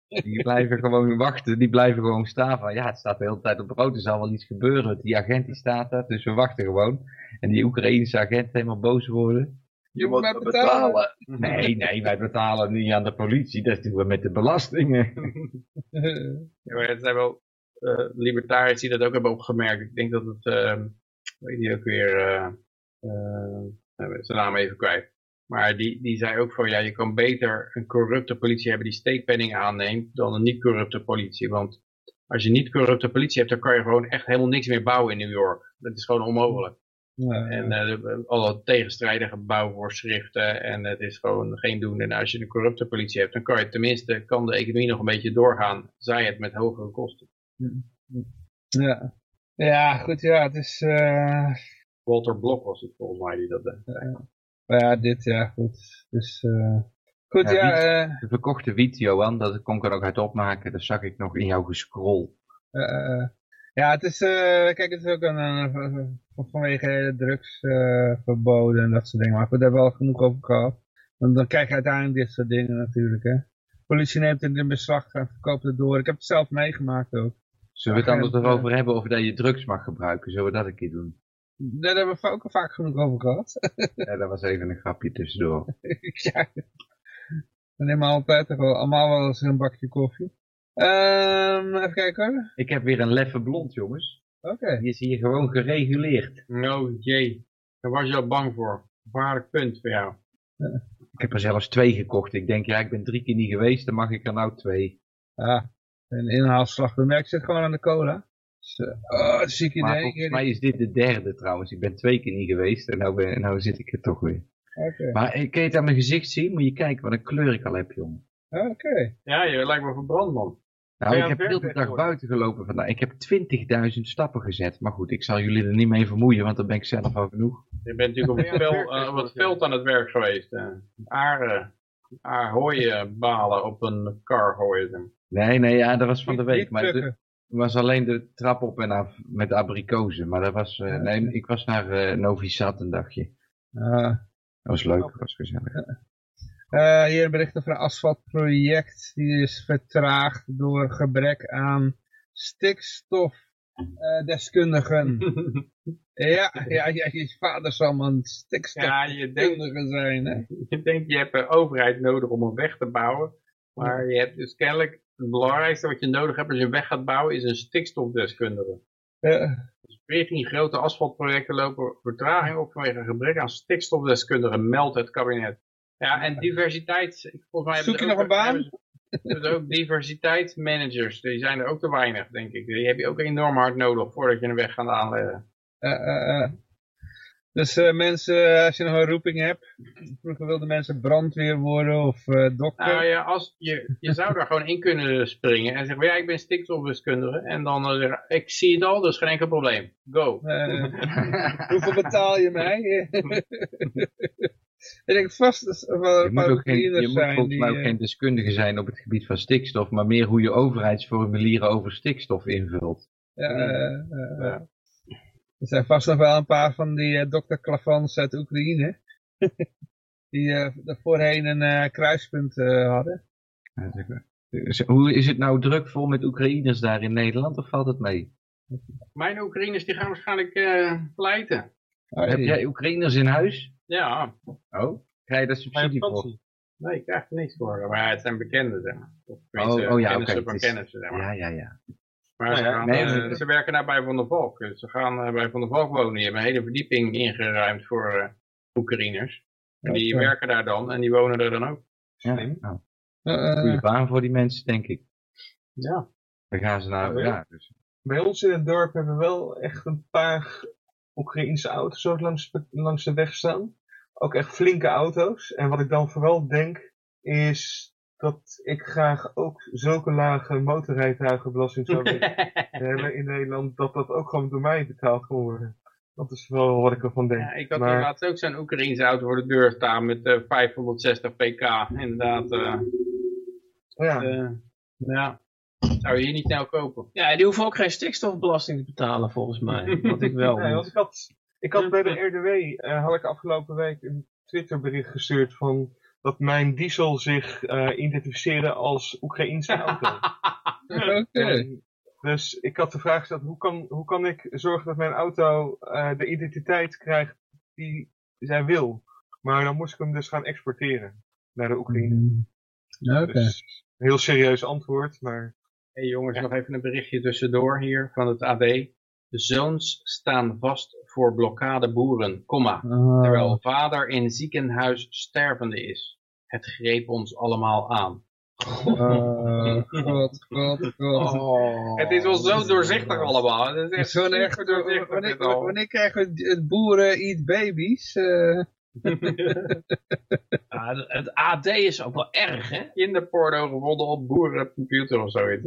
Die blijven gewoon wachten, die blijven gewoon staan van, ja, het staat de hele tijd op rood, er zal wel iets gebeuren. Die agent die staat daar, dus we wachten gewoon. En die Oekraïnse agent helemaal boos worden. Je moet betalen. Nee, nee, wij betalen niet aan de politie, dat doen we met de belastingen. Ja, maar het zijn wel eh, libertariërs die dat ook hebben opgemerkt. Ik denk dat het, eh, weet je ook weer, eh eh, ben zijn naam even kwijt. Maar die, die zei ook van, ja, je kan beter een corrupte politie hebben die steekpenning aanneemt dan een niet-corrupte politie. Want als je niet corrupte politie hebt, dan kan je gewoon echt helemaal niks meer bouwen in New York. Dat is gewoon onmogelijk. Ja. En eh, alle tegenstrijdige bouwvoorschriften en het is gewoon geen doen. En als je een corrupte politie hebt, dan kan je tenminste, kan de economie nog een beetje doorgaan. Zij het met hogere kosten. Ja. ja, goed, ja, het is... eh, Walter Blok was het volgens mij die dat deed. maar ja, dit, ja, goed. Dus, eh, goed, Ja, ja, eh, De verkochte wiet, Johan, dat kon ik er ook uit opmaken, dat zag ik nog in jouw gescroll. Eh, eh, ja, het is, eh, kijk, het is ook een, eh, van- vanwege drugsverboden en dat soort dingen. Maar goed, daar hebben we al genoeg over gehad. Want dan krijg je uiteindelijk dit soort dingen natuurlijk, hè. politie neemt het in beslag en verkoopt het door. Ik heb het zelf meegemaakt ook. Zullen we het anders erover hebben of dat je drugs mag gebruiken? Zullen we dat een keer doen? Daar hebben we ook al vaak genoeg over gehad. Ja, dat was even een grapje tussendoor. ja. We nemen altijd toch wel, allemaal wel eens een bakje koffie. Ehm, even kijken hoor. Ik heb weer een leffe blond, jongens. Oké. Die is hier gewoon gereguleerd. Oh jee, daar was je al bang voor. Gevaarlijk punt voor jou. Ik heb er zelfs twee gekocht. Ik denk, ja, ik ben drie keer niet geweest, dan mag ik er nou twee. Ja, een inhaalslag. Dan merk je het gewoon aan de cola. Dus, eh, oh, het ziek Maar idee. volgens mij is dit de derde trouwens. Ik ben twee keer niet geweest en nou, ben, nou zit ik er toch weer. Oké. Maar eh, kun je het aan mijn gezicht zien? Moet je kijken wat een kleur ik al heb, jongen. Oké. Ja, je lijkt me verbrand man. Nou, ik heb heel de dag buiten gelopen vandaag. Ik heb 20.000 stappen gezet. Maar goed, ik zal jullie er niet mee vermoeien, want dan ben ik zelf al genoeg. Je bent natuurlijk op het, vel, eh, op het veld aan het werk geweest. eh Aren, hooien balen op een kar gooien. Nee, nee, ja, dat was van de week. Maar het was alleen de trap op en af met abrikozen. Maar dat was, eh, nee, ik was naar eh Novi Sad een dagje. Ah. Dat was leuk, dat was gezellig. Eh, hier een bericht over een asfaltproject. Die is vertraagd door gebrek aan stikstofdeskundigen. ja, ja, ja, je vader zal maar een Ja, stikstofdeskundige zijn. Hè? je denkt je hebt een overheid nodig om een weg te bouwen. Maar je hebt dus kennelijk, het belangrijkste wat je nodig hebt als je een weg gaat bouwen, is een stikstofdeskundige. Ja. 14 grote asfaltprojecten lopen vertraging op vanwege een gebrek aan stikstofdeskundigen, meldt het kabinet. Ja, en diversiteit, ik- volgens mij Zoek je nog een baan? ze ook diversiteitsmanagers, die zijn er ook te weinig, denk ik. Die heb je ook enorm hard nodig voordat je een weg gaat aanleggen. Eh, eh, eh. Dus mensen, als je nog een roeping hebt. Vroeger wilden mensen brandweer worden of dokter. Nou ja, als je, je zou daar gewoon in kunnen springen en zeggen, ja, ik ben stikstofdeskundige. En dan zeggen, ik zie het al, dus geen enkel probleem. Go. Hoeveel betaal je mij? ik denk vast dat er wel Je moet, ook geen, je Oekraïners moet zijn volgens die... mij ook eh, geen deskundige zijn op het gebied van stikstof, maar meer hoe je overheidsformulieren over stikstof invult. Ja, eh, eh. Er zijn vast nog wel een paar van die dokter Klavans uit Oekraïne. die eh, er voorheen een eh, kruispunt eh, hadden. Ja. Dus Hoe is het nou druk vol met Oekraïners daar in Nederland of valt het mee? Mijn Oekraïners die gaan waarschijnlijk eh pleiten. Oh, Heb jij Oekraïners in huis? Ja, Oh, krijg je daar subsidie voor? nee, ik krijg er niks voor. Maar ja, het zijn bekenden, zeg maar. Of Oh, oh ja, kennissen oké, van kennissen, zeg maar. Ja, ja, ja. Maar ze, Nou gaan, nee, eh, ze werken daar bij Van der Valk. Dus ze gaan eh, bij Van der Valk wonen. Die hebben een hele verdieping ingeruimd voor eh Oekraïners. En die werken daar dan en die wonen er dan ook. ja. Nou, Eh, eh, goede baan voor die mensen, denk ik. Ja. Dan gaan ze naar, Ja, ja, dus, Bij ons in het dorp hebben we wel echt een paar Oekraïnse auto's ook langs, langs de weg staan. Ook echt flinke auto's. En wat ik dan vooral denk is dat ik graag ook zulke lage motorrijtuigenbelasting zou willen hebben in Nederland, dat dat ook gewoon door mij betaald kan worden. Dat is wel wat ik ervan denk. Ja, ik had Maar- laatst ook zo'n Oekraïense auto voor de deur staan met eh, 560 pk. Inderdaad, eh, Ja, eh, ja, zou je hier niet snel kopen. Ja, die hoeven ook geen stikstofbelasting te betalen volgens mij. Wat ik wel. Nee, want ik had, ik had bij de RDW, eh, had ik afgelopen week een Twitterbericht gestuurd van dat mijn diesel zich eh, identificeerde als Oekraïense auto. Oké. Dus ik had de vraag gesteld, hoe kan, hoe kan ik zorgen dat mijn auto eh, de identiteit krijgt die zij wil? Maar dan moest ik hem dus gaan exporteren naar de Oekraïne. Ja, Oké. Dus een heel serieus antwoord, maar hey jongens, nog even een berichtje tussendoor hier van het AD. De zoons staan vast voor blokkade boeren, komma, Ah, terwijl vader in ziekenhuis stervende is. Het greep ons allemaal aan. ah, god, god, god. Oh. Het is wel zo doorzichtig allemaal. Het is Het echt echt, super doorzichtig wanneer, wanneer krijgen we het boeren eat babies? Eh, Ja, het AD is ook wel erg, hè? Kinderporno gevonden op boerencomputer of zoiets.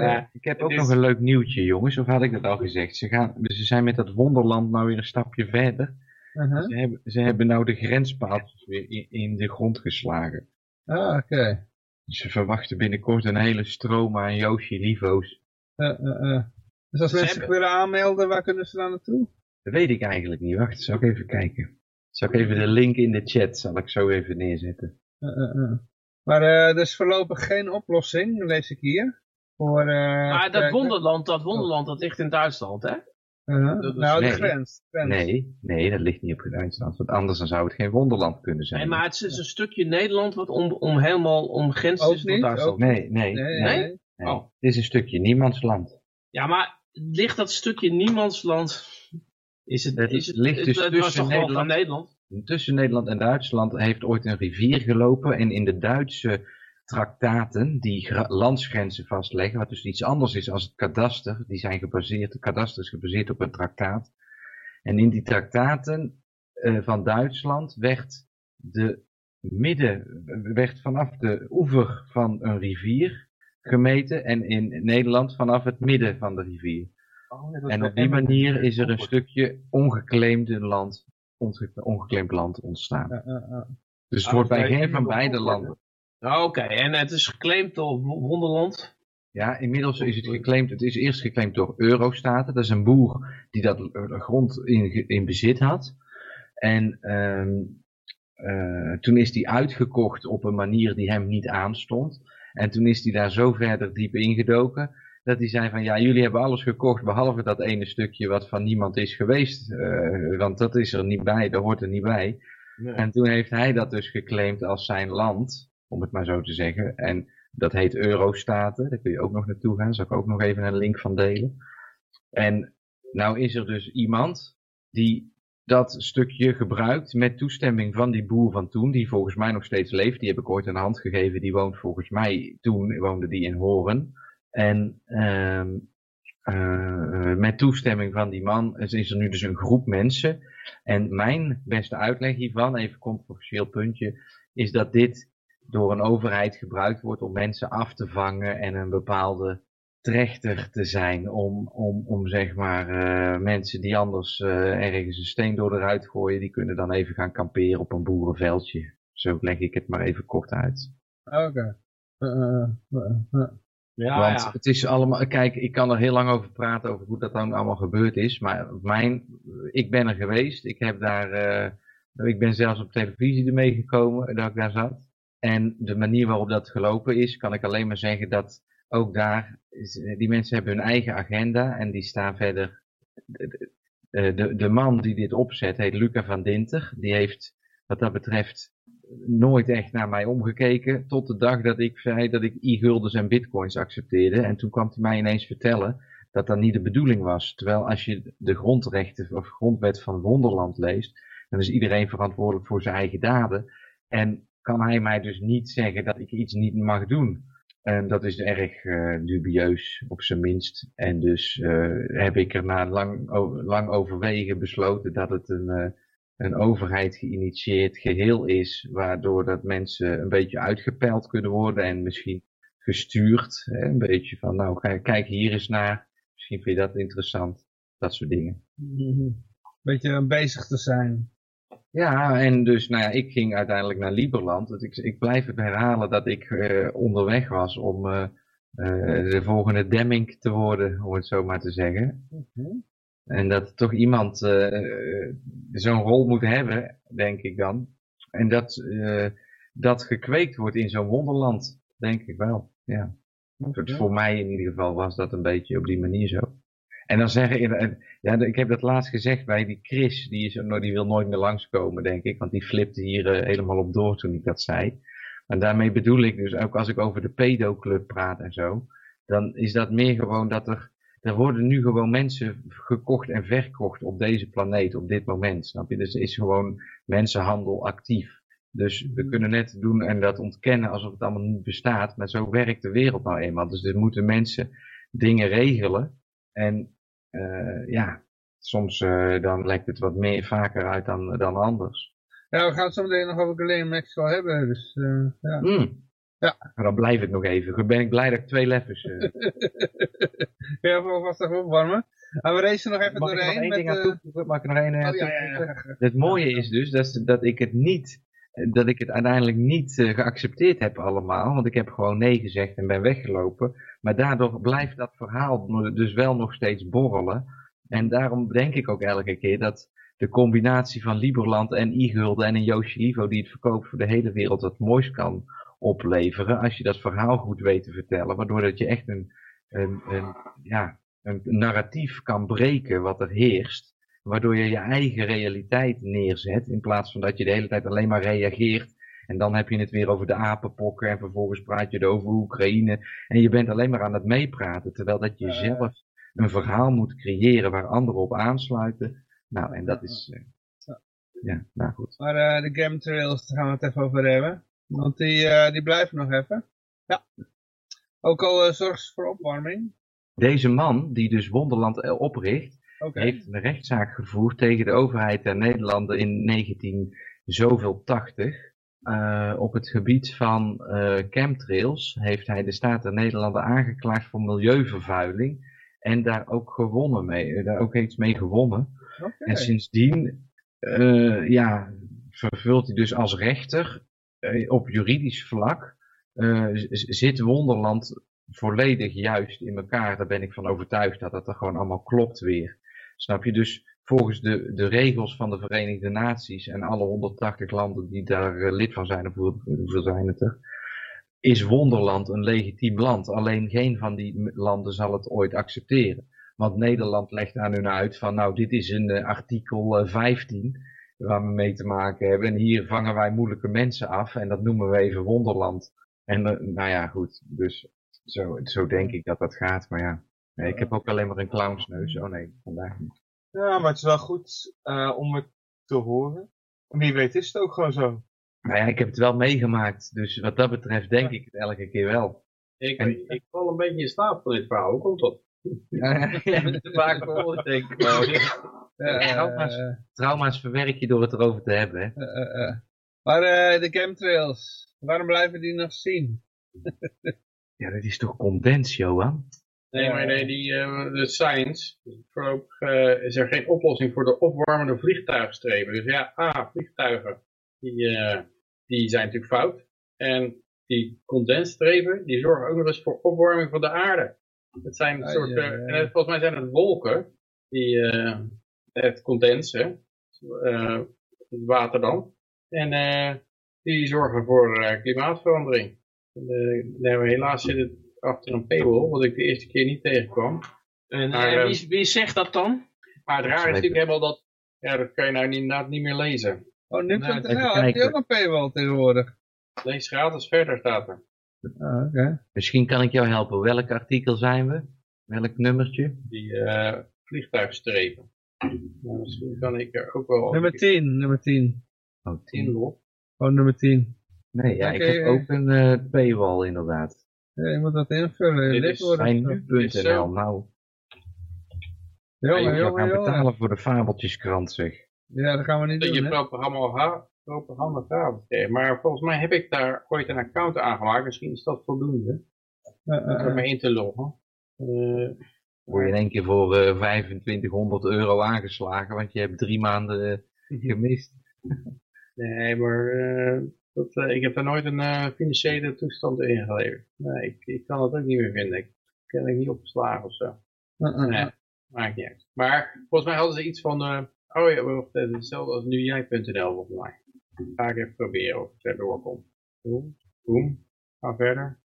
Ja, ik heb ook is- nog een leuk nieuwtje, jongens. Of had ik dat al gezegd? Ze, gaan, dus ze zijn met dat wonderland nou weer een stapje verder. uh-huh. Ze hebben, ze hebben nou de grenspaaltjes weer in, in de grond geslagen. Ah, oké. Dus ze verwachten binnenkort een hele stroom aan Yoshi Livo's. Eh, eh, eh. Dus als Ze mensen zich hebben- willen aanmelden, waar kunnen ze dan naartoe? Dat weet ik eigenlijk niet. Wacht, zal ik even kijken. Zal ik even de link in de chat, zal ik zo even neerzetten. Eh, eh, eh. Maar eh, er is voorlopig geen oplossing, lees ik hier. Voor, eh, Maar dat wonderland, dat wonderland, dat ligt in Duitsland, hè? Dat nou, de nee. grens. grens. Nee, nee, dat ligt niet op Duitsland. Want anders dan zou het geen wonderland kunnen zijn. Nee, maar het is een stukje Nederland wat om, om helemaal omgrensd is door Duitsland. ook Nee, nee, Nee, nee. nee. Nee? nee. Oh. Het is een stukje niemandsland. Ja, maar ligt dat stukje niemandsland... Is het, Het is het, ligt dus het tussen Nederland- Nederland? Tussen Nederland en Duitsland heeft ooit een rivier gelopen. En in de Duitse traktaten die landsgrenzen vastleggen, wat dus iets anders is dan het kadaster, die zijn gebaseerd, het kadaster is gebaseerd op een traktaat. En in die traktaten eh, van Duitsland werd de midden, werd vanaf de oever van een rivier gemeten en in Nederland vanaf het midden van de rivier. Oh, En op die manier is er een stukje ongeclaimde land, ongeclaimd land ontstaan. Dus het Ah, wordt bij geen van beide landen. Ah, Oké, en het is geclaimd door Wo- Wonderland. Ja, inmiddels is het geclaimd. Het is eerst geclaimd door Eurostaten. Dat is een boer die dat eh, grond in, bezit had. En ehm, eh, toen is die uitgekocht op een manier die hem niet aanstond. En toen is hij daar zo verder diep ingedoken. Dat hij zei van ja, jullie hebben alles gekocht behalve dat ene stukje wat van niemand is geweest. Eh, want dat is er niet bij, dat hoort er niet bij. En toen heeft hij dat dus geclaimd als zijn land, om het maar zo te zeggen. En dat heet Eurostaten, daar kun je ook nog naartoe gaan, zal ik ook nog even een link van delen. En nou is er dus iemand die dat stukje gebruikt met toestemming van die boer van toen, die volgens mij nog steeds leeft. Die heb ik ooit een hand gegeven, die woont volgens mij, toen woonde die in Horen. En ehm, eh, met toestemming van die man is er nu dus een groep mensen. En mijn beste uitleg hiervan, even controversieel puntje, is dat dit door een overheid gebruikt wordt om mensen af te vangen en een bepaalde trechter te zijn om, om, om zeg maar eh, mensen die anders eh, ergens een steen door de ruit gooien, die kunnen dan even gaan kamperen op een boerenveldje. Zo leg ik het maar even kort uit. Oké. Eh, eh, eh, eh. Ja, Want ja. het is allemaal, kijk, ik kan er heel lang over praten over hoe dat dan allemaal gebeurd is. Maar mijn, ik ben er geweest. Ik heb daar, eh, ik ben zelfs op televisie ermee gekomen dat ik daar zat. En de manier waarop dat gelopen is, kan ik alleen maar zeggen dat ook daar, is- die mensen hebben hun eigen agenda en die staan verder. De, de, de, de man die dit opzet heet Luca van Dinter. Die heeft wat dat betreft nooit echt naar mij omgekeken. Tot de dag dat ik zei dat ik e-guldens en bitcoins accepteerde. En toen kwam hij mij ineens vertellen dat dat niet de bedoeling was. Terwijl als je de grondrechten of grondwet van Wonderland leest, dan is iedereen verantwoordelijk voor zijn eigen daden. En kan hij mij dus niet zeggen dat ik iets niet mag doen. En dat is erg eh, dubieus, op zijn minst. En dus eh, heb ik er na lang, lang overwegen besloten dat het een, eh, een overheid geïnitieerd geheel is, waardoor dat mensen een beetje uitgepeild kunnen worden en misschien gestuurd. Hè? Een beetje van, nou kijk, hier eens naar, misschien vind je dat interessant, dat soort dingen. Mhm. Beetje bezig te zijn. Ja, en dus nou ja, ik ging uiteindelijk naar Lieberland. Dus ik, ik blijf het herhalen dat ik uh, onderweg was om uh, uh, de volgende Demming te worden, om het zo maar te zeggen. Mm En dat toch iemand zo'n rol moet hebben, denk ik dan. En dat dat gekweekt wordt in zo'n wonderland, denk ik wel. Ja. Okay. Voor mij in ieder geval was dat een beetje op die manier zo. En dan zeggen, ja, ik heb dat laatst gezegd bij die Chris, die, is, die wil nooit meer langskomen, denk ik, want die flipte hier uh, helemaal op door toen ik dat zei. En daarmee bedoel ik dus, ook als ik over de pedoclub praat en zo, dan is dat meer gewoon dat er, er worden nu gewoon mensen gekocht en verkocht op deze planeet, op dit moment, snap je? Dus er is gewoon mensenhandel actief. Dus we kunnen net doen en dat ontkennen alsof het allemaal niet bestaat, maar zo werkt de wereld nou eenmaal. Dus er moeten mensen dingen regelen en uh, ja, soms uh, dan lekt het wat meer, vaker uit dan, dan anders. Ja, we gaan het zo meteen nog over Galen Maxwell hebben, dus uh, ja. Mm. Ja. Maar dan blijf ik nog even. Dan ben ik blij dat ik twee leffers... ja, vast even opwarmen. Maar we racen nog even mag doorheen. Ik nog één met, ding aan Mag ik nog één oh, ja, ja, ja. Het mooie is dus dat, dat ik het niet dat ik het uiteindelijk niet uh, geaccepteerd heb allemaal. Want ik heb gewoon nee gezegd en ben weggelopen. Maar daardoor blijft dat verhaal dus wel nog steeds borrelen. En daarom denk ik ook elke keer dat de combinatie van Liberland en e-gulden en een Yoshi Livo die het verkoopt voor de hele wereld wat moois kan opleveren. Als je dat verhaal goed weet te vertellen. Waardoor dat je echt een, een, een, ja, een narratief kan breken wat er heerst waardoor je je eigen realiteit neerzet, in plaats van dat je de hele tijd alleen maar reageert. En dan heb je het weer over de apenpokken en vervolgens praat je over Oekraïne. En je bent alleen maar aan het meepraten, terwijl dat je zelf een verhaal moet creëren waar anderen op aansluiten. Nou, en dat is... Uh, ja, nou goed. Maar uh, de chemtrails, daar gaan we het even over hebben. Want die, uh, die blijven nog even. Ja. Ook al zorgt voor opwarming. Deze man, die dus Wonderland opricht, okay. heeft een rechtszaak gevoerd tegen de overheid der Nederlanden in 19 zoveel 80. Uh, op het gebied van uh, chemtrails heeft hij de staat der Nederlanden aangeklaagd voor milieuvervuiling. En daar ook gewonnen mee, daar ook iets mee gewonnen. Okay. En sindsdien uh, ja, vervult hij dus als rechter op juridisch vlak. zit Wonderland volledig juist in elkaar. Daar ben ik van overtuigd dat dat er gewoon allemaal klopt weer. Snap je? Dus volgens de, de regels van de Verenigde Naties en alle 180 landen die daar uh, lid van zijn, of hoeveel zijn het er, is Wonderland een legitiem land. Alleen geen van die landen zal het ooit accepteren. Want Nederland legt aan hun uit van nou dit is een artikel uh, 15 waar we mee te maken hebben. En hier vangen wij moeilijke mensen af en dat noemen we even Wonderland. En nou ja goed, dus zo, zo denk ik dat dat gaat. Maar ja, Nee, ik heb ook alleen maar een clownsneus. Oh nee, vandaag niet. Ja, maar het is wel goed uh, om het te horen. En wie weet is het ook gewoon zo. Nou ja, ik heb het wel meegemaakt. Dus wat dat betreft denk ik het elke keer wel. Ik, en, ik val een beetje in slaap van dit verhaal. Hoe komt dat? Ja, vaak gehoord, denk ik wel. Ja, trauma's, trauma's verwerk je door het erover te hebben. Hè? Uh, uh, maar uh, de chemtrails, waarom blijven die nog zien? ja, dat is toch condens, Johan? Nee, maar nee, die, uh, de science, voorlopig uh, is er geen oplossing voor de opwarmende vliegtuigstrepen. Dus ja, ah, vliegtuigen, die, uh, die zijn natuurlijk fout. En die condensstrepen, die zorgen ook nog eens voor opwarming van de aarde. Het zijn een soort, en volgens mij zijn het wolken, die, het hè, het water dan. En die zorgen voor klimaatverandering. En, helaas zit het achter een paywall, wat ik de eerste keer niet tegenkwam. En, maar, en wie, wie, zegt dat dan? Maar het raar is natuurlijk helemaal dat, ja, dat kan je nou inderdaad niet meer lezen. Oh, nu.nl, nou, heb je ook een paywall tegenwoordig? Lees gratis verder, staat er. Ah, okay. Misschien kan ik jou helpen. Welk artikel zijn we? Welk nummertje? Die uh, vliegtuigstrepen. Nou, misschien kan ik er ook wel... Nummer 10, nummer 10. Oh, 10 Oh, nummer 10. Nee, ja, okay, ik heb ook een uh, paywall inderdaad. Ja, je moet dat invullen. Dit is nu.nl, nou. Jongen, jongen, jongen, gaan betalen voor de fabeltjeskrant, zeg. Ja, dat gaan we niet dat doen, je hè? Propaganda gratis kreeg. Maar volgens mij heb ik daar ooit een account aangemaakt. Misschien is dat voldoende. Eh, eh, Om eh. me in te loggen. Eh, Word je in één keer voor eh 2500 euro aangeslagen, want je hebt drie maanden eh, gemist. nee, maar dat, ik heb daar nooit een financiële toestand in geleverd. Nee, ik, ik kan het ook niet meer vinden. Ik ken ik niet opgeslagen of zo. Nee, maakt niet uit. Maar volgens mij hadden ze iets van, eh, oh ja, het hetzelfde als nujij.nl volgens mij. Ga ik even proberen of het doorkomt. Boom, boom, ga verder.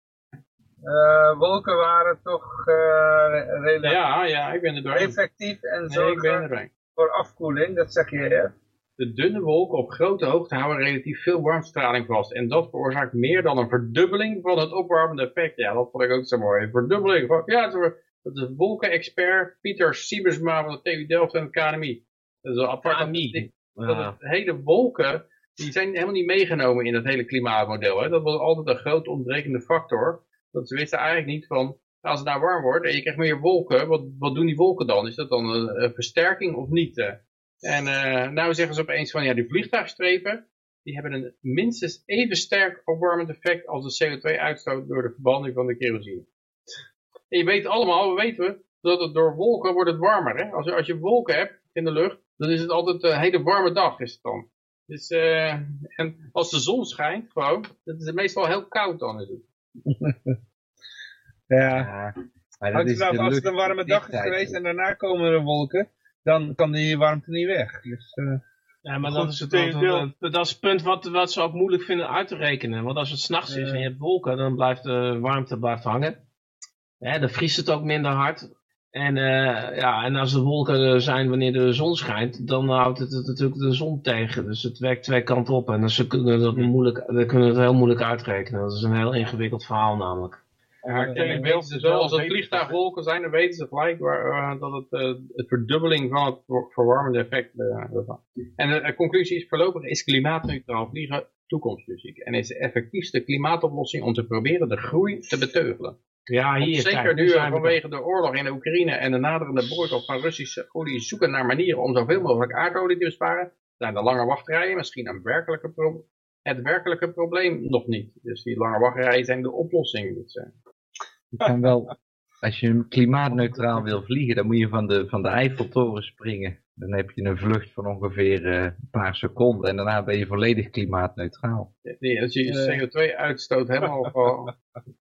Eh, wolken waren toch eh, redelijk Ja, ja, ik ben er doorheen. effectief en Nee, doorheen. voor afkoeling, dat zeg je, hè? De dunne wolken op grote hoogte houden relatief veel warmstraling vast. En dat veroorzaakt meer dan een verdubbeling van het opwarmende effect. Ja, dat vond ik ook zo mooi. Een verdubbeling van, ja, dat is- dat is wolkenexpert Pieter Siebersma van de TU Delft en het KNMI. Dat is een apart. KNMI. Dat het hele wolken, die zijn helemaal niet meegenomen in het hele klimaatmodel. Hè. Dat was altijd een groot ontbrekende factor. Dat ze wisten eigenlijk niet van, als het nou warm wordt en je krijgt meer wolken, wat, wat doen die wolken dan? Is dat dan een, versterking of niet? En eh nou zeggen ze opeens van, ja, die vliegtuigstrepen, die hebben een minstens even sterk opwarmend effect als de CO2-uitstoot door de verbranding van de kerosine. En je weet allemaal, we weten dat het door wolken wordt het warmer. Hè? Als, je, als je wolken hebt in de lucht, dan is het altijd een hele warme dag is het dan. Dus, eh, en als de zon schijnt, gewoon, dat is het meestal heel koud dan. Het. Ja. Ja, maar dat Hangt is de als het een warme dag is geweest en daarna komen er wolken, dan kan die warmte niet weg. Dus, eh, Ja, maar Goed, dat is, het, dat, deel. dat- dat is het punt wat, wat ze ook moeilijk vinden uit te rekenen. Want als het s'nachts is en je hebt wolken, dan blijft de warmte blijft hangen. Hè, dan vriest het ook minder hard. En, eh, ja, en als de wolken er zijn wanneer de zon schijnt, dan houdt het, het natuurlijk de zon tegen. Dus het werkt twee kanten op. En ze kunnen dat moeilijk, ze kunnen het heel moeilijk uitrekenen. Dat is een heel ingewikkeld verhaal namelijk. Ja, ik denk ze zo, als het vliegtuigwolken zijn, dan weten ze gelijk waar, eh, dat het uh, het verdubbeling van het ver- verwarmende effect uh, ervan. En de, de, conclusie is voorlopig is klimaatneutraal vliegen toekomstmuziek. En is de effectiefste klimaatoplossing om te proberen de groei te beteugelen. Ja, hier. zeker nu vanwege de oorlog in de Oekraïne en de naderende boycott van Russische olie zoeken naar manieren om zoveel mogelijk aardolie te besparen, zijn de lange wachtrijen misschien een werkelijke pro het werkelijke probleem nog niet. Dus die lange wachtrijen zijn de oplossing. Dus, uh, Je kan wel, als je klimaatneutraal wil vliegen, dan moet je van de, van de Eiffeltoren springen. Dan heb je een vlucht van ongeveer uh, een paar seconden en daarna ben je volledig klimaatneutraal. Nee, als je CO2-uitstoot helemaal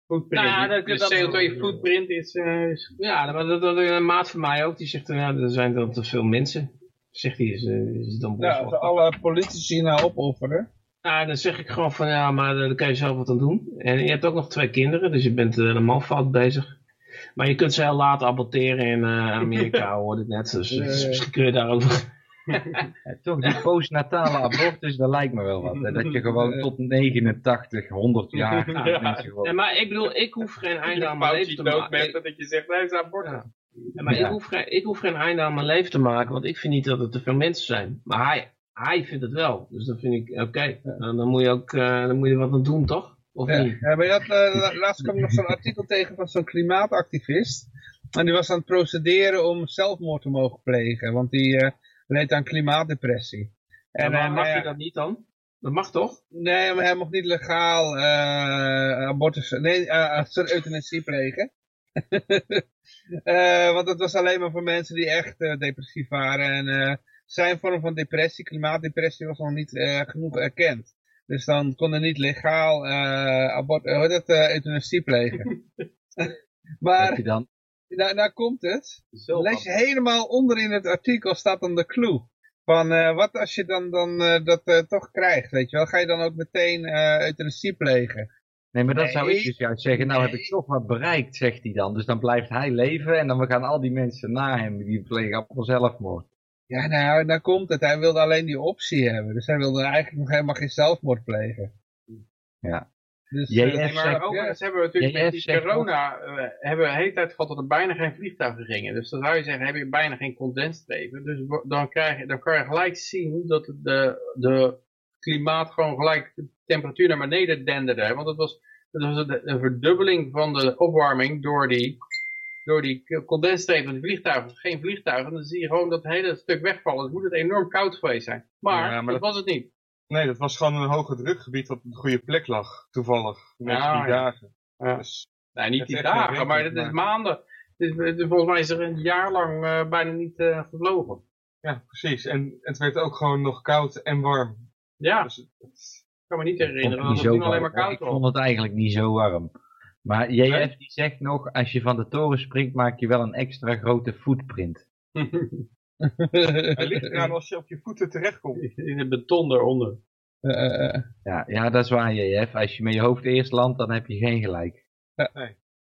footprint, Nou, dat- dat- CO2-footprint is, uh, is... Ja, maar dat, dat, een maat van mij ook, die zegt, nou, er zijn dan te veel mensen. Zegt hij, is, is dan ja, als alle politici nou opofferen. Nou, dan zeg ik gewoon van, ja, maar daar kan je zelf wat aan doen. En je hebt ook nog twee kinderen, dus je bent helemaal fout bezig. Maar je kunt ze heel laat aborteren in uh, Amerika, hoorde ik net. Dus, dus misschien kun je daar ook nog... ja, toch, die postnatale abortus, dat lijkt me wel wat. Hè? Dat je gewoon tot 89, 100 jaar gaat. Ja. mensen gewoon... Ja, maar ik bedoel, ik hoef geen einde aan mijn leven te maken. Dat je zegt, nee, is abortus. Ja. Ja, maar ik, hoef geen, ik hoef geen einde aan mijn leven te maken, want ik vind niet dat er te veel mensen zijn. Maar hij, hij vindt het wel. Dus dan vind ik, oké, okay, dan, dan moet je ook uh, dan moet je wat aan doen, toch? Of ja. niet? Ja, had, uh, laatst kwam nog zo'n artikel tegen van zo'n klimaatactivist. En die was aan het procederen om zelfmoord te mogen plegen, want die uh, leed aan klimaatdepressie. En ja, mag je dat niet dan? Dat mag toch? Nee, maar hij mocht niet legaal uh, abortus, nee, uh, euthanasie plegen. uh, want het was alleen maar voor mensen die echt depressief waren. En zijn vorm van depressie, klimaatdepressie, was nog niet genoeg erkend. Dus dan kon er niet legaal uh, abort, hoe dat, euthanasie plegen. maar dan? Nou, nou komt het. Lees je helemaal onder in het artikel staat dan de clue. Van uh, wat als je dan, dan uh, dat uh, toch krijgt, weet je wel. Ga je dan ook meteen euthanasie plegen? Nee, maar dat nee. zou ik dus juist zeggen. Nou nee. heb ik toch wat bereikt, zegt hij dan. Dus dan blijft hij leven en dan gaan al die mensen na hem, die plegen allemaal zelfmoord. Ja, nou, daar komt het. Hij wilde alleen die optie hebben. Dus hij wilde eigenlijk nog helemaal geen zelfmoord plegen. Ja. Dus, JF uh, maar ook, ja. hebben we natuurlijk JF met die corona, uh, hebben we de hele tijd gehad dat er bijna geen vliegtuigen gingen. Dus dan zou je zeggen, heb je bijna geen condensstrepen. Dus dan, krijg je, dan kan je gelijk zien dat de, de klimaat gewoon gelijk de temperatuur naar beneden denderde. Want het was, het was een verdubbeling van de opwarming door die door die condensstreep van die vliegtuigen, geen vliegtuigen, dan zie je gewoon dat hele stuk wegvallen. Dan moet het enorm koud geweest zijn. Maar, Ja, maar dat dat- was het niet. Nee, dat was gewoon een hoge drukgebied dat op de goede plek lag, toevallig. Met Ja, die ja. dagen. Ja. Dus, Nee, niet die dagen, maar het is maanden. Is- volgens mij is er een jaar lang eh, bijna niet eh, gevlogen. ja, precies. En het werd ook gewoon nog koud en warm. Ja, Dus ik kan me niet herinneren dat het toen alleen maar koud Ik vond het eigenlijk niet zo warm. Maar JF Nee? die zegt nog, als je van de toren springt, maak je wel een extra grote footprint. het ligt eraan als je op je voeten terechtkomt. In het beton eronder. Eh, eh, eh. Ja, ja, dat is waar JF. Als je met je hoofd eerst landt, dan heb je geen gelijk.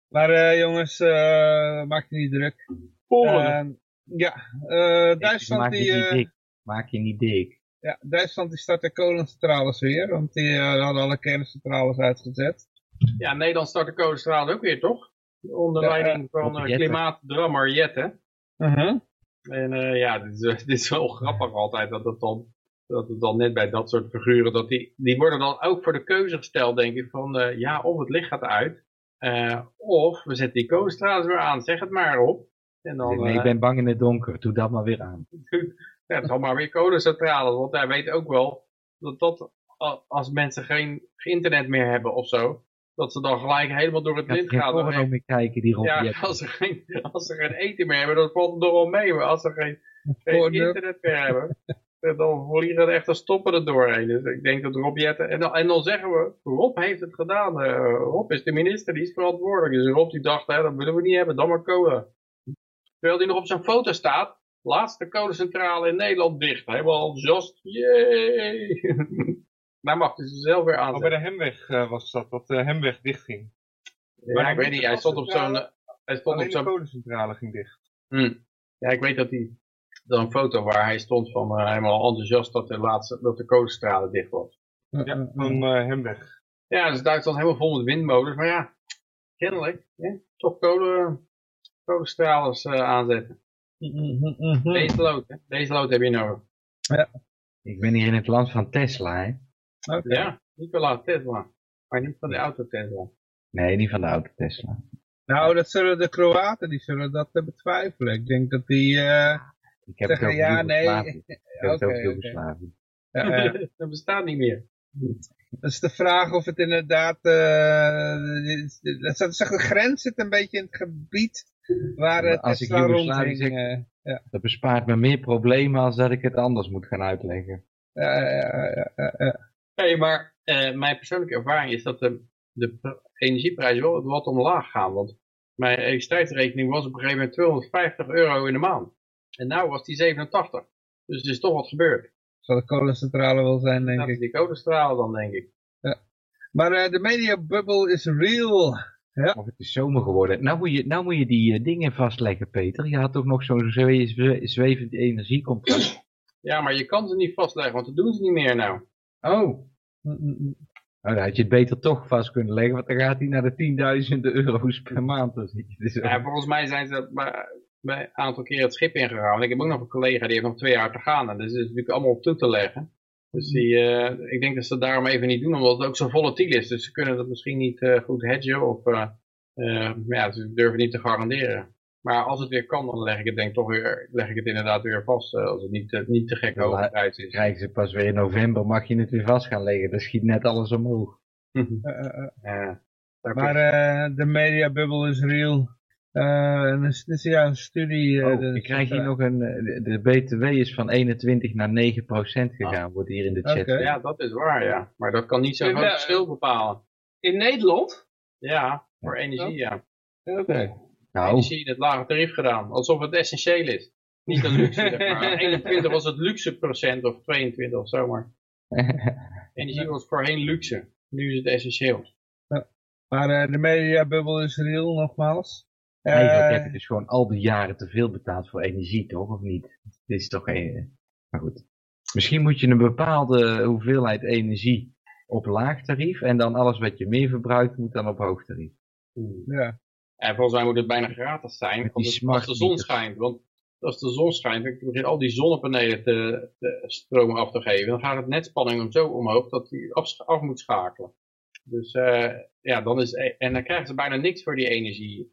Maar eh, jongens, eh, maak je niet druk. Volgende. Eh, ja, eh, Duitsland, maak die, je niet dik. Maak je niet dik. ja, Duitsland die start de kolencentrales weer, want die hadden alle kerncentrales uitgezet. Ja, Nederland start de kolencentrale ook weer, toch? Onder leiding van uh, Jette. klimaatdrammer Jette. En eh, ja, dit is, dit is wel grappig altijd dat het dan, dat het dan net bij dat soort figuren, dat die, die worden dan ook voor de keuze gesteld, denk ik, van eh, ja, of het licht gaat uit, eh, of we zetten die kolencentrales weer aan, zeg het maar op. En dan, nee, eh, ik ben bang in het donker. Doe dat maar weer aan. ja, het zal maar weer kolencentrales, want hij weet ook wel dat dat, als mensen geen internet meer hebben of zo, dat ze dan gelijk helemaal door het Ik ga lint geen gaan. porno meer kijken, die Ja, als ze, geen, als ze geen eten meer hebben, dan valt het nog wel mee. Maar als ze geen, geen internet meer hebben, dan vliegen er echt een stoppen er doorheen. Dus ik denk dat Rob Jetten... En dan, en dan zeggen we, Rob heeft het gedaan. eh, Rob is de minister, die is verantwoordelijk. Dus Rob die dacht, hè, dat willen we niet hebben, dan maar kolen. Terwijl die nog op zijn foto staat, laatste kolencentrale in Nederland dicht. Helemaal enthousiast, yay! Maar mag dus zelf weer Oh, bij de Hemweg eh, was dat, dat de Hemweg dichtging. Ja, ik weet niet, hij stond op zo'n... Hij stond op de zo'n kolencentrale ging dicht. Hm. Ja, ik weet dat hij dan een foto waar hij stond van eh, helemaal enthousiast dat de laatste dat de kolencentrale dicht was. Ja, van eh, Hemweg. Ja, dus Duitsland helemaal vol met windmolens, maar ja, kennelijk, hè, toch kolen, kolencentrales eh, aanzetten. Mhm. Deze lood, hè? Deze lood heb je nodig. Ik ben hier in het land van Tesla, hè. Oké. Ja, Nikola Tesla, maar niet van de auto Tesla. Nee, niet van de auto Tesla. Nou, dat zullen de Kroaten, die zullen dat eh, betwijfelen. Ik denk dat die eh, Ik heb het zeggen, over ja, nee. Ik heb het over. Ja, ja. dat bestaat niet meer. Dat is de vraag of het inderdaad... eh dat is echt de grens zit een beetje in het gebied waar het Als ik Tesla zeg- eh, Dat bespaart me meer problemen als dat ik het anders moet gaan uitleggen. ja, ja, ja, ja, ja. Hey, maar eh, mijn persoonlijke ervaring is dat de, de pr- energieprijzen wel wat omlaag gaan. Want mijn elektriciteitsrekening was op een gegeven moment 250 euro in de maand. En nu was die 87. Dus er is toch wat gebeurd. Zal de kolencentrale wel zijn, denk Dat ik. is die kolenstralen dan, denk ik. Maar eh, de media bubble is real. Of het is zomer geworden. Nou moet je, nou moet je die eh, dingen vastleggen, Peter. Je had toch nog zo'n zwe- zwe- zwevend energiecontract. Ja, maar je kan ze niet vastleggen, want dat doen ze niet meer nou. Oh. Mm, mm, mm. Nou, dan had je het beter toch vast kunnen leggen, want dan gaat hij naar de tienduizenden euro's per maand. Dus Ja, volgens mij zijn ze bij, een aantal keer het schip ingegaan. Want ik heb ook nog een collega die heeft nog twee jaar te gaan. En dus is natuurlijk allemaal op toe te leggen. Dus die, eh, ik denk dat ze het daarom even niet doen, omdat het ook zo volatiel is. Dus ze kunnen dat misschien niet eh, goed hedgen of eh, ja, ze durven niet te garanderen. Maar als het weer kan, dan leg ik het denk ik toch weer, leg ik het inderdaad weer vast. eh, als het niet, te- niet te gek hoge prijs is. krijgen ze pas weer in november, mag je het weer vast gaan leggen. Dan schiet net alles omhoog. Eh, eh. Ja, Maar eh, de media bubble is real. Eh, en het is, ja, een studie. Oh, dus- ik krijg hier nog een, de, BTW is van 21 naar 9 procent gegaan, wordt hier in de chat. Ja, dat is waar, ja. Maar dat kan niet zo'n Ja, groot verschil bepalen. In Nederland? Ja, voor energie, ja. Oké. Energie in het lage tarief gedaan. Alsof het essentieel is. Niet een luxe, zeg maar. 21 was het luxe procent of 22 of zo, maar energie was voorheen luxe. Nu is het essentieel. Maar eh, de media bubble is real, nogmaals. Eh, eigenlijk heb je dus gewoon al die jaren te veel betaald voor energie, toch? Of niet? Dit is toch een... Maar goed. Misschien moet je een bepaalde hoeveelheid energie op laag tarief en dan alles wat je meer verbruikt moet dan op hoog tarief. ja. En volgens mij moet het bijna gratis zijn als, die het- als de zon schijnt. Want als de zon schijnt, dan begint al die zonnepanelen te, te stromen af te geven. Dan gaat het netspanning hem zo omhoog dat hij af, af moet schakelen. Dus eh, ja, dan is, en dan krijgen ze bijna niks voor die energie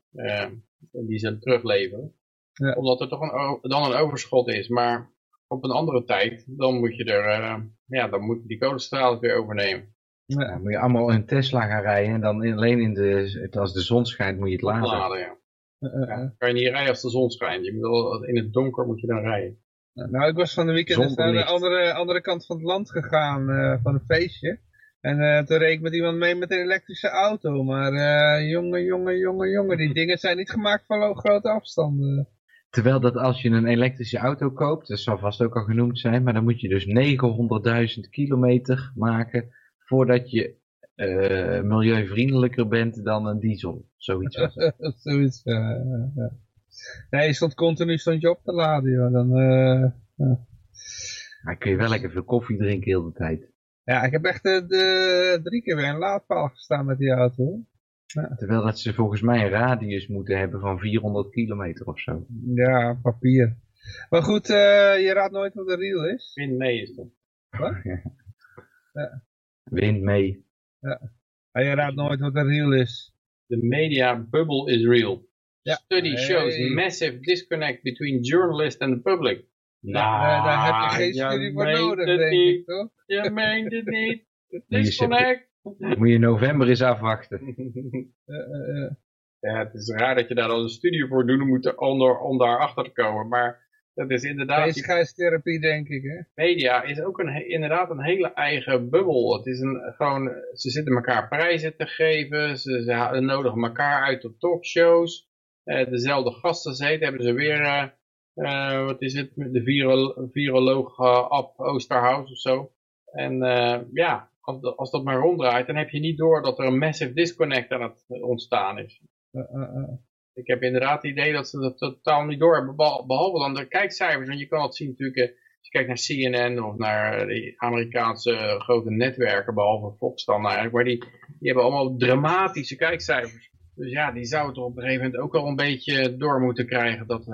die ze terugleveren. Ja. Omdat er toch een, dan een overschot is. Maar op een andere tijd, dan moet je er, ja, dan moet die kolencentrales weer overnemen. Ja, dan moet je allemaal in Tesla gaan rijden en dan alleen in de, als de zon schijnt moet je het laden. laden ja. ja. Kan je niet rijden als de zon schijnt. Je moet wel, in het donker moet je dan rijden. Nou, ik was van de weekend naar de andere, andere kant van het land gegaan uh, van een feestje. En uh, toen reed ik met iemand mee met een elektrische auto. Maar uh, jongen, jongen, jongen, jongen, die dingen zijn niet gemaakt voor grote afstanden. Terwijl dat als je een elektrische auto koopt, dat zal vast ook al genoemd zijn, maar dan moet je dus 900.000 kilometer maken voordat je uh, milieuvriendelijker bent dan een diesel. Zoiets. Zoiets, ja. Nee, je stond continu stond je op te laden, joh. Dan, uh, ja. kun je wel lekker veel koffie drinken heel de tijd. Ja, ik heb echt de, de drie keer weer een laadpaal gestaan met die auto. Ja. Terwijl dat ze volgens mij een radius moeten hebben van 400 kilometer of zo. Ja, papier. Maar goed, uh, je raadt nooit wat de real is. Wind mee is dat. Wat? ja. Wind mee. Ja. Je raadt nooit wat de real is. The media bubble is real. Ja. Study shows massive disconnect between journalists and the public. Nou, daar heb je geen studie voor nodig, denk ik, toch? Je meent het niet. Disconnect. Moet je november eens afwachten. ja, het is raar dat je daar al een studie voor doet moet om, om daar achter te komen. Maar dat is inderdaad... Bezigheidstherapie, denk ik, hè? Media is ook een, inderdaad een hele eigen bubbel. Het is een, gewoon, ze zitten elkaar prijzen te geven. Ze, ze nodigen elkaar uit op talkshows. Uh, dezelfde gasten zitten, hebben ze weer... Uh, uh, wat is het? De viral, viroloog Ab Oosterhuis of zo. En ja, als, als dat maar ronddraait, dan heb je niet door dat er een massive disconnect aan het ontstaan is. Ik heb inderdaad het idee dat ze dat totaal niet door hebben, behalve dan de kijkcijfers. Want je kan het zien natuurlijk, eh, als je kijkt naar CNN of naar de Amerikaanse grote netwerken, behalve Fox dan eigenlijk, maar die, die hebben allemaal dramatische kijkcijfers. Dus ja, die zouden toch op een gegeven moment ook wel een beetje door moeten krijgen. Dat,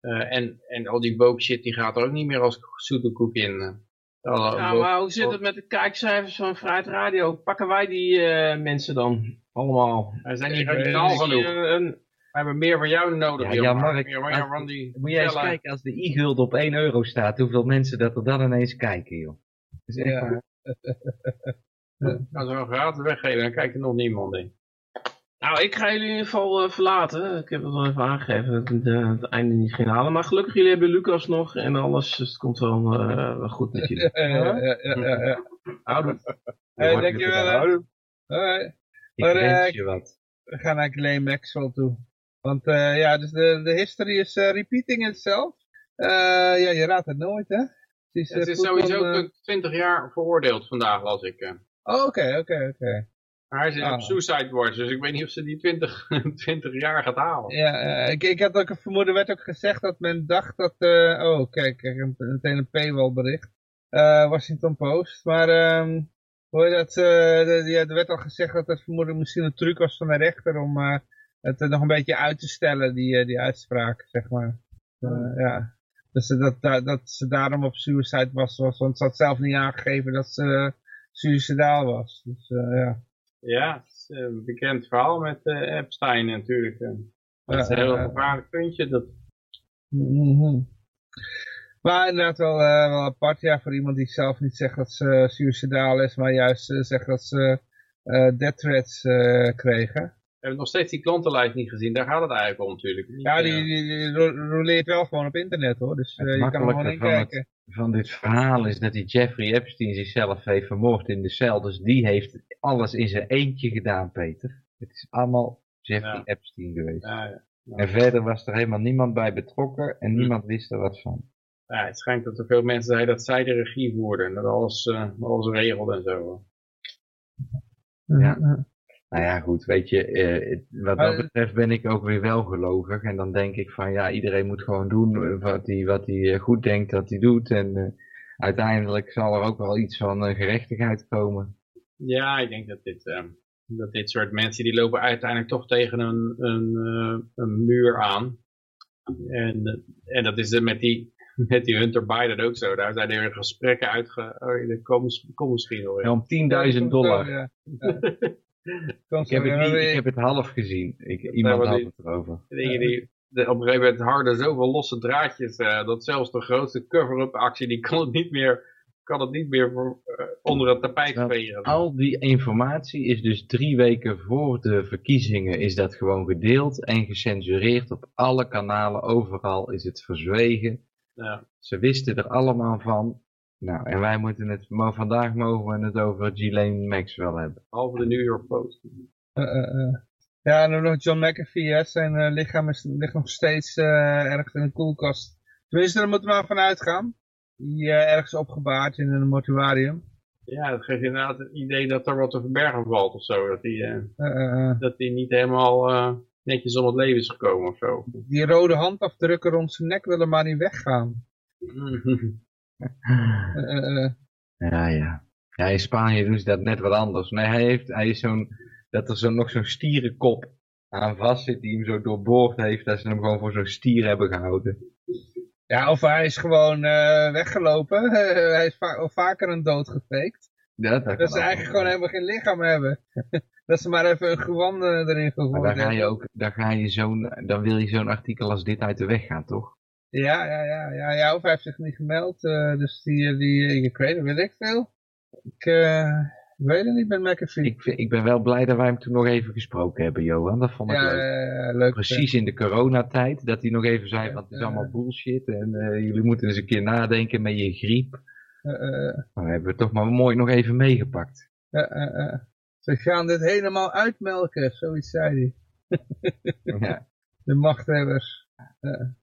uh, en, en al die woke shit die gaat er ook niet meer als zoete koek in. Uh, ja, maar hoe zit het met de kijkcijfers van Vrijheid Radio? Pakken wij die uh, mensen dan allemaal? Er zijn niet radicaal genoeg. We hebben meer van jou nodig. Ja, ja Mark, als, die moet jij eens kijken, als de e-guld op 1 euro staat, hoeveel mensen dat er dan ineens kijken, joh. Dat is echt ja. Als we een gratis weggeven, dan kijkt er nog niemand in. Nou, ik ga jullie in ieder geval uh, verlaten. Ik heb het wel even aangegeven dat het, uh, het einde niet ging halen. Maar gelukkig, jullie hebben Lucas nog en alles. Dus het komt wel, uh, wel goed met jullie. ja, ja, ja. ja. Houdoe. Hey, dankjewel. Houdoe. Hoi. Ik wens je wat. We gaan naar Glenn Maxwell toe. Want uh, ja, dus de, de history is uh, repeating itself. Uh, ja, je raadt het nooit, hè? Het is, het is sowieso om, 20 jaar veroordeeld vandaag, las ik. Oh, oké, oké, oké. Hij zit ah. op suicide watch, dus ik weet niet of ze die 20, 20 jaar gaat halen. Ja, ik, ik had ook een vermoeden, werd ook gezegd dat men dacht dat... oh, kijk, meteen een paywall bericht. Washington Post. Maar um, hoor je dat? De, ja, er werd al gezegd dat het vermoeden misschien een truc was van de rechter om het nog een beetje uit te stellen, die, eh, die uitspraak, zeg maar. Uh, ja. Dus dat, dat, dat ze daarom op suicide was, was, want ze had zelf niet aangegeven dat ze suicidaal was. Dus ja. Ja, het is een bekend verhaal met Epstein natuurlijk. Dat is een heel gevaarlijk puntje. Dat... Mm Maar inderdaad wel, wel apart, ja, voor iemand die zelf niet zegt dat ze suicidaal is, maar juist zegt dat ze death threats kregen hebben nog steeds die klantenlijst niet gezien. Daar gaat het eigenlijk om natuurlijk. ja, die, die, die roleert wel gewoon op internet hoor. Dus uh, je kan er gewoon in kijken. Van dit verhaal is dat die Jeffrey Epstein zichzelf heeft vermoord in de cel. Dus die heeft alles in zijn eentje gedaan, Peter. Het is allemaal Jeffrey Epstein geweest. Ja, ja. En verder was er helemaal niemand bij betrokken en niemand wist er wat van. Ja, het schijnt dat er veel mensen zeiden dat zij de regie voerden en dat alles, uh, alles regelde en zo. Ja. Nou ja, goed, weet je, eh, wat dat betreft ben ik ook weer wel gelovig. En dan denk ik van, ja, iedereen moet gewoon doen wat hij wat hij eh, goed denkt dat hij doet. En uh, uiteindelijk zal er ook wel iets van uh, gerechtigheid komen. Ja, ik denk dat dit, uh, dat dit soort mensen, die lopen uiteindelijk toch tegen een, een, een muur aan. En, en dat is met die, met die Hunter Biden ook zo. Daar zijn er gesprekken uitge... Oh, dat komt misschien wel. Ja, om 10.000 dollar. Ja. Ik heb, het niet, ik heb het half gezien. Ik, iemand had het erover. Dingen die, de, op een gegeven moment harden zoveel losse draadjes, uh, dat zelfs de grootste cover-up actie, die kan het niet meer, kan het niet meer voor, uh, onder het tapijt vegen. Al die informatie is dus drie weken voor de verkiezingen is dat gewoon gedeeld en gecensureerd op alle kanalen, overal is het verzwegen. Ja. Ze wisten er allemaal van. Nou, en wij moeten het, maar vandaag mogen we het over Ghislaine Maxwell hebben. Halve de New York Post. Uh, ja, en dan nog John McAfee, zijn lichaam is, ligt nog steeds ergens in een koelkast. Tenminste, daar moeten we maar vanuit gaan. Die ergens opgebaard in een mortuarium. Ja, dat geeft inderdaad het idee dat er wat te verbergen valt of zo. Dat hij dat die niet helemaal netjes om het leven is gekomen of zo. Die rode handafdrukken rond zijn nek willen maar niet weggaan. Uh, ja, ja. Ja, in Spanje doen ze dat net wat anders. Nee, hij, heeft, hij is zo'n, dat er zo, nog zo'n stierenkop aan vast zit die hem zo doorboord heeft, dat ze hem gewoon voor zo'n stier hebben gehouden. Ja, of hij is gewoon uh, weggelopen. hij is va vaker een dood gefaked. Ja, dat, dat ze eigenlijk gewoon helemaal geen lichaam hebben. dat ze maar even een gewand erin gegooid dan ga je ook, dan, ga je zo'n, dan wil je zo'n artikel als dit uit de weg gaan, toch? Ja, ja, ja, ja, ja, of hij heeft zich niet gemeld. Uh, dus die, die, ik weet het, weet ik veel. Ik, uh, weet het niet met McAfee. Ik, ik ben wel blij dat wij hem toen nog even gesproken hebben, Johan. Dat vond ik ja, leuk. Leuk. Precies in de coronatijd, dat hij nog even zei, van het is allemaal bullshit. En jullie moeten eens een keer nadenken met je griep. Dan hebben we toch maar mooi nog even meegepakt. Ze gaan dit helemaal uitmelken, zoiets zei hij. ja. De machthebbers. Ja,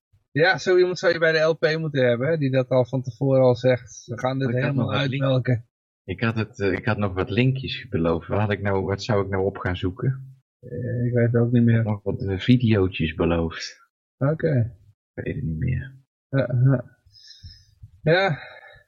zo iemand zou je bij de LP moeten hebben, die dat al van tevoren al zegt. We gaan dit helemaal uitmelken. Ik had, het, uh, ik had nog wat linkjes beloofd. Wat, had ik nou, wat zou ik nou op gaan zoeken? Uh, ik weet het ook niet meer. Nog wat uh, videootjes beloofd. Oké. Okay. Ik weet het niet meer. ja,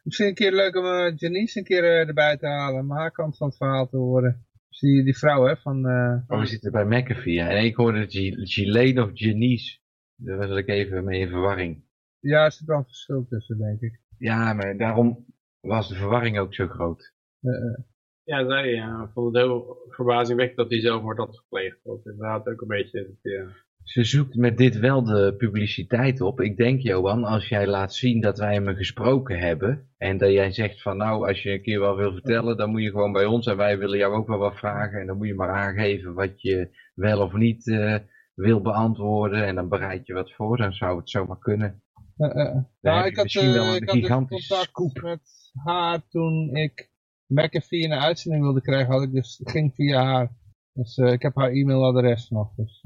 misschien een keer leuk om Janice een keer erbij te halen. Om haar kant van het verhaal te horen. Dus die, die vrouw, hè, van... oh, we zitten bij McAfee, En ik hoorde Ghislaine of Janice. Daar was ik even mee in verwarring. Ja, er zit wel een verschil tussen, denk ik. Ja, maar daarom was de verwarring ook zo groot. Uh, ja, zij ja, vond het heel verbazingwekkend dat hij zelf wordt gepleegd. Dat is inderdaad ook een beetje... Ja. Ze zoekt met dit wel de publiciteit op. Ik denk, Johan, als jij laat zien dat wij hem gesproken hebben... en dat jij zegt van nou, als je een keer wel wil vertellen... dan moet je gewoon bij ons en wij willen jou ook wel wat vragen... en dan moet je maar aangeven wat je wel of niet... Uh, wil beantwoorden en dan bereid je wat voor, dan zou het zomaar kunnen. Uh, uh. Nou, ik had, misschien wel een gigantische contact scoop. met haar toen ik McAfee in een uitzending wilde krijgen, had ik dus, ging via haar. Dus uh, ik heb haar e-mailadres nog. Dus,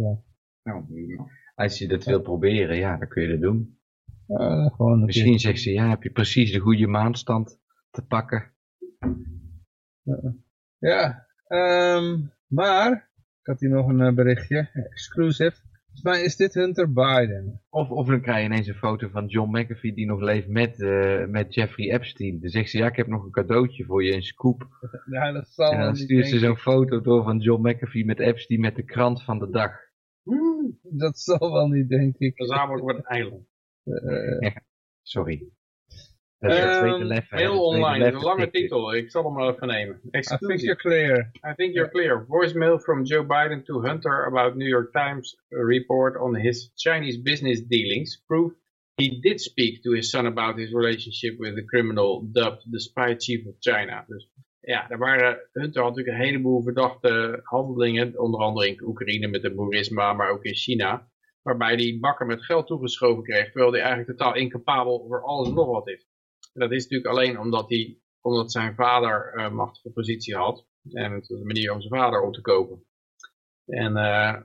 nou, als je dat wil proberen, ja, dan kun je dat doen. misschien zegt ze, ja, heb je precies de goede maandstand te pakken. Ja, um, maar ik had hier nog een uh, berichtje. Exclusive. Volgens mij is dit Hunter Biden. Of, of dan krijg je ineens een foto van John McAfee die nog leeft met, uh, met Jeffrey Epstein. Dan zegt ze, ja, ik heb nog een cadeautje voor je, een scoop. ja, dat zal en dan stuurt ze zo'n foto door van John McAfee met Epstein met de krant van de dag. Dat zal wel niet, denk ik. Gezamenlijk wordt het eiland. Uh, ja, sorry. Um, heel online, een lange titel. Ik zal hem maar even nemen. I think you're clear. I think you're clear. Voicemail from Joe Biden to Hunter about New York Times report on his Chinese business dealings. Proof he did speak to his son about his relationship with the criminal dubbed the spy chief of China. Dus ja, er waren, Hunter had natuurlijk een heleboel verdachte handelingen, onder andere in Oekraïne met de Burisma, maar ook in China. Waarbij hij bakken met geld toegeschoven kreeg, terwijl hij eigenlijk totaal incapabel voor alles en nog wat is. Dat is natuurlijk alleen omdat, hij, omdat zijn vader uh, machtige positie had. En het is een manier om zijn vader op te kopen. En uh,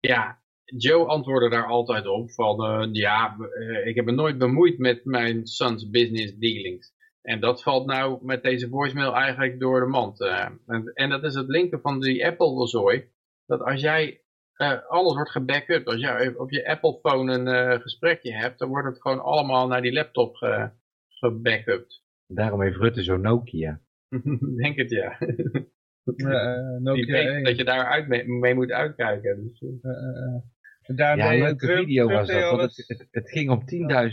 ja, Joe antwoordde daar altijd op van, uh, ja, ik heb me nooit bemoeid met mijn sons business dealings. En dat valt nou met deze voicemail eigenlijk door de mand. En, en, dat is het linken van die Apple-zooi. Dat als jij, alles wordt gebackupt. Als jij op je Apple-phone een gesprekje hebt, dan wordt het gewoon allemaal naar die laptop ge, gebackupt. Daarom heeft Rutte zo'n Nokia. Denk het, ja. Uh, Nokia weet dat je daar uit mee, mee, moet uitkijken. Dus, uh, daar ja, een leuke video was dat. Want het, het, het, ging om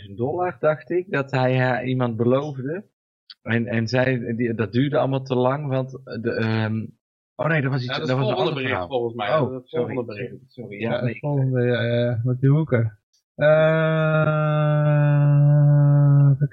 10.000 dollar, dacht ik, dat hij uh, iemand beloofde. En, en zij, die, dat duurde allemaal te lang, want de, um, Oh nee, dat was iets Ja, dat was het een volgende ander bericht verhaal. volgens mij. Oh, dat is het sorry. volgende bericht. Sorry, Ja, ja, het nee. volgende, ja, ja, met die. Eh,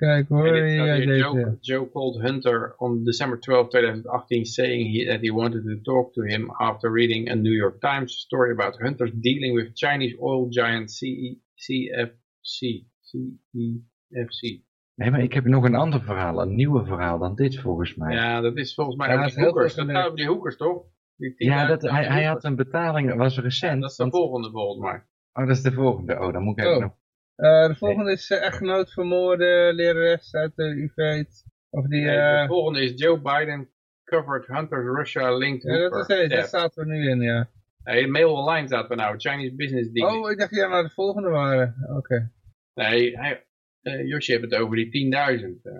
kijken hoor. Ja. Joe, Joe called Hunter on December 12, 2018, saying he, that he wanted to talk to him after reading a New York Times story about Hunter's dealing with Chinese oil giant CE, CFC. CEFC. Nee, maar ik heb nog een ander verhaal, een nieuwe verhaal dan dit volgens mij. Ja, Ja, dat is volgens mij Ja, is die heel hoekers. Dat gaat over die hoekers, toch? Die 10.000 dat, hij, hij had een betaling, dat was Ja, recent. dat is de want- volgende volgens mij. oh, dat is de volgende. Oh, dan moet ik even Oh. nog... Eh, de volgende is uh, echtgenoot vermoorde lerares uit de UV. Of die, Nee, eh de volgende is Joe Biden covered Hunter's Russia-linked ja, dat is deze, daar er nu in, ja. Nee, mail online staat er nou, Chinese business dealing. Oh, ik dacht ja, naar de volgende waren. Oké. Nee, hij, eh, Josje heeft het over die 10.000. eh.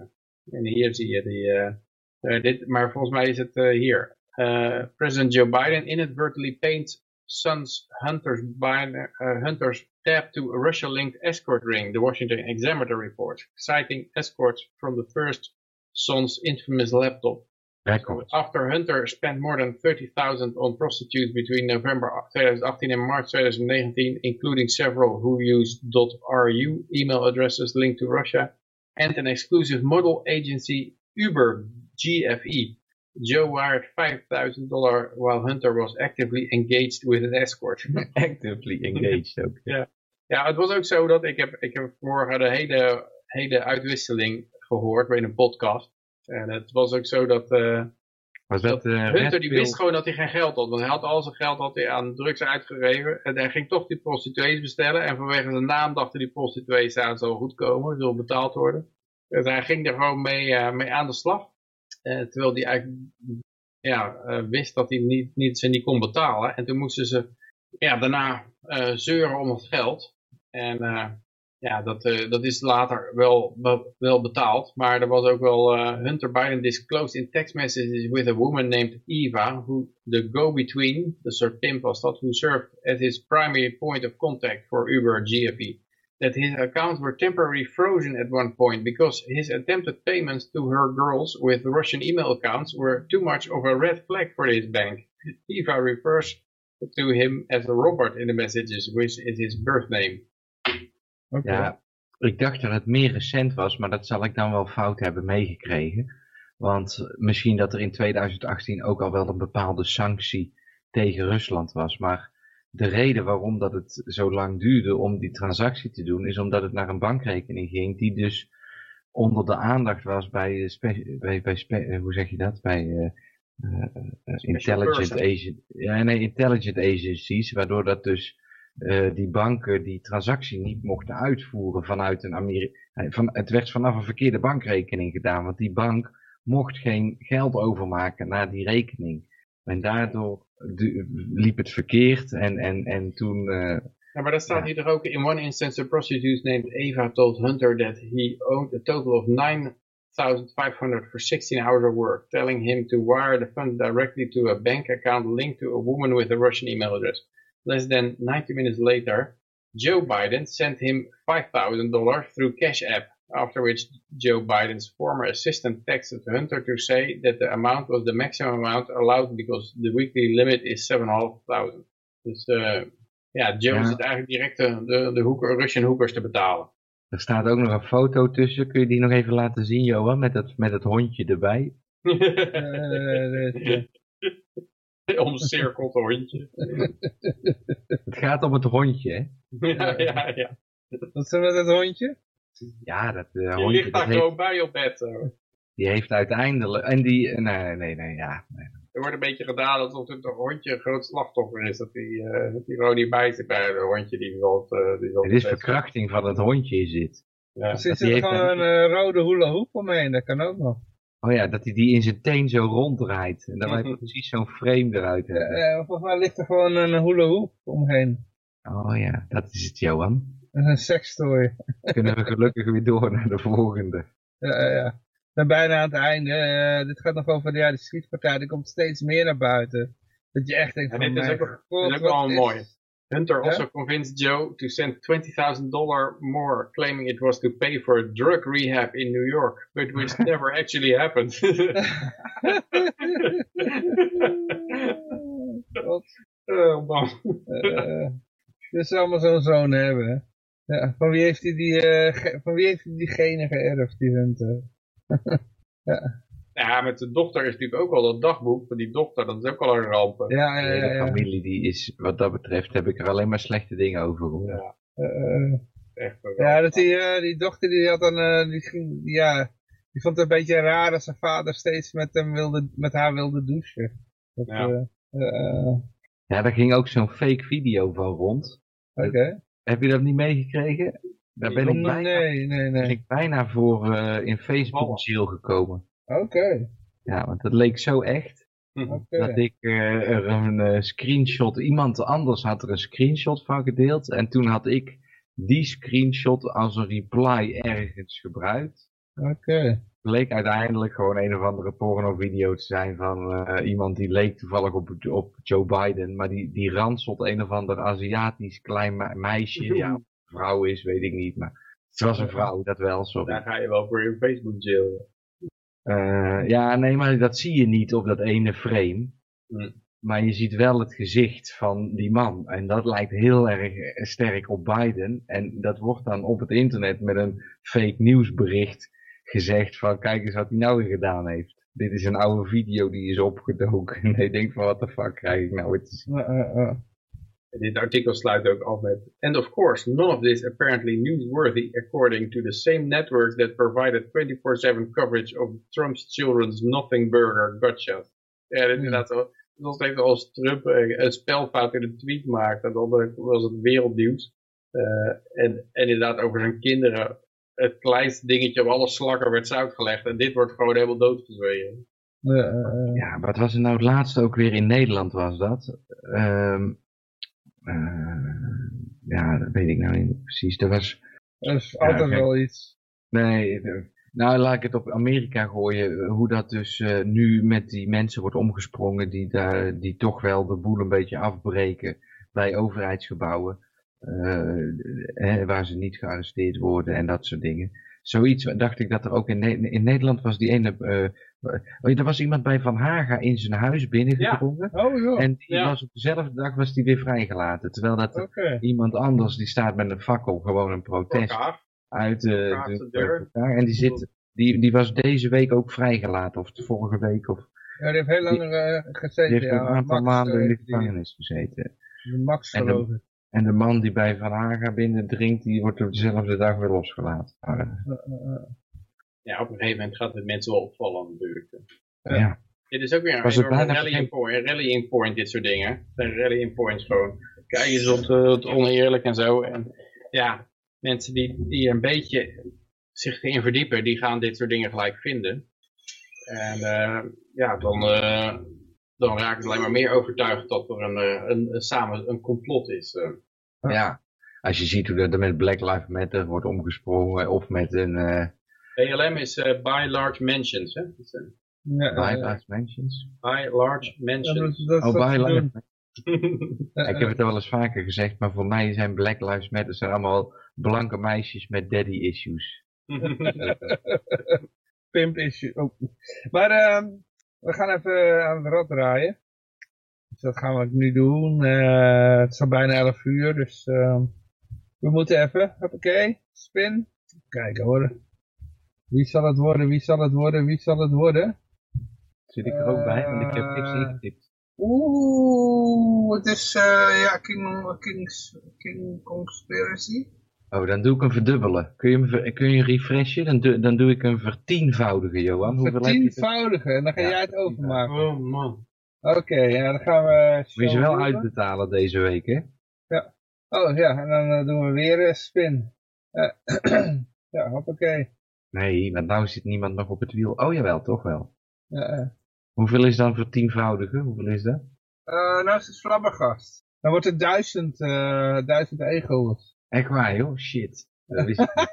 en hier zie je die, eh, eh, dit, maar volgens mij is het eh, hier. Eh, President Joe Biden inadvertently paints son's Hunter's, Biden, uh, Hunter's tab to a Russia-linked escort ring, the Washington Examiner report, citing escorts from the first son's infamous laptop. After Hunter spent more than 30,000 on prostitutes between November 2018 and March 2019, including several who used .ru email addresses linked to Russia, and an exclusive model agency Uber GFE. Joe wired $5,000 while Hunter was actively engaged with an escort. Actively engaged ook. Ja, het was ook zo dat ik heb, ik heb vanmorgen de hele, hele uitwisseling gehoord bij een podcast. En het was ook zo dat... eh, Was dat eh Hunter die wist gewoon dat hij geen geld had. Want hij had al zijn geld had hij aan drugs uitgegeven. En hij ging toch die prostituees bestellen. En vanwege de naam dachten die prostituees, ja, het zal goed komen. Zullen betaald worden. Dus hij ging er gewoon mee, eh, mee aan de slag. Eh, terwijl hij eigenlijk ja, eh, wist dat hij niet, niet, ze niet kon betalen. En toen moesten ze ja, daarna eh, zeuren om het geld. En ja, dat, dat is later wel, wel, betaald. Maar er was ook wel Hunter Biden disclosed in text messages with a woman named Eva, who the go-between, the soort pimp was dat, who served as his primary point of contact for Uber GFE. That his accounts were temporarily frozen at one point because his attempted payments to her girls with Russian email accounts were too much of a red flag for his bank. Eva refers to him as Robert in the messages, which is his birth name. Ja, ik dacht dat het meer recent was, maar dat zal ik dan wel fout hebben meegekregen. Want misschien dat er in 2018 ook al wel een bepaalde sanctie tegen Rusland was. Maar de reden waarom dat het zo lang duurde om die transactie te doen, is omdat het naar een bankrekening ging die dus onder de aandacht was bij, eh, spe- bij, bij spe- eh, hoe zeg je dat? Bij eh, intelligent, agent, ja, nee, intelligent agencies, waardoor dat dus die banken die transactie niet mochten uitvoeren vanuit een Ameri van, het werd vanaf een verkeerde bankrekening gedaan, want die bank mocht geen geld overmaken naar die rekening. En daardoor liep het verkeerd en, en, en toen, eh, Ja, maar dat staat hier toch ook. In one instance, a prostitute named Eva told Hunter that he owed a total of 9,500 for 16 hours of work, telling him to wire the funds directly to a bank account linked to a woman with a Russian email address. Less than 90 minutes later, Joe Biden sent him $5,000 through Cash App, after which Joe Biden's former assistant texted Hunter to say that the amount was the maximum amount allowed because the weekly limit is 7,500. Dus eh, ja, Joe Ja. zit eigenlijk direct de, de, de hoeker, Russian hoekers te betalen. er staat ook nog een foto tussen. Kun je die nog even laten zien, Johan, met het, met het hondje erbij? Omcirkeld hondje. Het gaat om het hondje, hè? ja, ja, ja. Wat is er met het hondje? Ja, dat eh, Die hondje, ligt daar heeft, gewoon bij op bed. Die heeft uiteindelijk, en die, eh, nee, nee, nee, ja. nee. Er wordt een beetje gedaan alsof het een hondje een groot slachtoffer is. Dat die, eh dat die gewoon niet bij zit bij een hondje die eh, die wil Het is verkrachting van het hondje is dit. Ja. Er zit die er gewoon een- een rode hula hoop omheen, dat kan ook nog. Oh ja, dat hij die in zijn teen zo ronddraait. En dan wij precies zo'n frame eruit. Eh, volgens mij ligt er gewoon een hula hoop omheen. Oh ja, dat is het, Johan. Dat is een sekstooi. Kunnen we gelukkig weer door naar de volgende. Ja, ja, ja. We zijn bijna aan het einde. Eh, dit gaat nog over ja, de schietpartij. Er komt steeds meer naar buiten. Dat je echt denkt van, dit is ook- god, dit is ook wel mooi. Hunter also convinced Joe to send $20,000 more, claiming it was to pay for a drug rehab in New York, but which never actually happened. Wat? oh man. Eh, dus ze allemaal zo'n zoon hebben. Ja, van wie heeft hij die, eh, van wie heeft hij die genen geërfd, die Hunter? Ja, met de dochter is natuurlijk ook al dat dagboek van die dochter, dat is ook al een ramp. Ja, ja, De ja. ja. familie die is, wat dat betreft, heb ik er alleen maar slechte dingen over gehoord. Eh, eh, Echt een ja, dat die, eh, die dochter die had dan, eh, die ging, ja, die vond het een beetje raar dat zijn vader steeds met, hem wilde, met haar wilde douchen. Dat, Ja. eh, eh, eh, Ja, daar ging ook zo'n fake video van rond. Oké. Heb je dat niet meegekregen? Daar ben ik bijna, Nee, nee, ben nee. ik bijna voor eh, in Facebook jail gekomen. Oké, Ja, want dat leek zo echt. oké. Dat ik eh, er een eh, screenshot, iemand anders had er een screenshot van gedeeld. En toen had ik die screenshot als een reply ergens gebruikt. Oké. Bleek uiteindelijk gewoon een of andere porno-video te zijn van eh, iemand die leek toevallig op, op Joe Biden. Maar die, die ranselt een of ander Aziatisch klein me- meisje. Ja, vrouw is, weet ik niet. Maar het was een vrouw, dat wel, sorry. Daar ga je wel voor in Facebook jail. Eh, ja, nee, maar dat zie je niet op dat ene frame. Maar je ziet wel het gezicht van die man. En dat lijkt heel erg sterk op Biden. En dat wordt dan op het internet met een fake nieuwsbericht gezegd van kijk eens wat hij nou weer gedaan heeft. Dit is een oude video die is opgedoken. En je denkt van what the fuck krijg ik nou weer te zien. Dit artikel sluit ook af met And of course, none of this apparently newsworthy according to the same networks that provided 24-7 coverage of Trump's children's nothing burger gotcha. Ja, is inderdaad zoals het even als Trump eh, een spelfout in een tweet maakt, en dan was het wereldnieuws. Eh, en, en inderdaad over zijn kinderen, het kleinste dingetje op alle slakken werd zout gelegd en dit wordt gewoon helemaal doodgezwegen. Eh, eh, eh. Ja, wat was er nou het laatste ook weer in Nederland was dat? Ehm, eh, ja, dat weet ik nou niet precies. Er was Dat is Ja, altijd kijk. wel iets. Nee, nou laat ik het op Amerika gooien. Hoe dat dus eh, nu met die mensen wordt omgesprongen die, daar, die toch wel de boel een beetje afbreken bij overheidsgebouwen. Eh, hè, waar ze niet gearresteerd worden en dat soort dingen. Zoiets dacht ik dat er ook in, Ne- in Nederland was die ene... eh, oh, er was iemand bij Van Haga in zijn huis binnengedrongen. Oh joh, En die Ja. was op dezelfde dag was die weer vrijgelaten. Terwijl dat iemand anders, die staat met een fakkel, gewoon een protest Elkaar. uit de, Kaart de, de deur. elkaar. En die, zit, die, die was deze week ook vrijgelaten, of de vorige week. Of, Ja, die heeft heel lang eh, die gezeten, heeft ja. een aantal Max, maanden in eh, de gevangenis gezeten. Max geloof ik. En de man die bij Van Haga binnendringt, die wordt op dezelfde dag weer losgelaten. Eh, eh, eh. Ja, op een gegeven moment gaat het mensen wel opvallen natuurlijk. ja. ja. Dit is ook weer een het bijna rallying point, rallying point, dit soort dingen. Het zijn rallying points gewoon. Kijk eens wat, wat oneerlijk en zo. En ja, mensen die, die een beetje zich erin verdiepen, die gaan dit soort dingen gelijk vinden. En eh, ja, dan, eh, dan raken ze alleen maar meer overtuigd dat er een, eh, een, een samen een complot is. eh. ja. Als je ziet hoe dat er met Black Lives Matter wordt omgesprongen, of met een uh, BLM is eh, by large mentions, hè? Ja, By eh, Lives Mentions. by large ja, mentions. dat- dat is Oh, By. Eh, Ik heb het al wel eens vaker gezegd, maar voor mij zijn Black Lives Matter zijn allemaal blanke meisjes met daddy issues. Pimp issue. Oh. Maar ehm, we gaan even aan het rad draaien. Dus dat gaan we nu doen. Eh, het is al bijna 11 uur, dus ehm, we moeten even. Oké, spin. Kijken hoor. Wie zal het worden, wie zal het worden, wie zal het worden? Zit ik er ook bij, want ik heb niks Eh, ingetipt. Oeh, het is eh, ja, King, King's, King Conspiracy. Oh, dan doe ik een verdubbelen. Kun je, hem ver- kun je refreshen? Dan, doe- dan doe ik een vertienvoudige, Johan. Hoeveel? Vertienvoudige, en dan ga Ja, jij het overmaken. oh man. Oké, ja, dan gaan we... Moet je ze wel doen. uitbetalen deze week, hè? Oh ja, en dan eh, doen we weer een spin. Eh, ja, hoppakee. Nee, want nou zit niemand nog op het wiel. Oh jawel, toch wel. Ja, eh. Hoeveel is dan vertienvoudige? Hoeveel is dat? Eh, nou is het flabbergast. Dan wordt het duizend, eh duizend ego's. Echt waar, joh? Shit. Dat wist ik niet.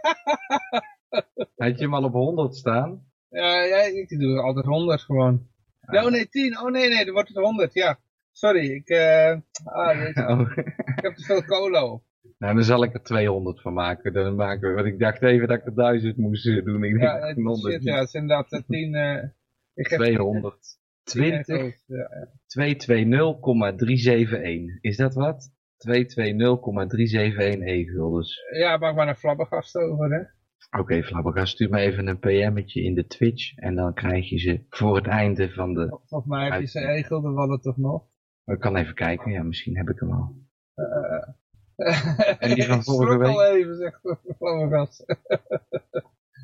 Had je hem al op 100 staan? Ja, ja, ik doe altijd honderd gewoon. Ah. Oh nee, tien. Oh nee, nee, dan wordt het honderd, ja. Sorry, ik, uh, ah, Oh. ik heb te veel cola op. Nou, dan zal ik er 200 van maken. Dan maken we, want ik dacht even dat ik er 1000 moest doen. Ik Ja, denk, 100, shit, ja, het inderdaad uh, 10... Uh, ik heb 200. 10 20, echo's, ja, ja. 220,371. Is dat wat? 220,371 e-guldens. ja, maak maar een flabbergast over, hè. Oké, Flabbergast, stuur me even een PM'tje in de Twitch. En dan krijg je ze voor het einde van de... Volgens mij heb je zijn e-gulden toch nog. Ik kan even kijken, ja, misschien heb ik hem al. Uh, En die van vorige schrok al week? even, zegt de flabbergast.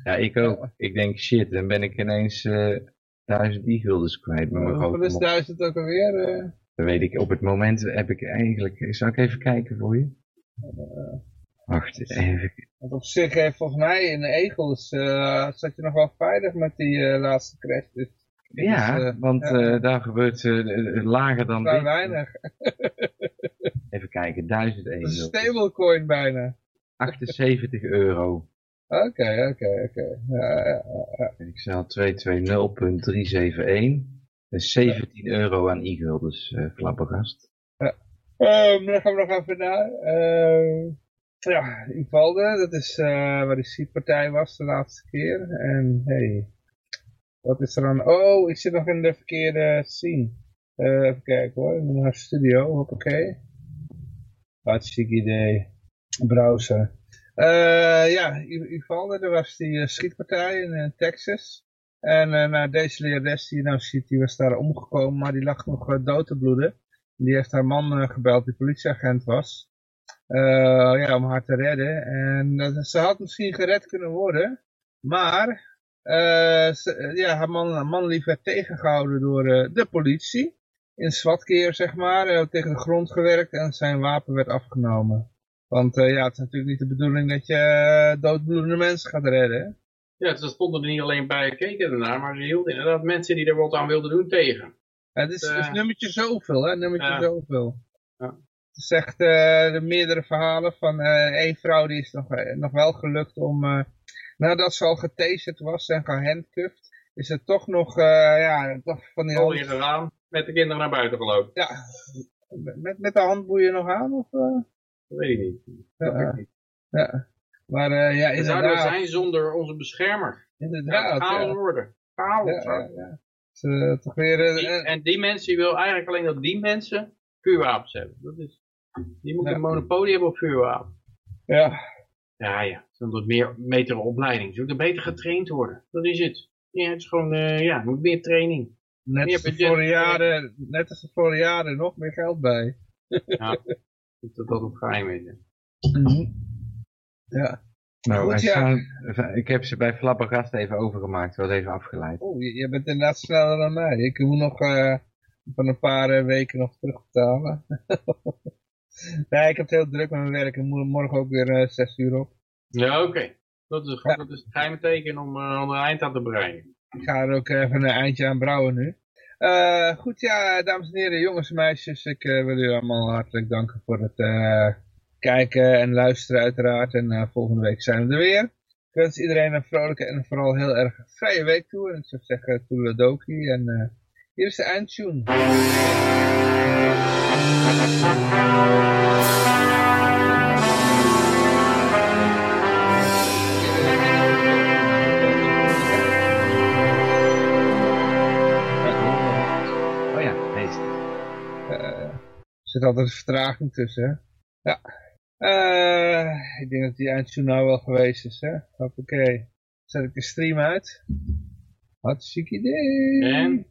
Ja, ik ook. Ik denk, shit, dan ben ik ineens eh 1000 e-guldens kwijt met mijn Hoeveel is duizend ook alweer? eh? Dat weet ik, op het moment heb ik eigenlijk... Zal ik even kijken voor je? Wacht, even. Want op zich heeft volgens mij in de Egels uh, zat je nog wel veilig met die uh, laatste crash. Dus, Ja, dus, uh, want ja. uh, daar gebeurt uh, lager dan dit. weinig. Even kijken, 1000 Dat is een stablecoin bijna. 78 euro. Oké, oké, oké. Ik zal 220.371. Dat is 17 euro aan e-guldens, uh, flabbergast. Um, dan gaan we nog even naar. Uh, ja, Ivalde, dat is waar de Seed-partij was de laatste keer. En hey, wat is er dan? Oh, ik zit nog in de verkeerde scene. Even kijken hoor, moet naar studio, hoppakee. Hartstikke idee. Browser. Ja, Ivalde, dat was die schietpartij in Texas. En uh, nou, deze lerares die je nou ziet, die was daar omgekomen, maar die lag nog uh, dood te bloeden. Die heeft haar man uh, gebeld, die politieagent was. Ja, om haar te redden. En ze had misschien gered kunnen worden. Maar, ze, ja, haar man, man lief werd tegengehouden door de politie. In swatkeer, zeg maar. Tegen de grond gewerkt en zijn wapen werd afgenomen. Want ja, het is natuurlijk niet de bedoeling dat je uh, doodbloedende mensen gaat redden. Ja, ze stonden er niet alleen bij keken ernaar, maar ze hielden inderdaad mensen die er wat aan wilden doen tegen. Ja, het is, is nummertje zoveel, hè? Nummertje ja. zoveel. Ja. Het echt uh, de meerdere verhalen van uh, één vrouw die is nog, nog wel gelukt om, nadat ze al getaserd was en gehandcuffed, is het toch nog, ja, toch van die hand... gegaan, met de kinderen naar buiten gelopen. Ja, met, met de handboeien nog aan? Of, Dat weet ik niet. Dat weet ik niet. ja. Maar uh, ja, We zouden we zijn zonder onze beschermer. Inderdaad. Ja, chaos worden. Chaos. Ja. Dus, toch weer, die, en die mensen, je wil eigenlijk alleen dat die mensen vuurwapens hebben. Dat is, die moeten een monopolie hebben op vuurwapens. Ja, Ja, ja. Ze wat meer betere opleiding. Ze moeten beter getraind worden. Dat is het. Ja, het is gewoon, eh, ja, moet meer training. net als, de vorige jaren, net als de vorige jaren nog meer geld bij. Ja. Dat dat op geheim is. Ja. Nou, Goed, ja. ik heb ze bij Flabbergast even overgemaakt. was even afgeleid. Oh, je, je bent inderdaad sneller dan mij. Ik moet nog eh, van een paar eh, weken nog terugbetalen. nee, ik heb het heel druk met mijn werk. Ik moet morgen ook weer eh, zes uur op. Ja, oké. Dat is goed. Ja. Dat is het geheime teken om, om een eind aan te bereiken. Ik ga er ook even een eindje aan brouwen nu. Eh, goed, ja, dames en heren, jongens en meisjes. Ik eh, wil u allemaal hartelijk danken voor het eh, kijken en luisteren uiteraard. En eh, volgende week zijn we er weer. Ik wens iedereen een vrolijke en vooral heel erg vrije week toe. En ik zou zeggen, toedeledokie. En eh, hier is de eindtune. Oh. Eh, er zit altijd een vertraging tussen, hè? Ja. Eh, ik denk dat die eindtune nou wel geweest is, hè? Oké. Zet ik de stream uit. Hartstikke idee. En